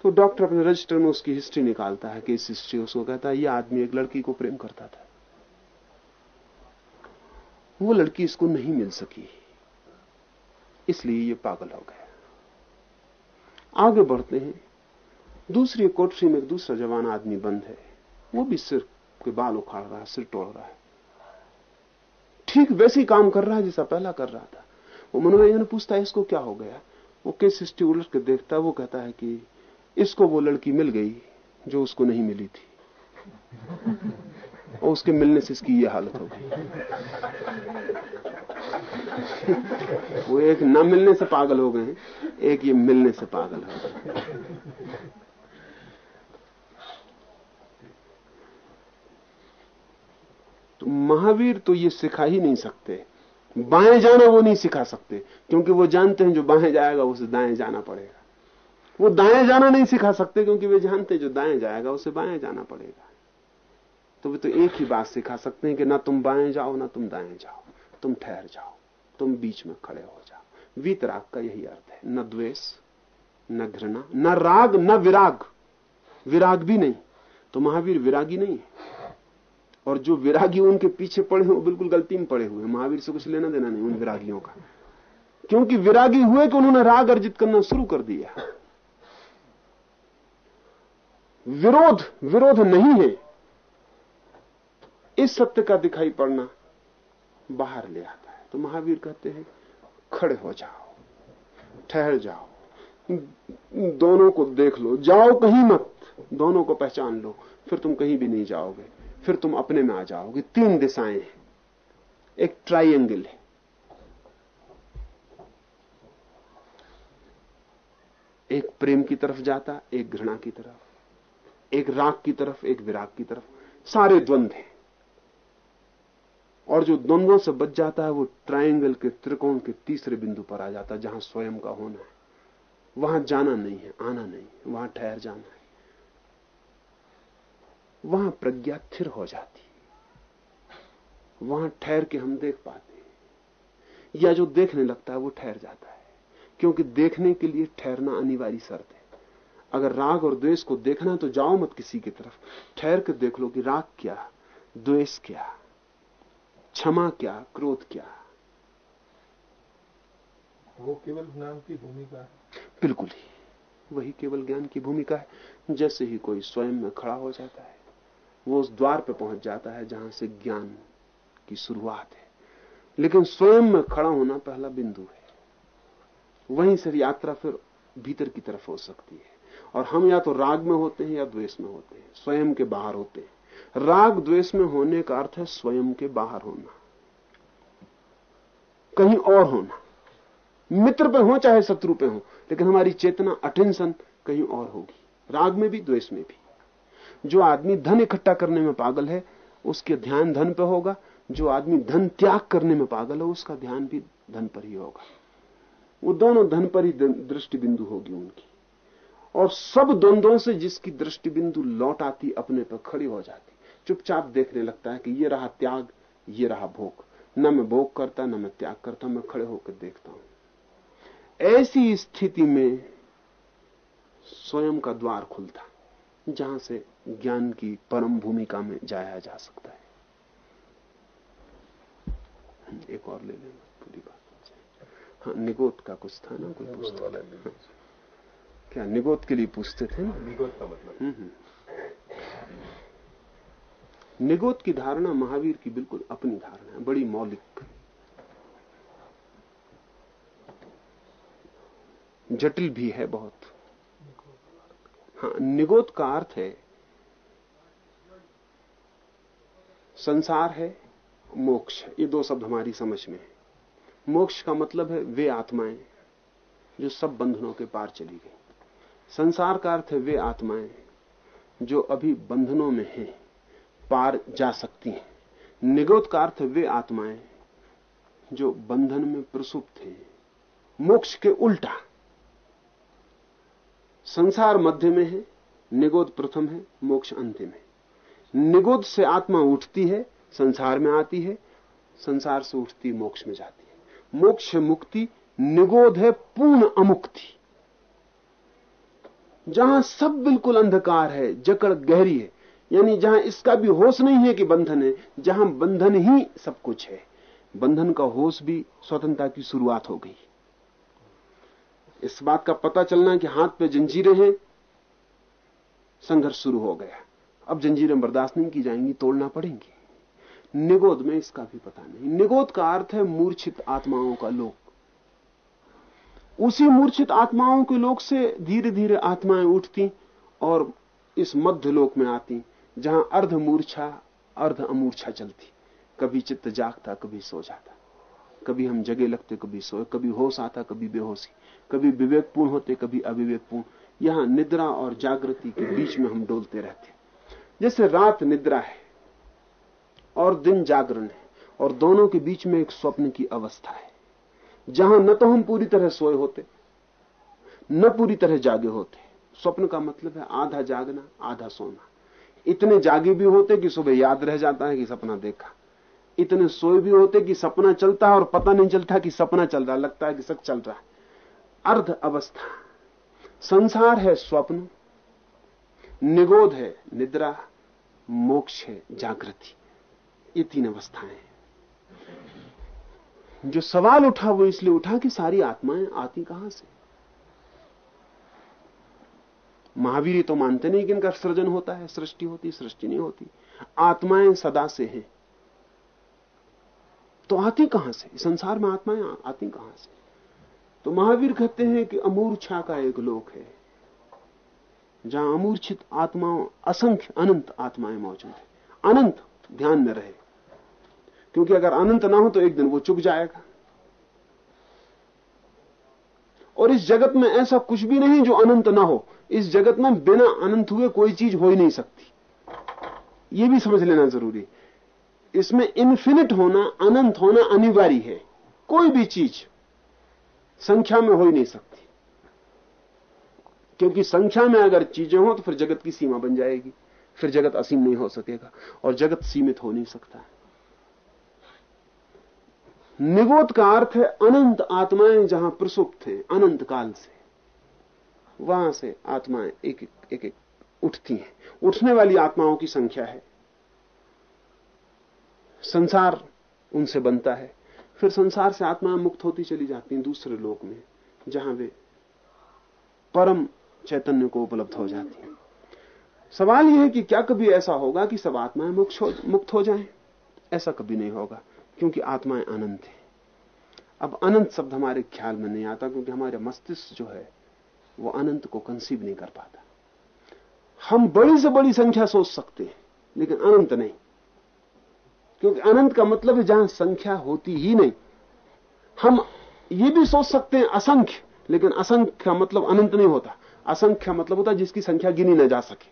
तो डॉक्टर अपने रजिस्टर में उसकी हिस्ट्री निकालता है कि इस हिस्ट्री, उसको कहता है यह आदमी एक लड़की को प्रेम करता था। वो लड़की इसको नहीं मिल सकी। इसलिए ये पागल हो गया। आगे बढ़ते हैं। दूसरी कोठरी में एक दूसरा जवान आदमी बंद है। वो भी सिर के बाल उखाड़ रहा है, सिर तोड़ रहा है। ठीक वैसे ही काम कर रहा है जैसा पहला कर रहा था। वो मनोरंजन पूछता है, इसको क्या हो गया? वो किस हिस्ट्री उलट के देखता है, वो कहता है कि इसको वो लड़की मिल गई जो उसको नहीं मिली थी। और उसके मिलने से इसकी ये हालत हो गई। वो एक न मिलने से पागल हो गए, एक ये मिलने से पागल हो गए। तो महावीर तो ये सिखा ही नहीं सकते। बाएँ जाना वो नहीं सिखा सकते, क्योंकि वो जानते हैं जो बाएँ जाएगा उसे दाएँ जाना पड़ेगा। वो दाएँ जाना नहीं सिखा सकते क्योंकि वे जानते जो दाएँ जाएगा, उसे बाएँ जाना पड़ेगा। तो वे तो एक ही बात सिखा सकते हैं कि ना तुम बाएँ जाओ, ना तुम दाएँ जाओ। तुम ठहर जाओ, तुम बीच में खड़े हो जाओ। वीतराग का यही अर्थ है। न द्वेष, न घृणा, न राग, न विराग। विराग भी नहीं तो महावीर विरागी नहीं है। और जो विरागी उनके पीछे पड़े हैं, वो बिल्कुल गलती में पड़े हुए हैं। महावीर से कुछ लेना देना नहीं उन विरागियों का। क्योंकि विरागी हुए कि उन्होंने राग अर्जित करना शुरू कर दिया। विरोध विरोध नहीं है। इस सत्य का दिखाई पड़ना बाहर ले आता है। तो महावीर कहते हैं, खड़े हो जाओ, ठहर जाओ, दोनों को देख लो, जाओ कहीं मत, दोनों को पहचान लो, फिर तुम कहीं भी नहीं जाओगे, फिर तुम अपने में आ जाओगे। तीन दिशाएँ हैं। एक ट्राइंगल है। एक प्रेम की तरफ़ जाता, एक घृणा की तरफ़। एक राग की तरफ़, एक विराग की तरफ़। सारे द्वंद्व हैं। और जो द्वंद्वों से बच जाता है, वो ट्रायंगल के त्रिकोण के तीसरे बिंदु पर आ जाता है, जहाँ स्वयं का होना है। वहाँ जाना नहीं है, आना नहीं है, वहाँ ठहर जाना है। वहाँ प्रज्ञा स्थिर हो जाती है। वहाँ ठहर के हम देख पाते हैं। या जो देखने लगता है, वो ठहर जाता है। क्योंकि देखने के लिए ठहरना अनिवार्य शर्त है। अगर राग और द्वेष को देखना तो जाओ मत किसी की तरफ़। ठहर कर देख लो कि राग क्या द्वेष क्या क्षमा क्या क्रोध क्या वो केवल ज्ञान की भूमिका है। बिल्कुल ही। वही केवल ज्ञान की भूमिका है जैसे ही कोई स्वयं में खड़ा हो जाता है वो उस द्वार पे पहुँच जाता है जहाँ से ज्ञान की शुरुआत है। लेकिन स्वयं में खड़ा होना पहला बिंदु है। वहीं से यात्रा फिर भीतर की तरफ़ हो सकती है। और हम या तो राग में होते हैं या द्वेष में होते हैं, स्वयं के बाहर होते हैं। राग द्वेष में होने का अर्थ है स्वयं के बाहर होना। कहीं और होना। मित्र पे हो चाहे शत्रु पे हो, लेकिन हमारी चेतना अटेंशन कहीं और होगी। राग में भी, द्वेष में भी। जो आदमी धन इकट्ठा करने में पागल है, उसके ध्यान धन पे होगा। जो आदमी धन त्याग करने में पागल है, उसका ध्यान भी धन पर ही होगा। वो दोनों धन पर ही दृष्टि बिंदु होगी उनकी। और सब द्वंद्वों से जिसकी दृष्टि बिंदु लौट आती अपने पर खड़ी हो जाती। चुपचाप देखने लगता है कि ये रहा त्याग ये रहा भोग। न मैं भोग करता न मैं त्याग करता मैं खड़े होकर देखता हूँ। ऐसी स्थिति में स्वयं का द्वार खुलता जहाँ से ज्ञान की परम भूमिका में जाया जा सकता है। एक और ले लेंगे पूरी बात। हाँ निगोट का कुछ था ना कोई पूछता हाँ। क्या निगोद के लिए पूछते थे ना? निगोत का मतलब। हम्म, हम्म। निगोत की धारणा महावीर की बिल्कुल अपनी धारणा है बड़ी मौलिक। जटिल भी है बहुत। हाँ निगोद का अर्थ है संसार है मोक्ष। ये दो शब्द हमारी समझ में है। मोक्ष का मतलब है वे आत्माएँ जो सब बंधनों के पार चली गई। संसार का अर्थ वे आत्माएँ जो अभी बंधनों में हैं, पार जा सकती हैं। निगोत का अर्थ वे आत्माएँ जो बंधन में प्रसुप्त हैं। मोक्ष के उल्टा। संसार मध्य में है निगोद प्रथम है, मोक्ष अंतिम है। निगोद से आत्मा उठती है, संसार में आती है, संसार से उठती, मोक्ष में जाती है। मोक्ष मुक्ति निगोद है पूर्ण अमुक्ति। जहाँ सब बिल्कुल अंधकार है, जकड़ गहरी है, यानी जहाँ इसका भी होश नहीं है कि बंधन है, जहाँ बंधन ही सब कुछ है। बंधन का होश भी स्वतंत्रता की शुरुआत हो गई। इस बात का पता चलना कि हाथ पे जंजीरें हैं, संघर्ष शुरू हो गया। अब जंजीरें बर्दाश्त नहीं की जाएँगी, तोड़ना पड़ेंगी। निगोद में इसका भी पता नहीं। निगोद का अर्थ है मूर्छित आत्माओं का लोक उसी मूर्छित आत्माओं के लोक से धीरे धीरे आत्माएँ उठती और इस मध्य लोक में आती, जहाँ अर्ध मूर्छा, अर्ध अमूर्छा चलती। कभी चित्त जागता, कभी सो जाता। कभी हम जगे लगते, कभी सोए कभी होश आता, कभी बेहोशी। कभी विवेकपूर्ण होते, कभी अविवेकपूर्ण। यहाँ निद्रा और जागृति के बीच में हम डोलते रहते। जैसे रात निद्रा है और दिन जागरण है और दोनों के बीच में एक स्वप्न की अवस्था है। जहाँ न तो हम पूरी तरह सोए होते, न पूरी तरह जागे होते। स्वप्न का मतलब है आधा जागना, आधा सोना। इतने जागे भी होते कि सुबह याद रह जाता है कि सपना देखा। इतने सोए भी होते कि सपना चलता है और पता नहीं चलता कि सपना चल रहा, लगता है कि सच चल रहा। है अर्ध अवस्था। संसार है स्वप्न निगोद है निद्रा, मोक्ष है जागृति। ये तीन अवस्थाएँ जो सवाल उठा वो इसलिए उठा कि सारी आत्माएँ आती कहाँ से? महावीर तो मानते नहीं कि इनका सृजन होता है, सृष्टि होती, सृष्टि नहीं होती। आत्माएँ सदा से हैं। तो आती कहाँ से? संसार में आत्माएँ आती कहाँ से? तो महावीर कहते हैं कि अमूर्छा का एक लोक है, जहाँ अमूर्छित आत्माओं, असंख्य अनंत आत्माएँ मौजूद है। अनंत ध्यान में रहे। क्योंकि अगर अनंत ना हो तो एक दिन वो चुक जाएगा। और इस जगत में ऐसा कुछ भी नहीं जो अनंत ना हो। इस जगत में बिना अनंत हुए कोई चीज़ हो ही नहीं सकती। यह भी समझ लेना ज़रूरी। इसमें इन्फिनिट होना, अनंत होना अनिवार्य है। कोई भी चीज़ संख्या में हो ही नहीं सकती। क्योंकि संख्या में अगर चीज़ें हो तो फिर जगत की सीमा बन जाएगी। फिर जगत असीम नहीं हो सकेगा। और जगत सीमित हो नहीं सकता। निगोद का अर्थ है अनंत आत्माएँ जहाँ प्रसुप्त हैं अनंत काल से। वहाँ से आत्माएँ एक एक एक एक उठती हैं। उठने वाली आत्माओं की संख्या है। संसार उनसे बनता है। फिर संसार से आत्माएँ मुक्त होती चली जाती हैं दूसरे लोक में, जहाँ वे परम चैतन्य को उपलब्ध हो जाती हैं। सवाल यह है कि क्या कभी ऐसा होगा कि सब आत्माएँ मुक्त हो जाएँ? ऐसा कभी नहीं होगा। क्योंकि आत्माएँ अनंत है। अब अनंत शब्द हमारे ख्याल में नहीं आता क्योंकि हमारे मस्तिष्क जो है, वो अनंत को कंसीव नहीं कर पाता। हम बड़ी से बड़ी संख्या सोच सकते हैं, लेकिन अनंत नहीं। क्योंकि अनंत का मतलब है जहाँ संख्या होती ही नहीं। हम ये भी सोच सकते हैं असंख्य, लेकिन असंख्य का मतलब अनंत नहीं होता। असंख्य का मतलब होता है जिसकी संख्या गिनी ना जा सके।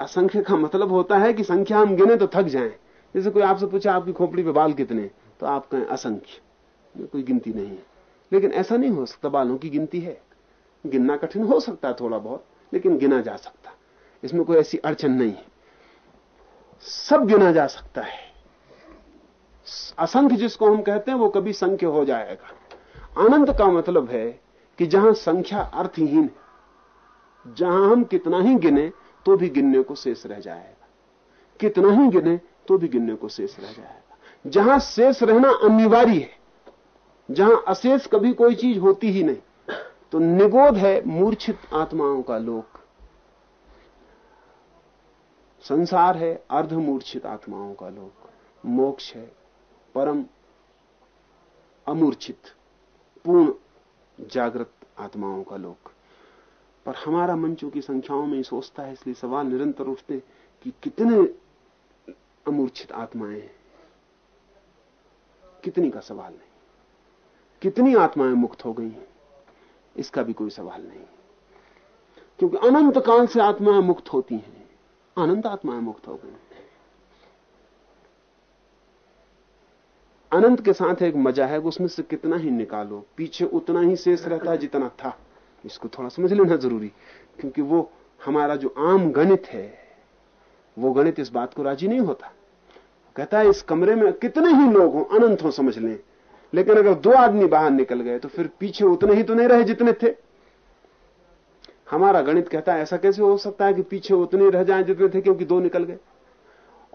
असंख्य का मतलब होता है कि संख्या हम गिने तो थक जाएँ। जैसे कोई आपसे पूछे, आपकी खोपड़ी पे बाल कितने तो आप कहें, असंख्य। कोई गिनती नहीं है। लेकिन ऐसा नहीं हो सकता, बालों की गिनती है। गिनना कठिन हो सकता है थोड़ा बहुत, लेकिन गिना जा सकता इसमें कोई ऐसी अड़चन नहीं है। सब गिना जा सकता है। असंख्य जिसको हम कहते हैं, वो कभी संख्य हो जाएगा। आनंद का मतलब है कि जहाँ संख्या अर्थहीन है, जहाँ हम कितना ही गिने तो भी गिनने को शेष रह जाएगा। कितना ही गिने तो भी गिनने को शेष रह जाएगा। जहाँ शेष रहना अनिवार्य है, जहाँ अशेष कभी कोई चीज़ होती ही नहीं तो निगोद है मूर्छित आत्माओं का लोक। संसार है अर्धमूर्छित आत्माओं का लोक। मोक्ष है परम अमूर्छित, पूर्ण जागृत आत्माओं का लोक। पर हमारा मन चूँकि संख्याओं में ही सोचता है, इसलिए सवाल निरंतर उठते कि कितने अमूर्छित आत्माएँ हैं। कितनी का सवाल नहीं। कितनी आत्माएँ मुक्त हो गई हैं, इसका भी कोई सवाल नहीं। क्योंकि अनंत काल से आत्माएँ मुक्त होती हैं, अनंत आत्माएँ मुक्त हो गई अनंत के साथ एक मज़ा है उसमें से कितना ही निकालो, पीछे उतना ही शेष रहता है जितना था। इसको थोड़ा समझ लेना ज़रूरी, क्योंकि वो हमारा जो आम गणित है, वो गणित इस बात को राज़ी नहीं होता। कहता है, इस कमरे में कितने ही लोग हों, अनंत हो, समझ लें। लेकिन अगर दो आदमी बाहर निकल गए तो फिर पीछे उतने ही तो नहीं रहे जितने थे। हमारा गणित कहता है, ऐसा कैसे हो सकता है कि पीछे उतने रह जाए जितने थे क्योंकि दो निकल गए?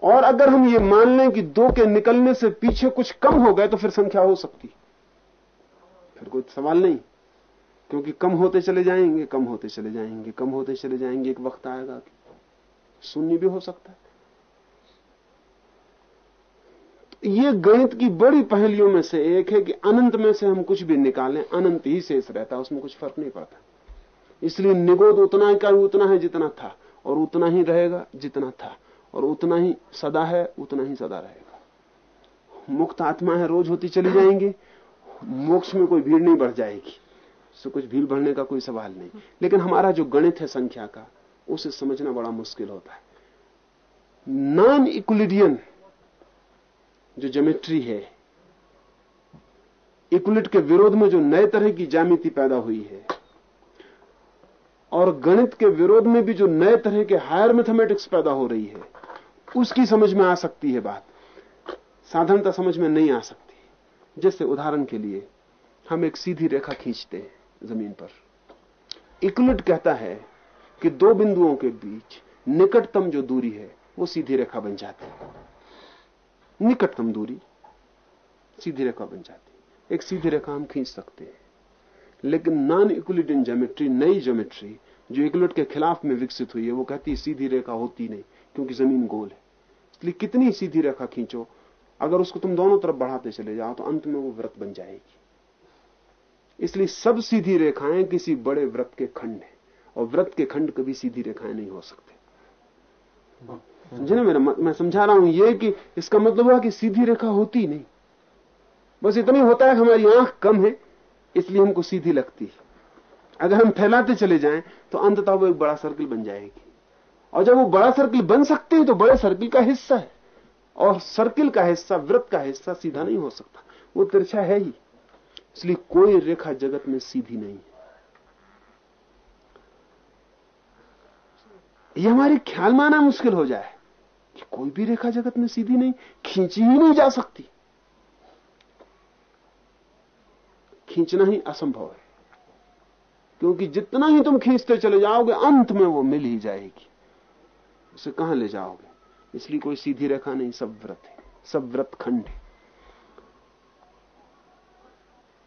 और अगर हम ये मान लें कि दो के निकलने से पीछे कुछ कम हो गए तो फिर संख्या हो सकती। फिर कोई सवाल नहीं। क्योंकि कम होते चले जाएँगे, कम होते चले जाएँगे, कम होते चले जाएँगे, एक वक्त आएगा शून्य भी हो सकता है। ये गणित की बड़ी पहलियों में से एक है कि अनंत में से हम कुछ भी निकालें, अनंत ही शेष रहता है, उसमें कुछ फ़र्क नहीं पड़ता। इसलिए निगोद उतना का उतना है जितना था, और उतना ही रहेगा जितना था, और उतना ही सदा है, उतना ही सदा रहेगा। मुक्त आत्मा है रोज होती चली जाएँगी, मोक्ष में कोई भीड़ नहीं बढ़ जाएगी उससे कुछ भीड़ बढ़ने का कोई सवाल नहीं। लेकिन हमारा जो गणित है संख्या का, उसे समझना बड़ा मुश्किल होता है। नॉन इक्वलिडियन जो ज्योमेट्री है, इक्वलिट के विरोध में जो नए तरह की जामिति पैदा हुई है, और गणित के विरोध में भी जो नए तरह के हायर मैथमेटिक्स पैदा हो रही है, उसकी समझ में आ सकती है बात। साधारणता समझ में नहीं आ सकती। जैसे उदाहरण के लिए, हम एक सीधी रेखा खींचते हैं ज़मीन पर। इक्वलिट कहता है कि दो बिंदुओं के बीच निकटतम जो दूरी है, वो सीधी रेखा बन जाती है। निकटतम दूरी सीधी रेखा बन जाती एक सीधी रेखा हम खींच सकते हैं। लेकिन नॉन इक्वलिट इन ज्योमेट्री नई ज्योमेट्री जो इक्वलिट के खिलाफ में विकसित हुई है, वो कहती है सीधी रेखा होती नहीं, क्योंकि ज़मीन गोल है। इसलिए कितनी सीधी रेखा खींचो, अगर उसको तुम दोनों तरफ़ बढ़ाते चले जाओ तो अंत में वो व्रत बन जाएगी। इसलिए सब सीधी रेखाएँ किसी बड़े व्रत के खंड है, और व्रत के खंड कभी सीधी रेखाएँ नहीं हो सकते। समझे ना मेरा? मैं समझा रहा हूँ ये कि इसका मतलब हुआ कि सीधी रेखा होती नहीं। बस इतना होता है हमारी आँख कम है, इसलिए हमको सीधी लगती है। अगर हम फैलाते चले जाएँ तो अंततः वो एक बड़ा सर्किल बन जाएगी। और जब वो बड़ा सर्किल बन सकती है तो बड़े सर्किल का हिस्सा है। और सर्किल का हिस्सा, वृत्त का हिस्सा सीधा नहीं हो सकता। वो तिरछा है ही। इसलिए कोई रेखा जगत में सीधी नहीं है। यह हमारे ख्याल माना मुश्किल हो जाए। कोई भी रेखा जगत में सीधी नहीं, खींची ही नहीं जा सकती। खींचना ही असंभव है। क्योंकि जितना ही तुम खींचते चले जाओगे, अंत में वो मिल ही जाएगी। उसे कहाँ ले जाओगे? इसलिए कोई सीधी रेखा नहीं, सब व्रत है। सब व्रत खंड है।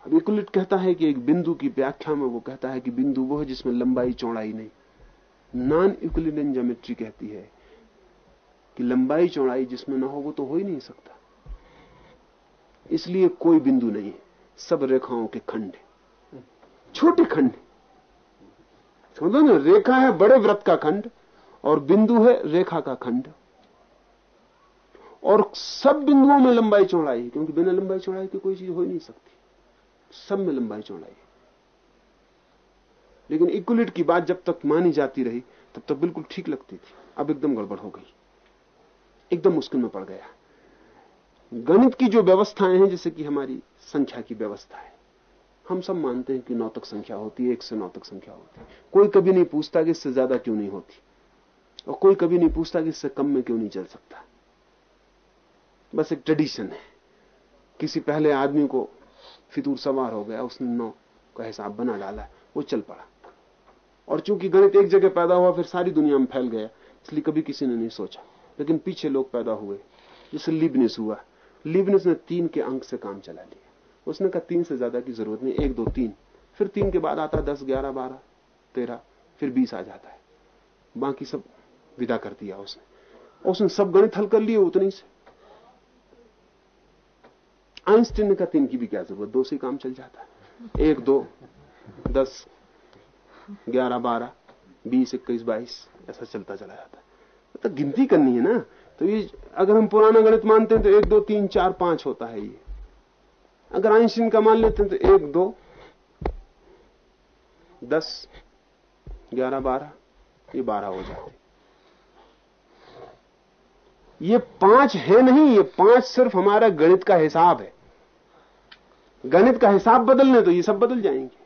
अब इकुलिट कहता है कि एक बिंदु की व्याख्या में वो कहता है कि बिंदु वो है जिसमें लंबाई, चौड़ाई नहीं। नॉन यूक्लिडियन ज्योमेट्री कहती है। कि लंबाई चौड़ाई जिसमें ना हो वो तो हो ही नहीं सकता। इसलिए कोई बिंदु नहीं है। सब रेखाओं के खंड छोटे खंड समझो ना, रेखा है बड़े व्रत का खंड और बिंदु है रेखा का खंड। और सब बिंदुओं में लंबाई चौड़ाई क्योंकि बिना लंबाई चौड़ाई की कोई चीज़ हो ही नहीं सकती। सब में लंबाई चौड़ाई लेकिन इक्वलिट की बात जब तक मानी जाती रही, तब तक बिल्कुल ठीक लगती थी। अब एकदम गड़बड़ हो गई। एकदम मुश्किल में पड़ गया। गणित की जो व्यवस्थाएँ हैं, जैसे कि हमारी संख्या की व्यवस्था है, हम सब मानते हैं कि नौ तक संख्या होती है, एक से नौ तक संख्या होती है। कोई कभी नहीं पूछता कि इससे ज़्यादा क्यों नहीं होती, और कोई कभी नहीं पूछता कि इससे कम में क्यों नहीं चल सकता। बस एक ट्रेडिशन है। किसी पहले आदमी को फितूर सवार हो गया, उसने नौ का हिसाब बना डाला, वो चल पड़ा। और चूँकि गणित एक जगह पैदा हुआ, फिर सारी दुनिया में फैल गया, इसलिए कभी किसी ने नहीं सोचा। लेकिन पीछे लोग पैदा हुए, जैसे लिबनिस हुआ। लिबनिस ने तीन के अंक से काम चला लिया। उसने कहा, तीन से ज़्यादा की ज़रूरत नहीं, एक, दो, तीन। फिर तीन के बाद आता दस, ग्यारह, बारह, तेरह, फिर बीस आ जाता है। बाकी सब विदा कर दिया उसने। उसने सब गणित हल कर लिए उतनी से। आइंस्टीन ने कहा, तीन की भी क्या ज़रूरत, दो से काम चल जाता है। एक, दो, दस, ग्यारह, बारह, बीस, इक्कीस, बाईस, ऐसा चलता चला जाता है। तो गिनती करनी है ना। तो ये अगर हम पुराना गणित मानते हैं तो एक, दो, तीन, चार, पाँच होता है ये। अगर आइंस्टीन का मान लेते हैं तो एक, दो, दस, ग्यारह, बारह, ये बारह हो जाते ये पाँच है नहीं, ये पाँच सिर्फ़ हमारा गणित का हिसाब है। गणित का हिसाब बदलने तो ये सब बदल जाएँगे।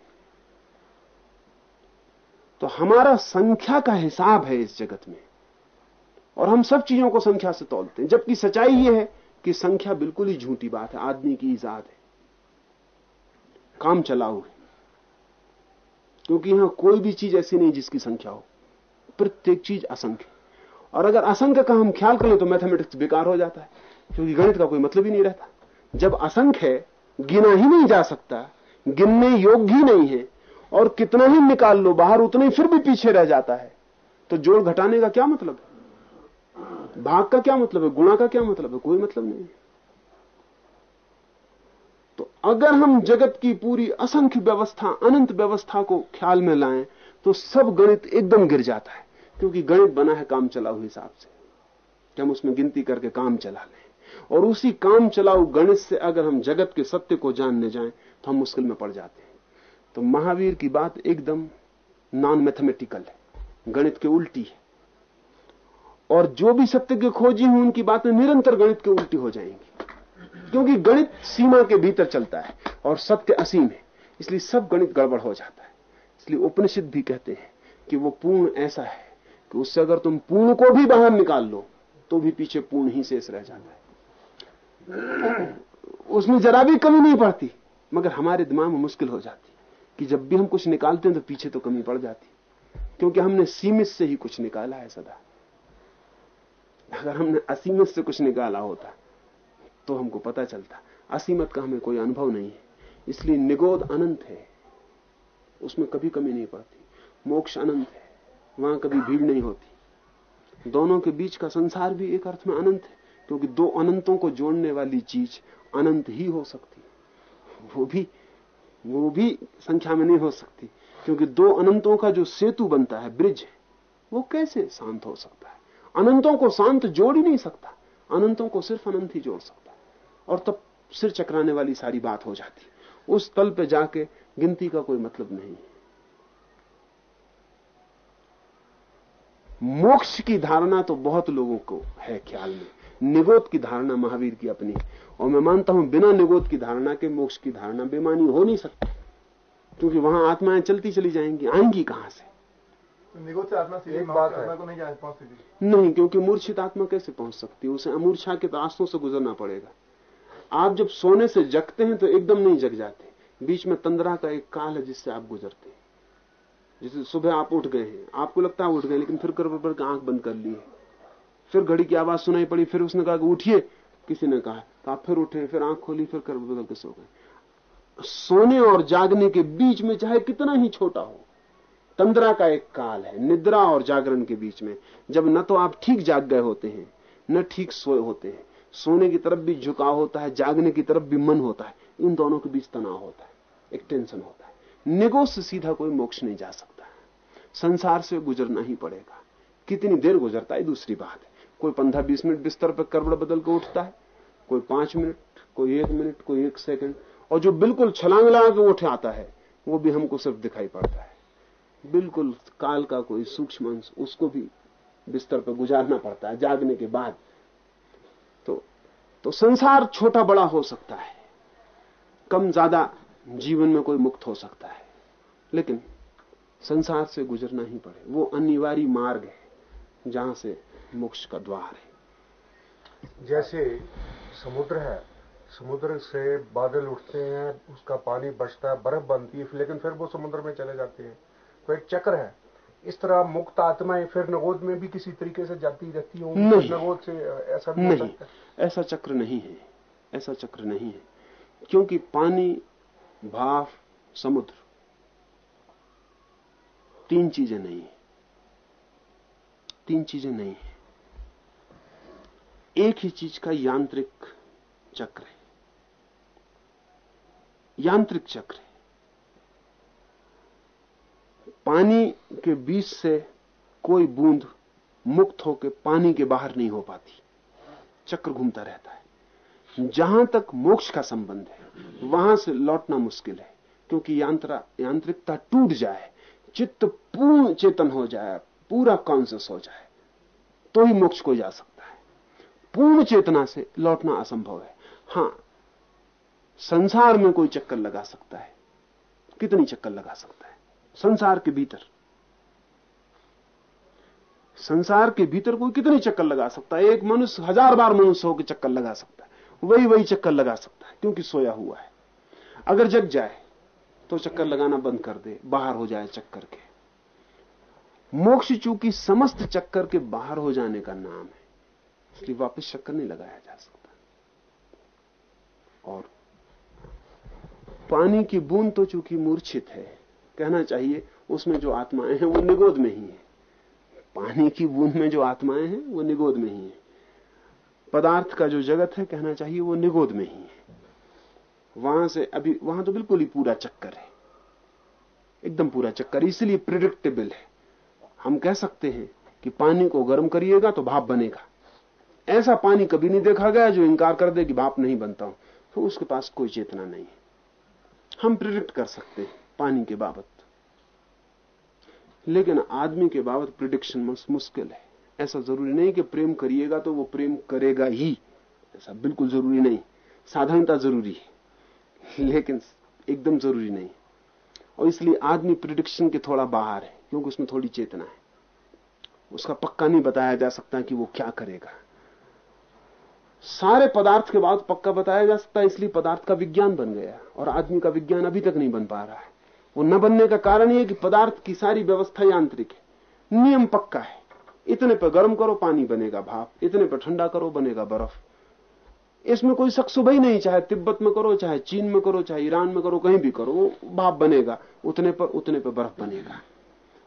तो हमारा संख्या का हिसाब है इस जगत में। और हम सब चीज़ों को संख्या से तोलते हैं। जबकि सच्चाई यह है कि संख्या बिल्कुल ही झूठी बात है, आदमी की ईजाद है। काम चलाऊ है। क्योंकि यहाँ कोई भी चीज़ ऐसी नहीं जिसकी संख्या हो। प्रत्येक चीज़ असंख्य और अगर असंख्य का हम ख्याल करें तो मैथमेटिक्स बेकार हो जाता है, क्योंकि गणित का कोई मतलब ही नहीं रहता। जब असंख्य है, गिना ही नहीं जा सकता, गिनने योग्य ही नहीं है, और कितना ही निकाल लो, बाहर उतना ही फिर भी पीछे रह जाता है तो जोड़ घटाने का क्या मतलब है? भाग का क्या मतलब है? गुणा का क्या मतलब है? कोई मतलब नहीं। तो अगर हम जगत की पूरी असंख्य व्यवस्था, अनंत व्यवस्था को ख्याल में लाएँ तो सब गणित एकदम गिर जाता है, क्योंकि गणित बना है काम चलाऊ हिसाब से। हम उसमें गिनती करके काम चला लें। और उसी काम चलाऊ गणित से अगर हम जगत के सत्य को जानने जाएँ तो हम मुश्किल में पड़ जाते हैं। तो महावीर की बात एकदम नॉन मैथमेटिकल है। गणित के उल्टी है। और जो भी सत्य के खोजी हूँ उनकी बातें निरंतर गणित के उल्टी हो जाएँगी। क्योंकि गणित सीमा के भीतर चलता है और सत्य असीम है, इसलिए सब गणित गड़बड़ हो जाता है। इसलिए उपनिषद भी कहते हैं कि वो पूर्ण ऐसा है कि उससे अगर तुम पूर्ण को भी बाहर निकाल लो तो भी पीछे पूर्ण ही शेष रह जाता है। उसमें जरा भी कमी नहीं पड़ती, मगर हमारे दिमाग में मुश्किल हो जाती कि जब भी हम कुछ निकालते हैं तो पीछे तो कमी पड़ जाती। क्योंकि हमने सीमित से ही कुछ निकाला है सदा। अगर हमने असीमत से कुछ निकाला होता तो हमको पता चलता, असीमत का हमें कोई अनुभव नहीं है। इसलिए निगोद अनंत है। उसमें कभी कमी नहीं पड़ती। मोक्ष अनंत है। वहाँ कभी भीड़ नहीं होती। दोनों के बीच का संसार भी एक अर्थ में अनंत है, क्योंकि दो अनंतों को जोड़ने वाली चीज़ अनंत ही हो सकती। वो भी वो भी संख्या में नहीं हो सकती, क्योंकि दो अनंतों का जो सेतु बनता है, ब्रिज वो कैसे शांत हो सकता है? अनंतों को शांत जोड़ ही नहीं सकता। अनंतों को सिर्फ़ अनंत ही जोड़ सकता। और तब सिर चकराने वाली सारी बात हो जाती। उस तल पे जाके गिनती का कोई मतलब नहीं। मोक्ष की धारणा तो बहुत लोगों को है ख्याल में। निगोद की धारणा महावीर की अपनी और मैं मानता हूँ, बिना निगोद की धारणा के मोक्ष की धारणा बेमानी हो नहीं सकती। क्योंकि वहाँ आत्माएँ चलती चली जाएँगी, आएँगी कहाँ से? तो आत्मा सीधे बात आत्मा को नहीं जा पहुँच सकती नहीं क्योंकि मूर्छित आत्मा कैसे पहुँच सकती है? उसे अमूर्छा के रास्तों से गुजरना पड़ेगा। आप जब सोने से जगते हैं तो एकदम नहीं जग जाते। बीच में तंद्रा का एक काल है जिससे आप गुजरते हैं। जैसे सुबह आप उठ गए हैं। आपको लगता है उठ गए लेकिन फिर कर कर आँख बंद कर ली है। फिर घड़ी की आवाज़ सुनाई पड़ी फिर उसने कहा कि उठिए। किसी ने कहा तो आप फिर उठे फिर आँख खोली फिर कर बदल के सो गए। सोने और जागने के बीच में चाहे कितना ही छोटा हो तंद्रा का एक काल है, निद्रा और जागरण के बीच में। जब न तो आप ठीक जाग गए होते हैं, न ठीक सोए होते हैं। सोने की तरफ़ भी झुकाव होता है, जागने की तरफ़ भी मन होता है। इन दोनों के बीच तनाव होता है, एक टेंशन होता है। निगो से सीधा कोई मोक्ष नहीं जा सकता। संसार से गुजरना ही पड़ेगा। कितनी देर गुजरता है, दूसरी बात है। कोई पंद्रह बीस मिनट बिस्तर पर करबड़ बदल के उठता है, कोई पाँच मिनट, कोई एक मिनट, कोई एक सेकंड। और जो बिल्कुल छलांग लगा के उठ आता है, वो भी हमको सिर्फ़ दिखाई पड़ता है। बिल्कुल काल का कोई सूक्ष्म अंश उसको भी बिस्तर पर गुजारना पड़ता है, जागने के बाद। तो तो संसार छोटा बड़ा हो सकता है, कम ज़्यादा जीवन में कोई मुक्त हो सकता है, लेकिन संसार से गुजरना ही पड़े। वो अनिवार्य मार्ग है, जहाँ से मोक्ष का द्वार है। जैसे समुद्र है, समुद्र से बादल उठते हैं, उसका पानी बचता है, बर्फ़ बनती है, लेकिन फिर वो समुद्र में चले जाते हैं। तो एक चक्र है। इस तरह मुक्त आत्माएँ फिर नगोद में भी किसी तरीके से जाती रहती होंगी। नगोद से ऐसा भी नहीं। है। ऐसा चक्र नहीं है। ऐसा चक्र नहीं है। क्योंकि पानी भाप समुद्र तीन चीज़ें नहीं है। तीन चीज़ें नहीं है। एक ही चीज़ का यांत्रिक चक्र है। यांत्रिक चक्र है। पानी के बीच से कोई बूंद मुक्त होकर पानी के बाहर नहीं हो पाती। चक्र घूमता रहता है। जहाँ तक मोक्ष का संबंध है, वहाँ से लौटना मुश्किल है, क्योंकि यांत्रा, यांत्रिकता टूट जाए, चित्त पूर्ण चेतन हो जाए, पूरा कॉन्सियस हो जाए तो ही मोक्ष को जा सकता है। पूर्ण चेतना से लौटना असंभव है। हाँ, संसार में कोई चक्कर लगा सकता है। कितनी चक्कर लगा सकता है? संसार के भीतर। संसार के भीतर कोई कितनी चक्कर लगा सकता है? एक मनुष्य हज़ार बार मनुष्य होकर चक्कर लगा सकता है। वही वही चक्कर लगा सकता है, क्योंकि सोया हुआ है। अगर जग जाए तो चक्कर लगाना बंद कर दे, बाहर हो जाए चक्कर के। मोक्ष चूँकि समस्त चक्कर के बाहर हो जाने का नाम है, इसलिए वापस चक्कर नहीं लगाया जा सकता। और पानी की बूंद तो चूँकि मूर्छित है कहना चाहिए, उसमें जो आत्माएँ हैं वो निगोद में ही है। पानी की बूंद में जो आत्माएँ हैं, वो निगोद में ही है। पदार्थ का जो जगत है, कहना चाहिए, वो निगोद में ही है। वहाँ से अभी, वहाँ तो बिल्कुल ही पूरा चक्कर है। एकदम पूरा चक्कर, इसलिए प्रिडिक्टेबल है। हम कह सकते हैं कि पानी को गर्म करिएगा तो भाप बनेगा। ऐसा पानी कभी नहीं देखा गया जो इंकार कर दे कि भाप नहीं बनता हूँ। तो उसके पास कोई चेतना नहीं है। हम प्रिडिक्ट कर सकते हैं। पानी के बाबत। लेकिन आदमी के बाबत प्रिडिक्शन मुश्किल है। ऐसा ज़रूरी नहीं कि प्रेम करिएगा तो वो प्रेम करेगा ही। ऐसा बिल्कुल ज़रूरी नहीं। साधारणता ज़रूरी है। लेकिन एकदम ज़रूरी नहीं। और इसलिए आदमी प्रिडिक्शन के थोड़ा बाहर है, क्योंकि उसमें थोड़ी चेतना है। उसका पक्का नहीं बताया जा सकता कि वो क्या करेगा। सारे पदार्थ के बाद पक्का बताया जा सकता है, इसलिए पदार्थ का विज्ञान बन गया। और आदमी का विज्ञान अभी तक नहीं बन पा रहा है। वो न बनने का कारण यह कि पदार्थ की सारी व्यवस्था यांत्रिक है। नियम पक्का है। इतने पर गर्म करो, पानी बनेगा भाप। इतने पर ठंडा करो, बनेगा बर्फ़। इसमें कोई शक सुबह ही नहीं, चाहे तिब्बत में करो, चाहे चीन में करो, चाहे ईरान में करो, कहीं भी करो भाप बनेगा। उतने पर उतने पर बर्फ़ बनेगा।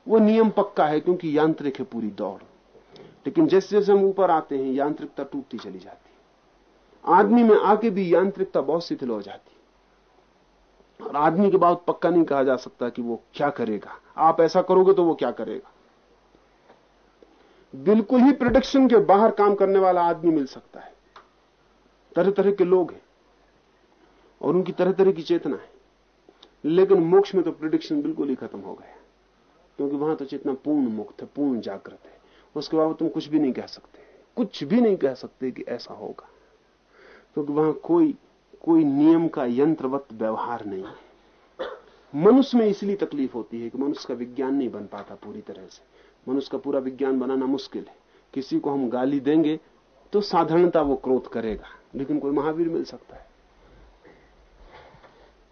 वो नियम पक्का है क्योंकि यांत्रिक है पूरी दौड़। लेकिन जैसे जैसे हम ऊपर आते हैं, यांत्रिकता टूटती चली जाती आदमी में आके भी यांत्रिकता बहुत शिथिल हो जाती और आदमी के बाद पक्का नहीं कहा जा सकता कि वो क्या करेगा। आप ऐसा करोगे तो वो क्या करेगा। बिल्कुल ही प्रोडक्शन के बाहर काम करने वाला आदमी मिल सकता है। तरह तरह के लोग हैं और उनकी तरह तरह की चेतना है। लेकिन मोक्ष में तो प्रिडिक्शन बिल्कुल ही खत्म हो गया क्योंकि वहाँ तो चेतना पूर्ण मुक्त है, पूर्ण जागृत है। उसके बाद तुम कुछ भी नहीं कह सकते। कुछ भी नहीं कह सकते कि ऐसा होगा। क्योंकि वहाँ कोई कोई नियम का यंत्रवत व्यवहार नहीं है। मनुष्य में इसलिए तकलीफ़ होती है कि मनुष्य का विज्ञान नहीं बन पाता पूरी तरह से। मनुष्य का पूरा विज्ञान बनाना मुश्किल है। किसी को हम गाली देंगे तो साधारणता वो क्रोध करेगा, लेकिन कोई महावीर मिल सकता है।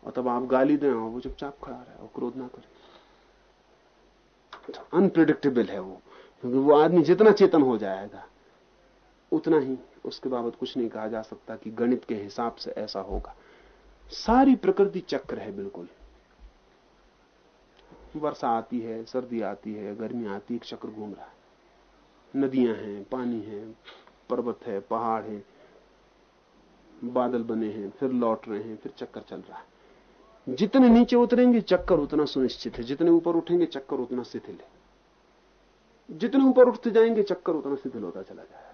और तब आप गाली दें वो चुपचाप खड़ा रहे और क्रोध ना करे। तो अनप्रिडिक्टेबल है वो, क्योंकि वो आदमी जितना चेतन हो जाएगा उतना ही उसके बाबत कुछ नहीं कहा जा सकता कि गणित के हिसाब से ऐसा होगा। सारी प्रकृति चक्र है बिल्कुल। वर्षा आती है, सर्दी आती है, गर्मी आती है चक्र घूम रहा है। नदियाँ हैं, पानी है, पर्वत है, पहाड़ है, बादल बने हैं, फिर लौट रहे हैं, फिर चक्कर चल रहा है। जितने नीचे उतरेंगे, चक्कर उतना सुनिश्चित है। जितने ऊपर उठेंगे, चक्कर उतना शिथिल है। जितने ऊपर उठते जाएँगे, चक्कर उतना शिथिल होता चला जाएगा।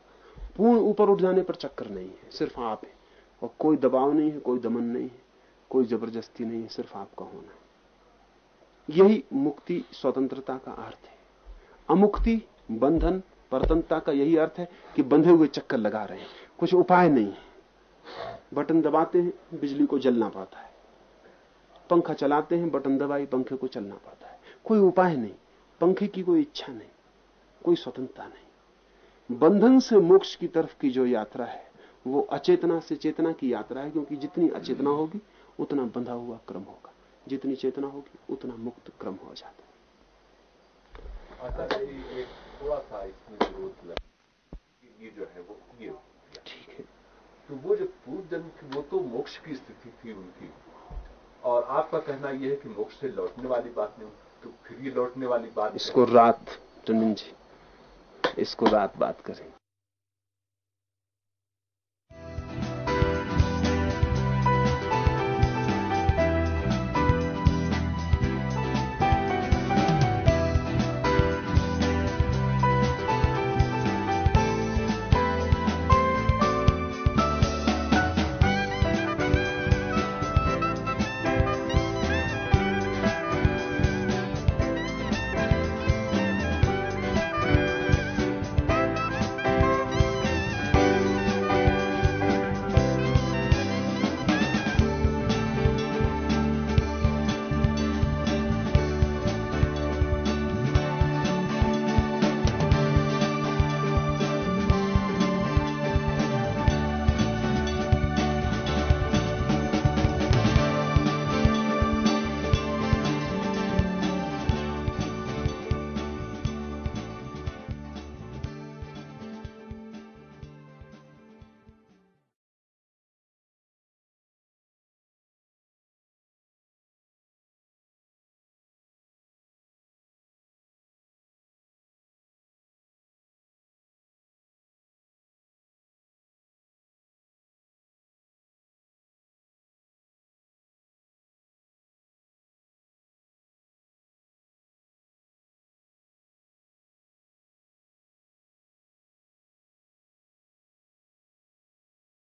पूर्ण ऊपर उठ जाने पर चक्कर नहीं है, सिर्फ़ आप है। और कोई दबाव नहीं है, कोई दमन नहीं है, कोई ज़बरदस्ती नहीं है, सिर्फ़ आपका होना यही मुक्ति स्वतंत्रता का अर्थ है। अमुक्ति, बंधन, परतंत्रता का यही अर्थ है कि बंधे हुए चक्कर लगा रहे हैं। कुछ उपाय नहीं है। बटन दबाते हैं, बिजली को जलना पड़ता है। पंखा चलाते हैं, बटन दबाई पंखे को चलना पड़ता है। कोई उपाय नहीं। पंखे की कोई इच्छा नहीं। कोई स्वतंत्रता नहीं। बंधन से मोक्ष की तरफ़ की जो यात्रा है वो अचेतना से चेतना की यात्रा है क्योंकि जितनी अचेतना होगी उतना बंधा हुआ क्रम होगा। जितनी चेतना होगी उतना मुक्त क्रम हो जाता है। एक थोड़ा सा इसमें ज़रूरत ये जो है वो ये ठीक है। तो वो जो पूर्व जन्म की वो तो मोक्ष की स्थिति थी उनकी। और आपका कहना यह है कि मोक्ष से लौटने वाली बात नहीं तो फिर ये लौटने वाली बात इसको रात टंडन जी इसको रात बात करें।